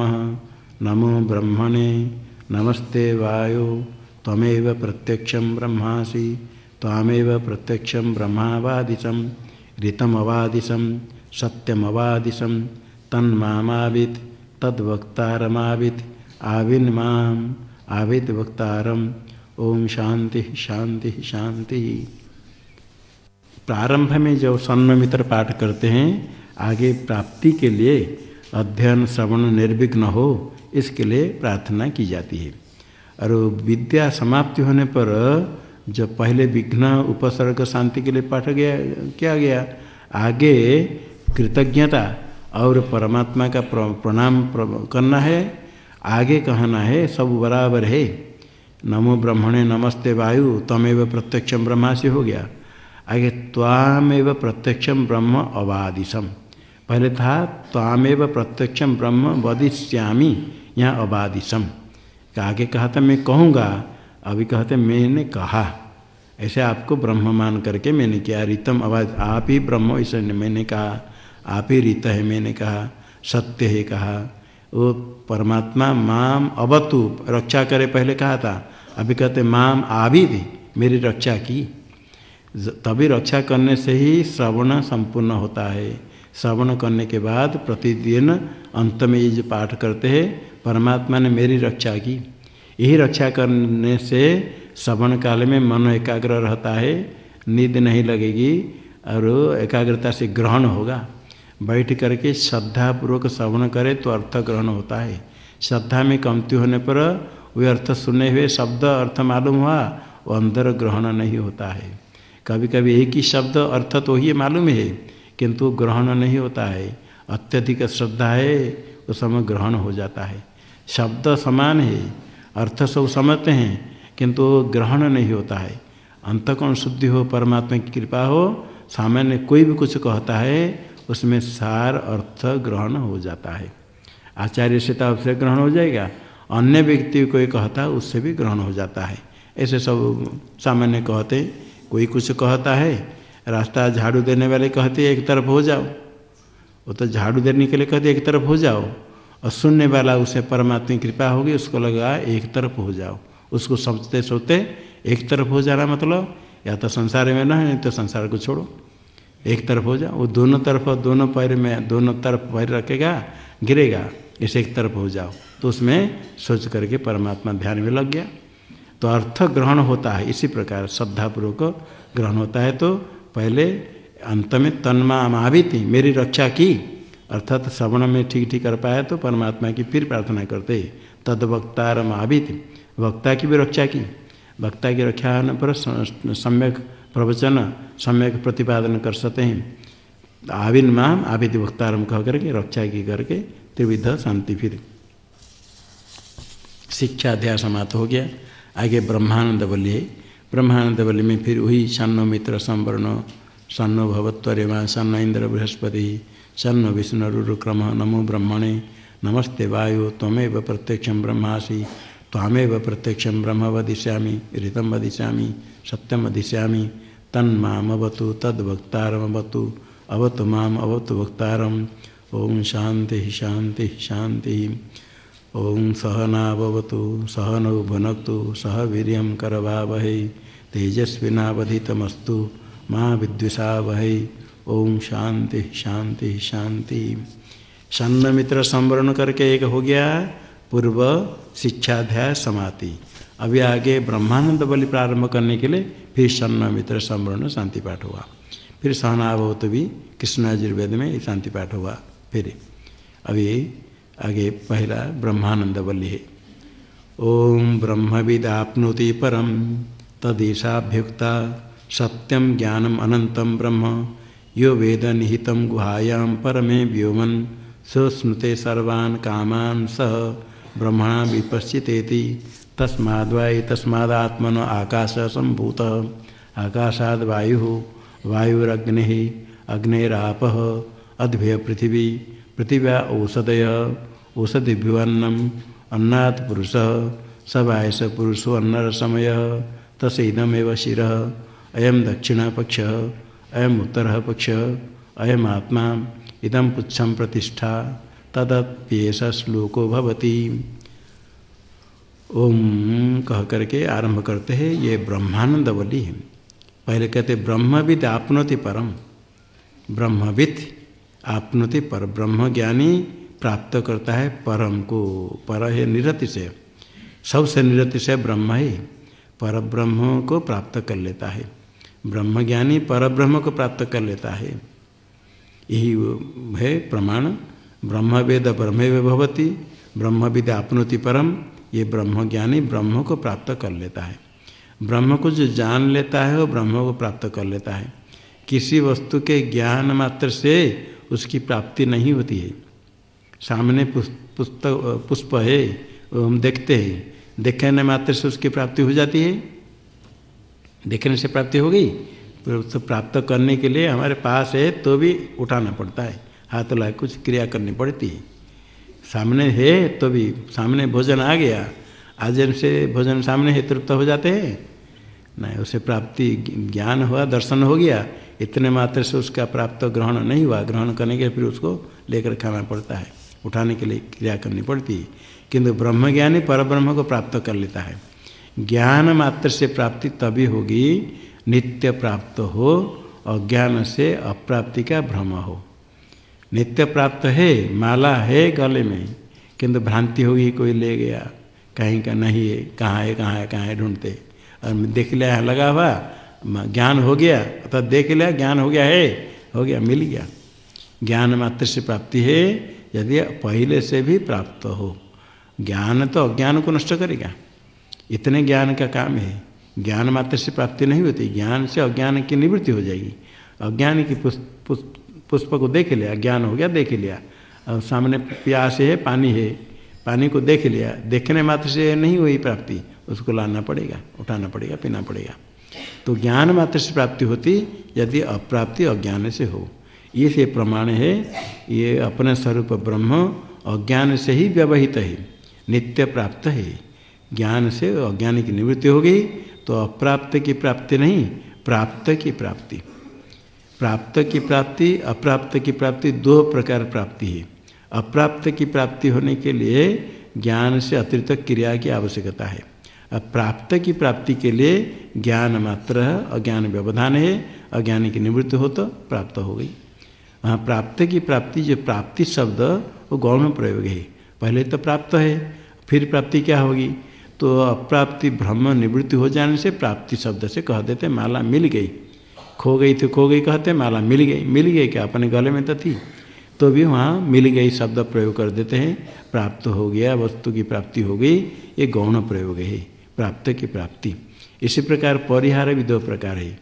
नमो ब्रह्मणे, नमस्ते वायु। तमेव प्रत्यक्ष ब्रह्मासी तामेव प्रत्यक्ष ब्रह्मावादिशं ऋतमवादिशं सत्यमवादिशं तन्मावित् तद्वक्तारमावित् आविन्माम् आविद् वक्तारम्। ओम शांति शांति शांति प्रारंभ में जो सन्नमित्र पाठ करते हैं, आगे प्राप्ति के लिए अध्ययन, श्रवण, निर्विघ्न हो, इसके लिए प्रार्थना की जाती है। और विद्या समाप्ति होने पर जब पहले विघ्न उपसर्ग शांति के लिए पाठ गया, किया गया, आगे कृतज्ञता और परमात्मा का प्रणाम करना है, आगे कहना है, सब बराबर है। नमो ब्रह्मणे नमस्ते वायु, तमेव प्रत्यक्षम ब्रह्मा से हो गया। आगे त्वामेव प्रत्यक्षम ब्रह्म अबादिशम पहले था, त्वामेव प्रत्यक्षम ब्रह्म वदिष्यामी, यहाँ अबादिशम आगे कहा था, मैं कहूँगा, अभी कहते मैंने कहा। ऐसे आपको ब्रह्म मान करके मैंने किया। रितम आवाज़, आप ही ब्रह्म इसे मैंने कहा। आप ही रीत है, मैंने कहा। सत्य है कहा। वो परमात्मा, माम अवतु। रक्षा करे, पहले कहा था। अभी कहते माम आभी भी, मेरी रक्षा की। तभी रक्षा करने से ही श्रवण संपूर्ण होता है। श्रवण करने के बाद प्रतिदिन अंत में ये जो पाठ करते हैं परमात्मा ने मेरी रक्षा की। यही रक्षा करने से श्रवण काल में मन एकाग्र रहता है, नींद नहीं लगेगी और एकाग्रता से ग्रहण होगा। बैठ करके श्रद्धापूर्वक श्रवण करे तो अर्थ ग्रहण होता है। श्रद्धा में कमती होने पर वे अर्थ सुने हुए शब्द अर्थ मालूम हुआ, वो अंदर ग्रहण नहीं होता है। कभी कभी एक ही शब्द अर्थ तो ही मालूम है, किंतु ग्रहण नहीं होता है। अत्यधिक श्रद्धा है, उस समय ग्रहण हो जाता है। शब्द समान है, अर्थ सब समझते हैं, किंतु ग्रहण नहीं होता है। अंतकोण शुद्धि हो, परमात्मा की कृपा हो, सामान्य कोई भी कुछ कहता है, उसमें सार अर्थ ग्रहण हो जाता है। आचार्य से तो अवश्य ग्रहण हो जाएगा, अन्य व्यक्ति कोई कहता है उससे भी ग्रहण हो जाता है। ऐसे सब सामान्य कहते, कोई कुछ कहता है, रास्ता झाड़ू देने वाले कहते, एक तरफ़ हो जाओ। वो तो झाड़ू देने के लिए कहते, एक तरफ़ हो जाओ। और सुनने वाला उसे परमात्मा की कृपा होगी, उसको लगा एक तरफ़ हो जाओ। उसको सोचते सोचते एक तरफ़ हो जाना मतलब या तो संसार में ना नहीं तो संसार को छोड़ो। एक तरफ़ हो जाओ। वो दोनों तरफ़, दोनों पैर में, दोनों तरफ़ पैर रखेगा, गिरेगा, इसे एक तरफ़ हो जाओ। तो उसमें सोच करके परमात्मा ध्यान में लग गया। तो अर्थ ग्रहण होता है, इसी प्रकार श्रद्धापूर्वक ग्रहण होता है। तो पहले अंत में तन्मा थी मेरी रक्षा की। अर्थात श्रवण में ठीक ठीक कर पाया तो परमात्मा की फिर प्रार्थना करते। तद वक्तार थी वक्ता की भी रक्षा की। वक्ता की रक्षा होने पर सम्यक प्रवचन, सम्यक प्रतिपादन कर सकते हैं। आविन माम आविद वक्तारम कह करके, रक्षा की करके, त्रिविध शांति फिर। शिक्षा अध्याय समाप्त हो गया। आगे ब्रह्मानंद बलि है ब्रह्मानंद बलि में फिर वही सन्न मित्र संवर्ण सन्न भवत्वरिमा सन्न इंद्र बृहस्पति। सन्न विष्णुरुक्रम नमो ब्रह्मणे नमस्ते वायु तमेव प्रत्यक्ष ब्रह्मासि तामेव प्रत्यक्ष ब्रह्म वदिष्यामि ऋतम वदिष्यामि सत्यम वदिष्यामि तन्मामवतु तद्वक्तारमवतु अवतु माम अवतु वक्तारम ओम शांति शांति शांति ओम सहनावतु सहनौ भुनक्तु सह वीर करवावहै तेजस्विनावधितमस्तु माँ विद्विषा वह ओम शांति शांति शांति। सन्न मित्र संवरण करके एक हो गया, पूर्व शिक्षाध्याय समाति अभी आगे ब्रह्मानंद बलि प्रारंभ करने के लिए फिर सन्न मित्र संवरण शांति पाठ हुआ। फिर सहनावत भी कृष्णाजुर्वेद में शांति पाठ हुआ। फिर अभी आगे पहला ब्रह्मानंद बलि है। ओम ब्रह्मविद आपनोति परम, तदेशाभ्युक्ता सत्यम ज्ञानम अनंतम ब्रह्म यो वेद निहित गुहायां परमे व्योमन, सुस्मृते सर्वान् कामान सह ब्रह्मणा विपश्चितेति, तस्माद्वाय तस्मादात्मन आकाश संभूत आकाशाद वायु, वायुरग्नि, अग्निराप, अद्भय पृथिवी, पृथिव्या औषधय, औषधिभ्युन्नम, अन्नात् पुरुष, सवायस पुरुषो अन्नर समय तसेदमेव शिव अयम दक्षिण पक्ष अयम उत्तर पक्ष, अयम आत्मा इदम पुच्छम प्रतिष्ठा तदप्येष श्लोको भवती। ओम कह करके आरंभ करते हैं, ये ब्रह्मानंद बलि है। पहले कहते, ब्रह्मविद आपनोति परम। ब्रह्मविद आपनोति पर ब्रह्म ज्ञानी प्राप्त करता है परम को। पर है निरति से सबसे निरति से ब्रह्म ही, पर ब्रह्म को प्राप्त कर लेता है। ब्रह्मज्ञानी पर ब्रह्म को प्राप्त कर लेता है। यही है प्रमाण। ब्रह्म वेद ब्रह्म भवती ब्रह्म विद आपनोति परम, ये ब्रह्मज्ञानी ब्रह्म को प्राप्त कर लेता है। ब्रह्म को जो जान लेता है, वो ब्रह्म को प्राप्त कर लेता है। किसी वस्तु के ज्ञान मात्र से उसकी प्राप्ति नहीं होती है। सामने पुस्तक, पुष्प है हम देखते हैं। देखने मात्र से उसकी प्राप्ति हो जाती है। देखने से प्राप्ति हो गई। तो प्राप्त करने के लिए हमारे पास है तो भी उठाना पड़ता है। हाथ ला कुछ क्रिया करनी पड़ती है। सामने है तो भी, सामने भोजन आ गया। आजन से भोजन सामने है, तृप्त हो जाते हैं। नहीं, उसे प्राप्ति, ज्ञान हुआ, दर्शन हो गया। इतने मात्र से उसका प्राप्त ग्रहण नहीं हुआ। ग्रहण करने के फिर उसको लेकर खाना पड़ता है। उठाने के लिए क्रिया करनी पड़ती है। किंतु ब्रह्मज्ञानी पर ब्रह्म को प्राप्त कर लेता है। ज्ञान मात्र से प्राप्ति तभी होगी, नित्य प्राप्त हो अज्ञान से अप्राप्ति का भ्रम हो। नित्य प्राप्त है, माला है गले में, किंतु भ्रांति होगी कोई ले गया, कहीं का नहीं है, कहाँ है कहाँ है कहाँ है ढूंढते। और देख लिया, लगा हुआ ज्ञान हो गया अर्थात देख लिया, ज्ञान हो गया है, हो गया, मिल गया। ज्ञान मात्र से प्राप्ति है, यदि पहले से भी प्राप्त हो। ज्ञान तो अज्ञान को नष्ट करेगा। इतने ज्ञान का काम है। ज्ञान मात्र से प्राप्ति नहीं होती, ज्ञान से अज्ञान की निवृत्ति हो जाएगी। अज्ञान की पुष्प को देख लिया, ज्ञान हो गया, देख लिया। और सामने प्यास है, पानी है, पानी को देख लिया। देखने मात्र से नहीं हुई प्राप्ति, उसको लाना पड़ेगा, उठाना पड़ेगा, पीना पड़ेगा। तो ज्ञान मात्र से प्राप्ति होती, यदि अप्राप्ति अज्ञान से हो। ये से प्रमाण है, ये अपने स्वरूप ब्रह्म अज्ञान से ही व्यवहित है, नित्य प्राप्त है। ज्ञान से अज्ञान की निवृत्ति हो गई तो अप्राप्त की प्राप्ति नहीं, प्राप्त की प्राप्ति। प्राप्त की प्राप्ति, अप्राप्त की प्राप्ति दो प्रकार प्राप्ति है। अप्राप्त की प्राप्ति होने के लिए ज्ञान से अतिरिक्त क्रिया की आवश्यकता है। प्राप्त की प्राप्ति के लिए ज्ञान मात्र अज्ञान व्यवधान है, अज्ञान की निवृत्ति हो तो प्राप्त हो गई। वहाँ प्राप्त की प्राप्ति, जो प्राप्ति शब्द, वो गौण प्रयोग है। पहले तो प्राप्त है, फिर प्राप्ति क्या होगी? तो अप्राप्ति ब्रह्म निवृत्ति हो जाने से प्राप्ति शब्द से कह देते, माला मिल गई। खो गई थी खो गई कहते, माला मिल गई। मिल गई क्या? अपने गले में तो थी। तो भी वहाँ मिल गई शब्द प्रयोग कर देते हैं। प्राप्त हो गया, वस्तु की प्राप्ति हो गई, ये गौण प्रयोग है, प्राप्त की प्राप्ति। इसी प्रकार परिहार भी दो प्रकार है।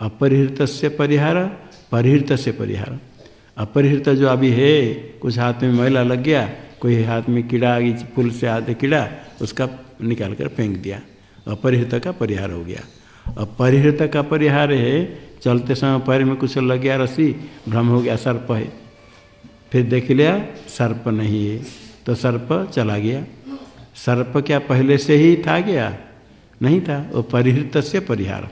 अपरिहृत से परिहार परिहृत से परिहार। अपरिहृत जो अभी है, कुछ हाथ में मैला लग गया, कोई हाथ में कीड़ा आ गई फूल से आते कीड़ा, उसका निकाल कर फेंक दिया। अपरिहृत का परिहार हो गया। अपरिहृत का परिहार है, चलते समय पैर में कुछ लग गया रस्सी, भ्रम हो गया, सर्प है। फिर देख लिया, सर्प नहीं है तो सर्प चला गया। सर्प क्या पहले से ही था गया? नहीं था। वो परिहृत से परिहार।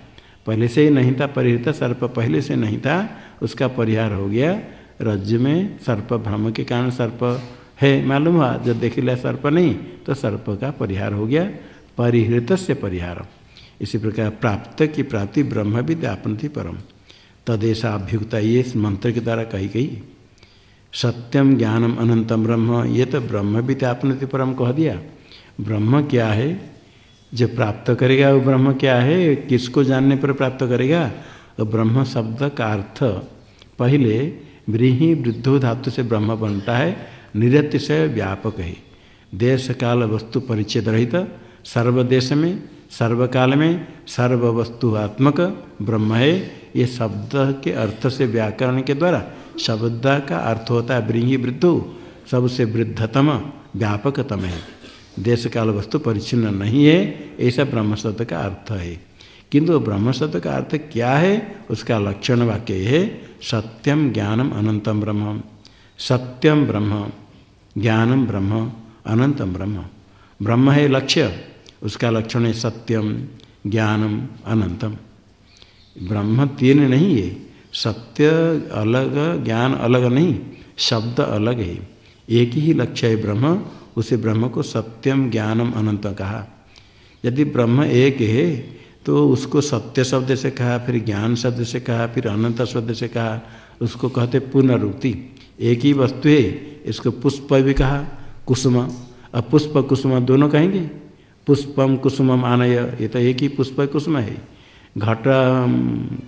पहले से ही नहीं था परिहृत, सर्प पहले से नहीं था, उसका परिहार हो गया। रज्जु में सर्प, भ्रम के कारण सर्प है, मालूम हुआ? जब देख लिया सर्प नहीं तो सर्प का परिहार हो गया परिहृत से परिहार इसी प्रकार प्राप्त की प्राप्ति ब्रह्म विद्यापन परम। तदेशा अभ्युक्ता ये मंत्र के द्वारा कही गई। सत्यम ज्ञानम अनंतम ब्रह्म, ये तो ब्रह्म विद्यापन परम कह दिया। ब्रह्म क्या है? जो प्राप्त करेगा वो ब्रह्म क्या है? किसको जानने पर प्राप्त करेगा? तो ब्रह्म शब्द का अर्थ, पहले व्रीही वृद्धो धातु से ब्रह्म बनता है निरतिशय व्यापक है। देश काल वस्तु परिच्छेद रहित सर्वदेश में सर्वकाल में सर्व वस्तुआत्मक ब्रह्म है। ये शब्द के अर्थ से व्याकरण के द्वारा शब्द का अर्थ होता है ब्रीही वृद्धु। सबसे वृद्धतम, व्यापकतम है। देश काल वस्तु परिच्छिन्न नहीं है, ऐसा ब्रह्म शब्द का अर्थ है। किंतु ब्रह्म शब्द का अर्थ क्या है, उसका लक्षण वाक्य है सत्यम ज्ञानम अनंतम ब्रह्म सत्यम ब्रह्म। ज्ञानम ब्रह्म अनंतम ब्रह्म। ब्रह्म है लक्ष्य, उसका लक्षण है सत्यम, ज्ञानम, अनंतम। ब्रह्म तीन नहीं है, सत्य अलग, ज्ञान अलग नहीं, शब्द अलग है। एक ही लक्ष्य है ब्रह्म, उसे ब्रह्म को सत्यम, ज्ञानम अनंत कहा। यदि ब्रह्म एक है तो उसको सत्य शब्द से कहा, फिर ज्ञान शब्द से कहा, फिर अनंत शब्द से कहा, उसको कहते पुनरुक्ति। एक ही वस्तु है इसको पुष्प भी कहा, कुसुम। अब पुष्प, कुसुम दोनों कहेंगे? पुष्पम, कुसुमम आनय, ये तो एक ही पुष्प, कुसुम है। घट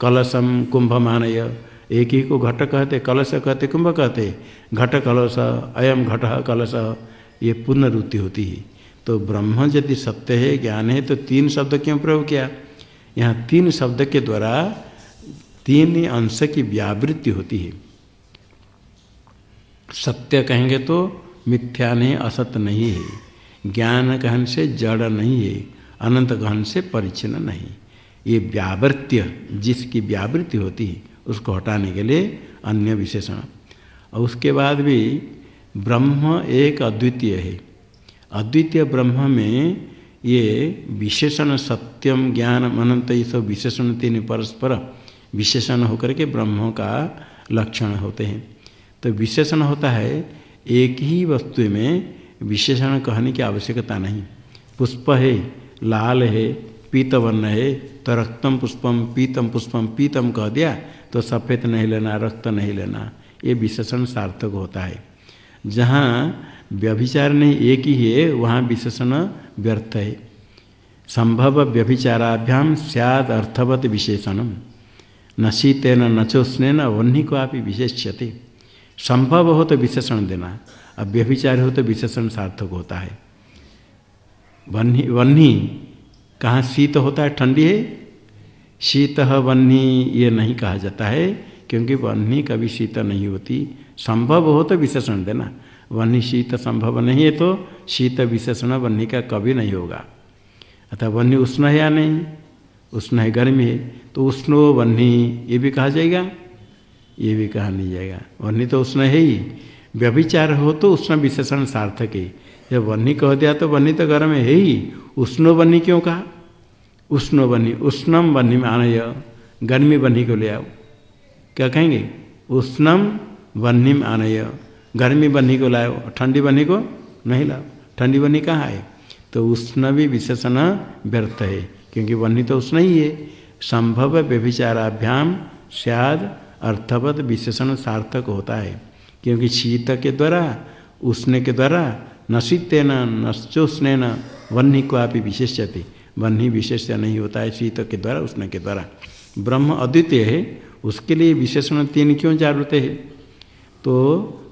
कलशम, कुंभम आनय, एक ही को घट कहते, कलश कहते, कुंभ कहते। घट कलश, अयम घट कलश, ये पुनरुक्ति होती है। तो ब्रह्म यदि सत्य है, ज्ञान है तो तीन शब्द क्यों प्रयोग किया? यहाँ तीन शब्द के द्वारा तीन अंश की व्यावृत्ति होती है। सत्य कहेंगे तो मिथ्या नहीं असत्य नहीं है। ज्ञान कहन से जड़ नहीं है, अनंत कहन से परिचिन नहीं। ये व्यावृत्य, जिसकी व्यावृत्ति होती है, उसको हटाने के लिए अन्य विशेषण। और उसके बाद भी ब्रह्म एक अद्वितीय है। अद्वितीय ब्रह्म में ये विशेषण, सत्यम, ज्ञान, अनंत, ये सब विशेषण तीन परस्पर विशेषण होकर के ब्रह्म का लक्षण होते हैं। तो विशेषण होता है, एक ही वस्तु में विशेषण कहने की आवश्यकता नहीं। पुष्प है, लाल है, पीतवर्ण है तो रक्तम पुष्पम, पीतम पुष्पम, पीतम कह दिया तो सफ़ेद नहीं लेना, रक्त नहीं लेना, ये विशेषण सार्थक होता है। जहाँ व्यभिचार नहीं एक ही है, वहाँ विशेषण व्यर्थ है। संभव व्यभिचाराभ्याम सद अर्थवत विशेषण न शीतेन न चोष्ण वन्नी को आप विशेष्यते। संभव हो तो विशेषण देना, अब व्यभिचार हो तो विशेषण सार्थक होता है। वन्नी वन्नी कहाँ शीत होता है, ठंडी है? शीत वन्नी ये नहीं कहा जाता है, क्योंकि वन्नी कभी शीत नहीं होती। संभव हो तो विशेषण देना वन्नी शीत संभव नहीं है तो शीत विशेषण वन्नी का कभी नहीं होगा। अतः वन्नी उष्ण है या नहीं? उष्ण है, गर्मी है तो उष्ण वन्नी ये भी कहा जाएगा। ये भी कहा नहीं जाएगा। वन्नी तो उष्ण है ही। व्यभिचार हो तो उष्ण विशेषण सार्थक है। जब वन्नी कह दिया तो वन्नी तो गर्म है ही। उष्णो वन्नी क्यों कहा? उष्ण वन्नी उष्णम वन्नी में आनय गर्मी वन्नी को ले आओ। क्या कहेंगे? उष्णम वन्नी में आनय गर्मी बन्ही को लाओ। ठंडी बन्ही को नहीं लाओ। ठंडी बन्ही कहाँ है? तो उष्ण भी विशेषण व्यर्थ है। क्योंकि बन्ही तो उष्ण ही है। संभव व्यभिचाराभ्याम सद अर्थवत विशेषण सार्थक होता है, क्योंकि शीत के द्वारा, उष्ण के द्वारा, नशीतेन नश्चोष्ण वन्नी को आप विशेष्यते। वन्नी विशेष नहीं होता है शीत के द्वारा, उष्ण के द्वारा। ब्रह्म अद्वितीय है, उसके लिए विशेषण तीन क्यों जागृत है? तो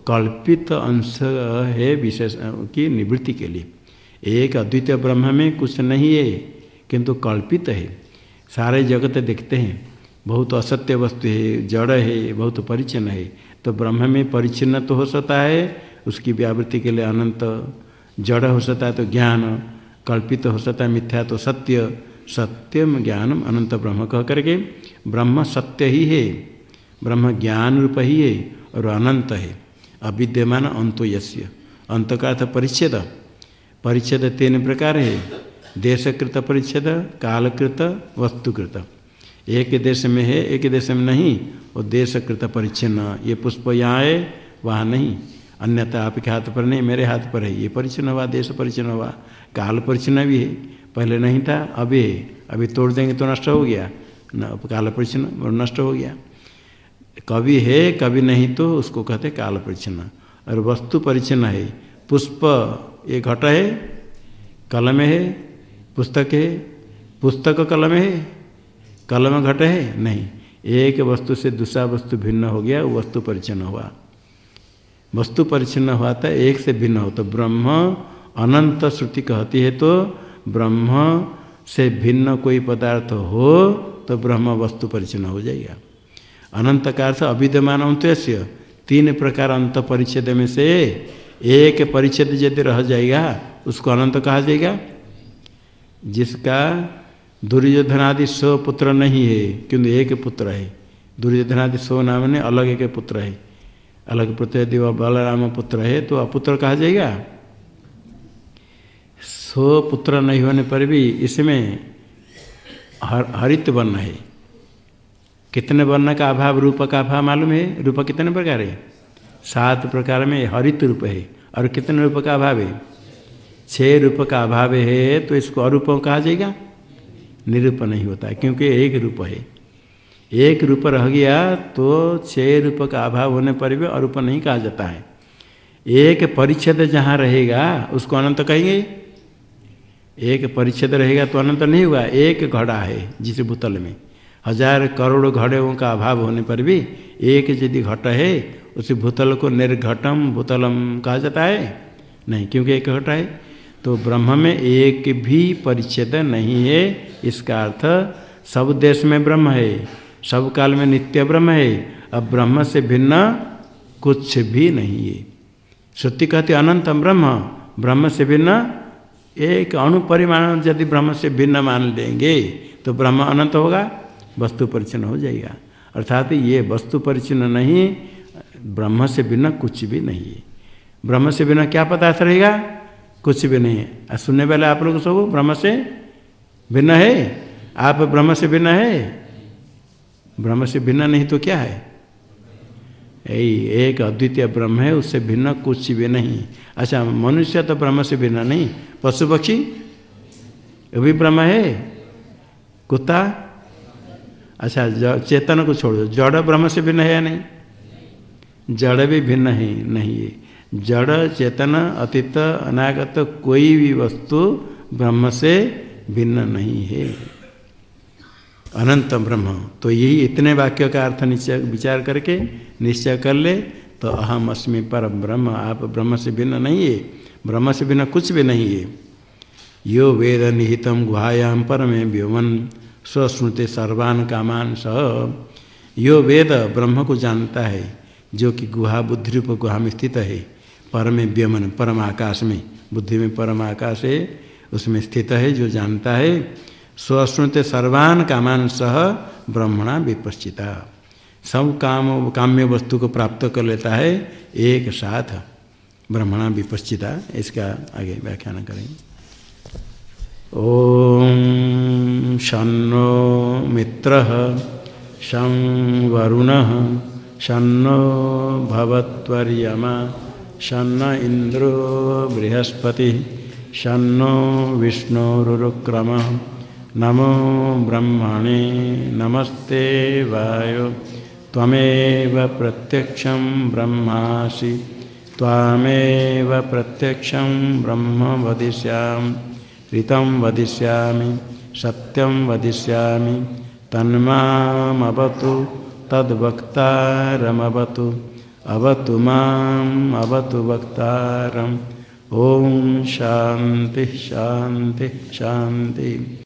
कल्पित अंश है विशेष, की निवृत्ति के लिए। एक अद्वितीय ब्रह्म में कुछ नहीं है, किंतु कल्पित है। सारे जगत देखते हैं। बहुत असत्य वस्तु है, जड़ है, बहुत परिचन्न है। तो ब्रह्म में परिचिन्न तो हो सकता है, उसकी व्यावृत्ति के लिए अनंत जड़ हो सकता है तो ज्ञान, कल्पित हो सकता है मिथ्या तो सत्य। सत्यम ज्ञानम अनंत ब्रह्म कह करके ब्रह्म सत्य ही है, ब्रह्म ज्ञान रूप ही है और अनंत है। अविद्यमान अंतो यश्य अंत का अर्थ परिच्छेद। परिच्छेद तीन प्रकार है, देशकृत परिच्छेद, कालकृत, वस्तुकृत। एक देश में है, एक देश में नहीं वो देशकृत परिच्छिन्न, ये पुष्प यहाँ है, वहाँ नहीं। अन्यथा आपके हाथ पर नहीं, मेरे हाथ पर है। ये परिचन्न हुआ, देश परिचिन हुआ। काल परिचन्न भी है। पहले नहीं था, अभी अभी तोड़ देंगे तो नष्ट हो गया। न, काल परिचिन नष्ट हो गया। कभी है कभी नहीं तो उसको कहते काल परिचन्न और वस्तु परिचन्न है। पुष्प, ये घट है, कलम है, पुस्तक है। पुस्तक कलम है। कलम घट है? नहीं। एक वस्तु से दूसरा वस्तु भिन्न हो गया वस्तु परिचन्न हुआ। वस्तु परिचन्न हुआ था एक से भिन्न हो तो ब्रह्म अनंत श्रुति कहती है तो ब्रह्म से भिन्न कोई पदार्थ हो तो ब्रह्म वस्तु परिचन्न हो जाएगा। अनंत का अर्थ अविद्यमान तीन प्रकार अंत परिच्छेद में से एक परिच्छेद यदि रह जाएगा, उसको अनंत कहा जाएगा। जिसका दुर्योधनादि सौ पुत्र नहीं है, किंतु एक पुत्र है। दुर्योधनादि सौ नाम ने अलग एक पुत्र है। अलग पुत्र यदि वह बलराम पुत्र है तो अपुत्र कहा जाएगा? सौ पुत्र नहीं होने पर भी इसमें हर, हरित वर्ण है। कितने वर्ण का अभाव, रूप का अभाव मालूम है? रूप कितने प्रकार है? सात प्रकार में हरित रूप है। और कितने रूप का अभाव है? छह रूप का अभाव है तो इसको अरूप कहा जाएगा? निरूप नहीं होता है, क्योंकि एक रूप है। एक रूप रह गया तो छह रूप का अभाव होने पर भी अरूप नहीं कहा जाता है। एक परिच्छेद जहाँ रहेगा, उसको अनंत कहेंगे। एक परिच्छेद रहेगा तो अनंत नहीं हुआ, एक घड़ा है जिस भूतल में। हज़ार करोड़ घड़ों का अभाव होने पर भी एक यदि घट है, उस भूतल को निर्घटम भूतलम कहा जाता है। नहीं, क्योंकि एक घट है। तो ब्रह्म में एक भी परिच्छेद नहीं है। इसका अर्थ, सब देश में ब्रह्म है, सब काल में नित्य ब्रह्म है। अब ब्रह्म से भिन्न कुछ भी नहीं है। श्रुति कहती, अनंत ब्रह्म ब्रह्म से भिन्न एक अणुपरिमाण यदि ब्रह्म से भिन्न मान लेंगे तो ब्रह्म अनंत होगा, वस्तु परिचन्न हो जाएगा। अर्थात ये वस्तु परिचन्न नहीं, ब्रह्म से बिना कुछ भी नहीं है। ब्रह्म से बिना क्या पदार्थ रहेगा? कुछ भी नहीं है। सुनने वाले आप लोग सब ब्रह्म से भिन्न है? आप ब्रह्म से भिन्न है? ब्रह्म से भिन्न नहीं तो क्या है? यही एक अद्वितीय ब्रह्म है, उससे भिन्न कुछ भी नहीं। अच्छा मनुष्य तो ब्रह्म से भिन्न नहीं। पशु पक्षी भी ब्रह्म है? कुत्ता? अच्छा चेतन को छोड़ दो। जड़ ब्रह्म से भिन्न है या नहीं? जड़ भी भिन्न है, नहीं है। जड़, चेतन, अतीत, अनागत कोई भी वस्तु ब्रह्म से भिन्न नहीं है। अनंत ब्रह्म। तो यही इतने वाक्य का अर्थ निश्चय विचार करके निश्चय कर ले तो अहम अस्मि पर ब्रह्म। आप ब्रह्म से भिन्न नहीं है। ब्रह्म से भिन्न कुछ भी नहीं है। यो वेद निहितम गुहायाम पर में व्योमन स्वस्मृति सर्वान कामान सह। यो वेद ब्रह्म को जानता है, जो कि गुहा बुद्धि रूप गुहा में स्थित है। परम व्यमन परम आकाश में बुद्धि में परम आकाश है, उसमें स्थित है, जो जानता है। स्वश्रुत सर्वान कामान सह ब्रह्मणा विपश्चिता। सब काम, काम्य वस्तु को प्राप्त कर लेता है, एक साथ ब्रह्मणा विपश्चिता। इसका आगे व्याख्यान करेंगे। ओम शनो मित्र, शं वरुण शनो भवत्वर्यमा। शन्न इंद्रो बृहस्पति शनो विष्णुरुक्रम नमो ब्रह्मणे, नमस्ते वाय। त्वमेव प्रत्यक्षं ब्रह्मासि। तामेव प्रत्यक्षं ब्रह्म वदिष्यामि। ऋतं वदिष्यामि, सत्यं वदिष्यामि। तन्मामवतु अवतु माम् अवतु वक्तारम्। ॐ शान्तिः शान्तिः।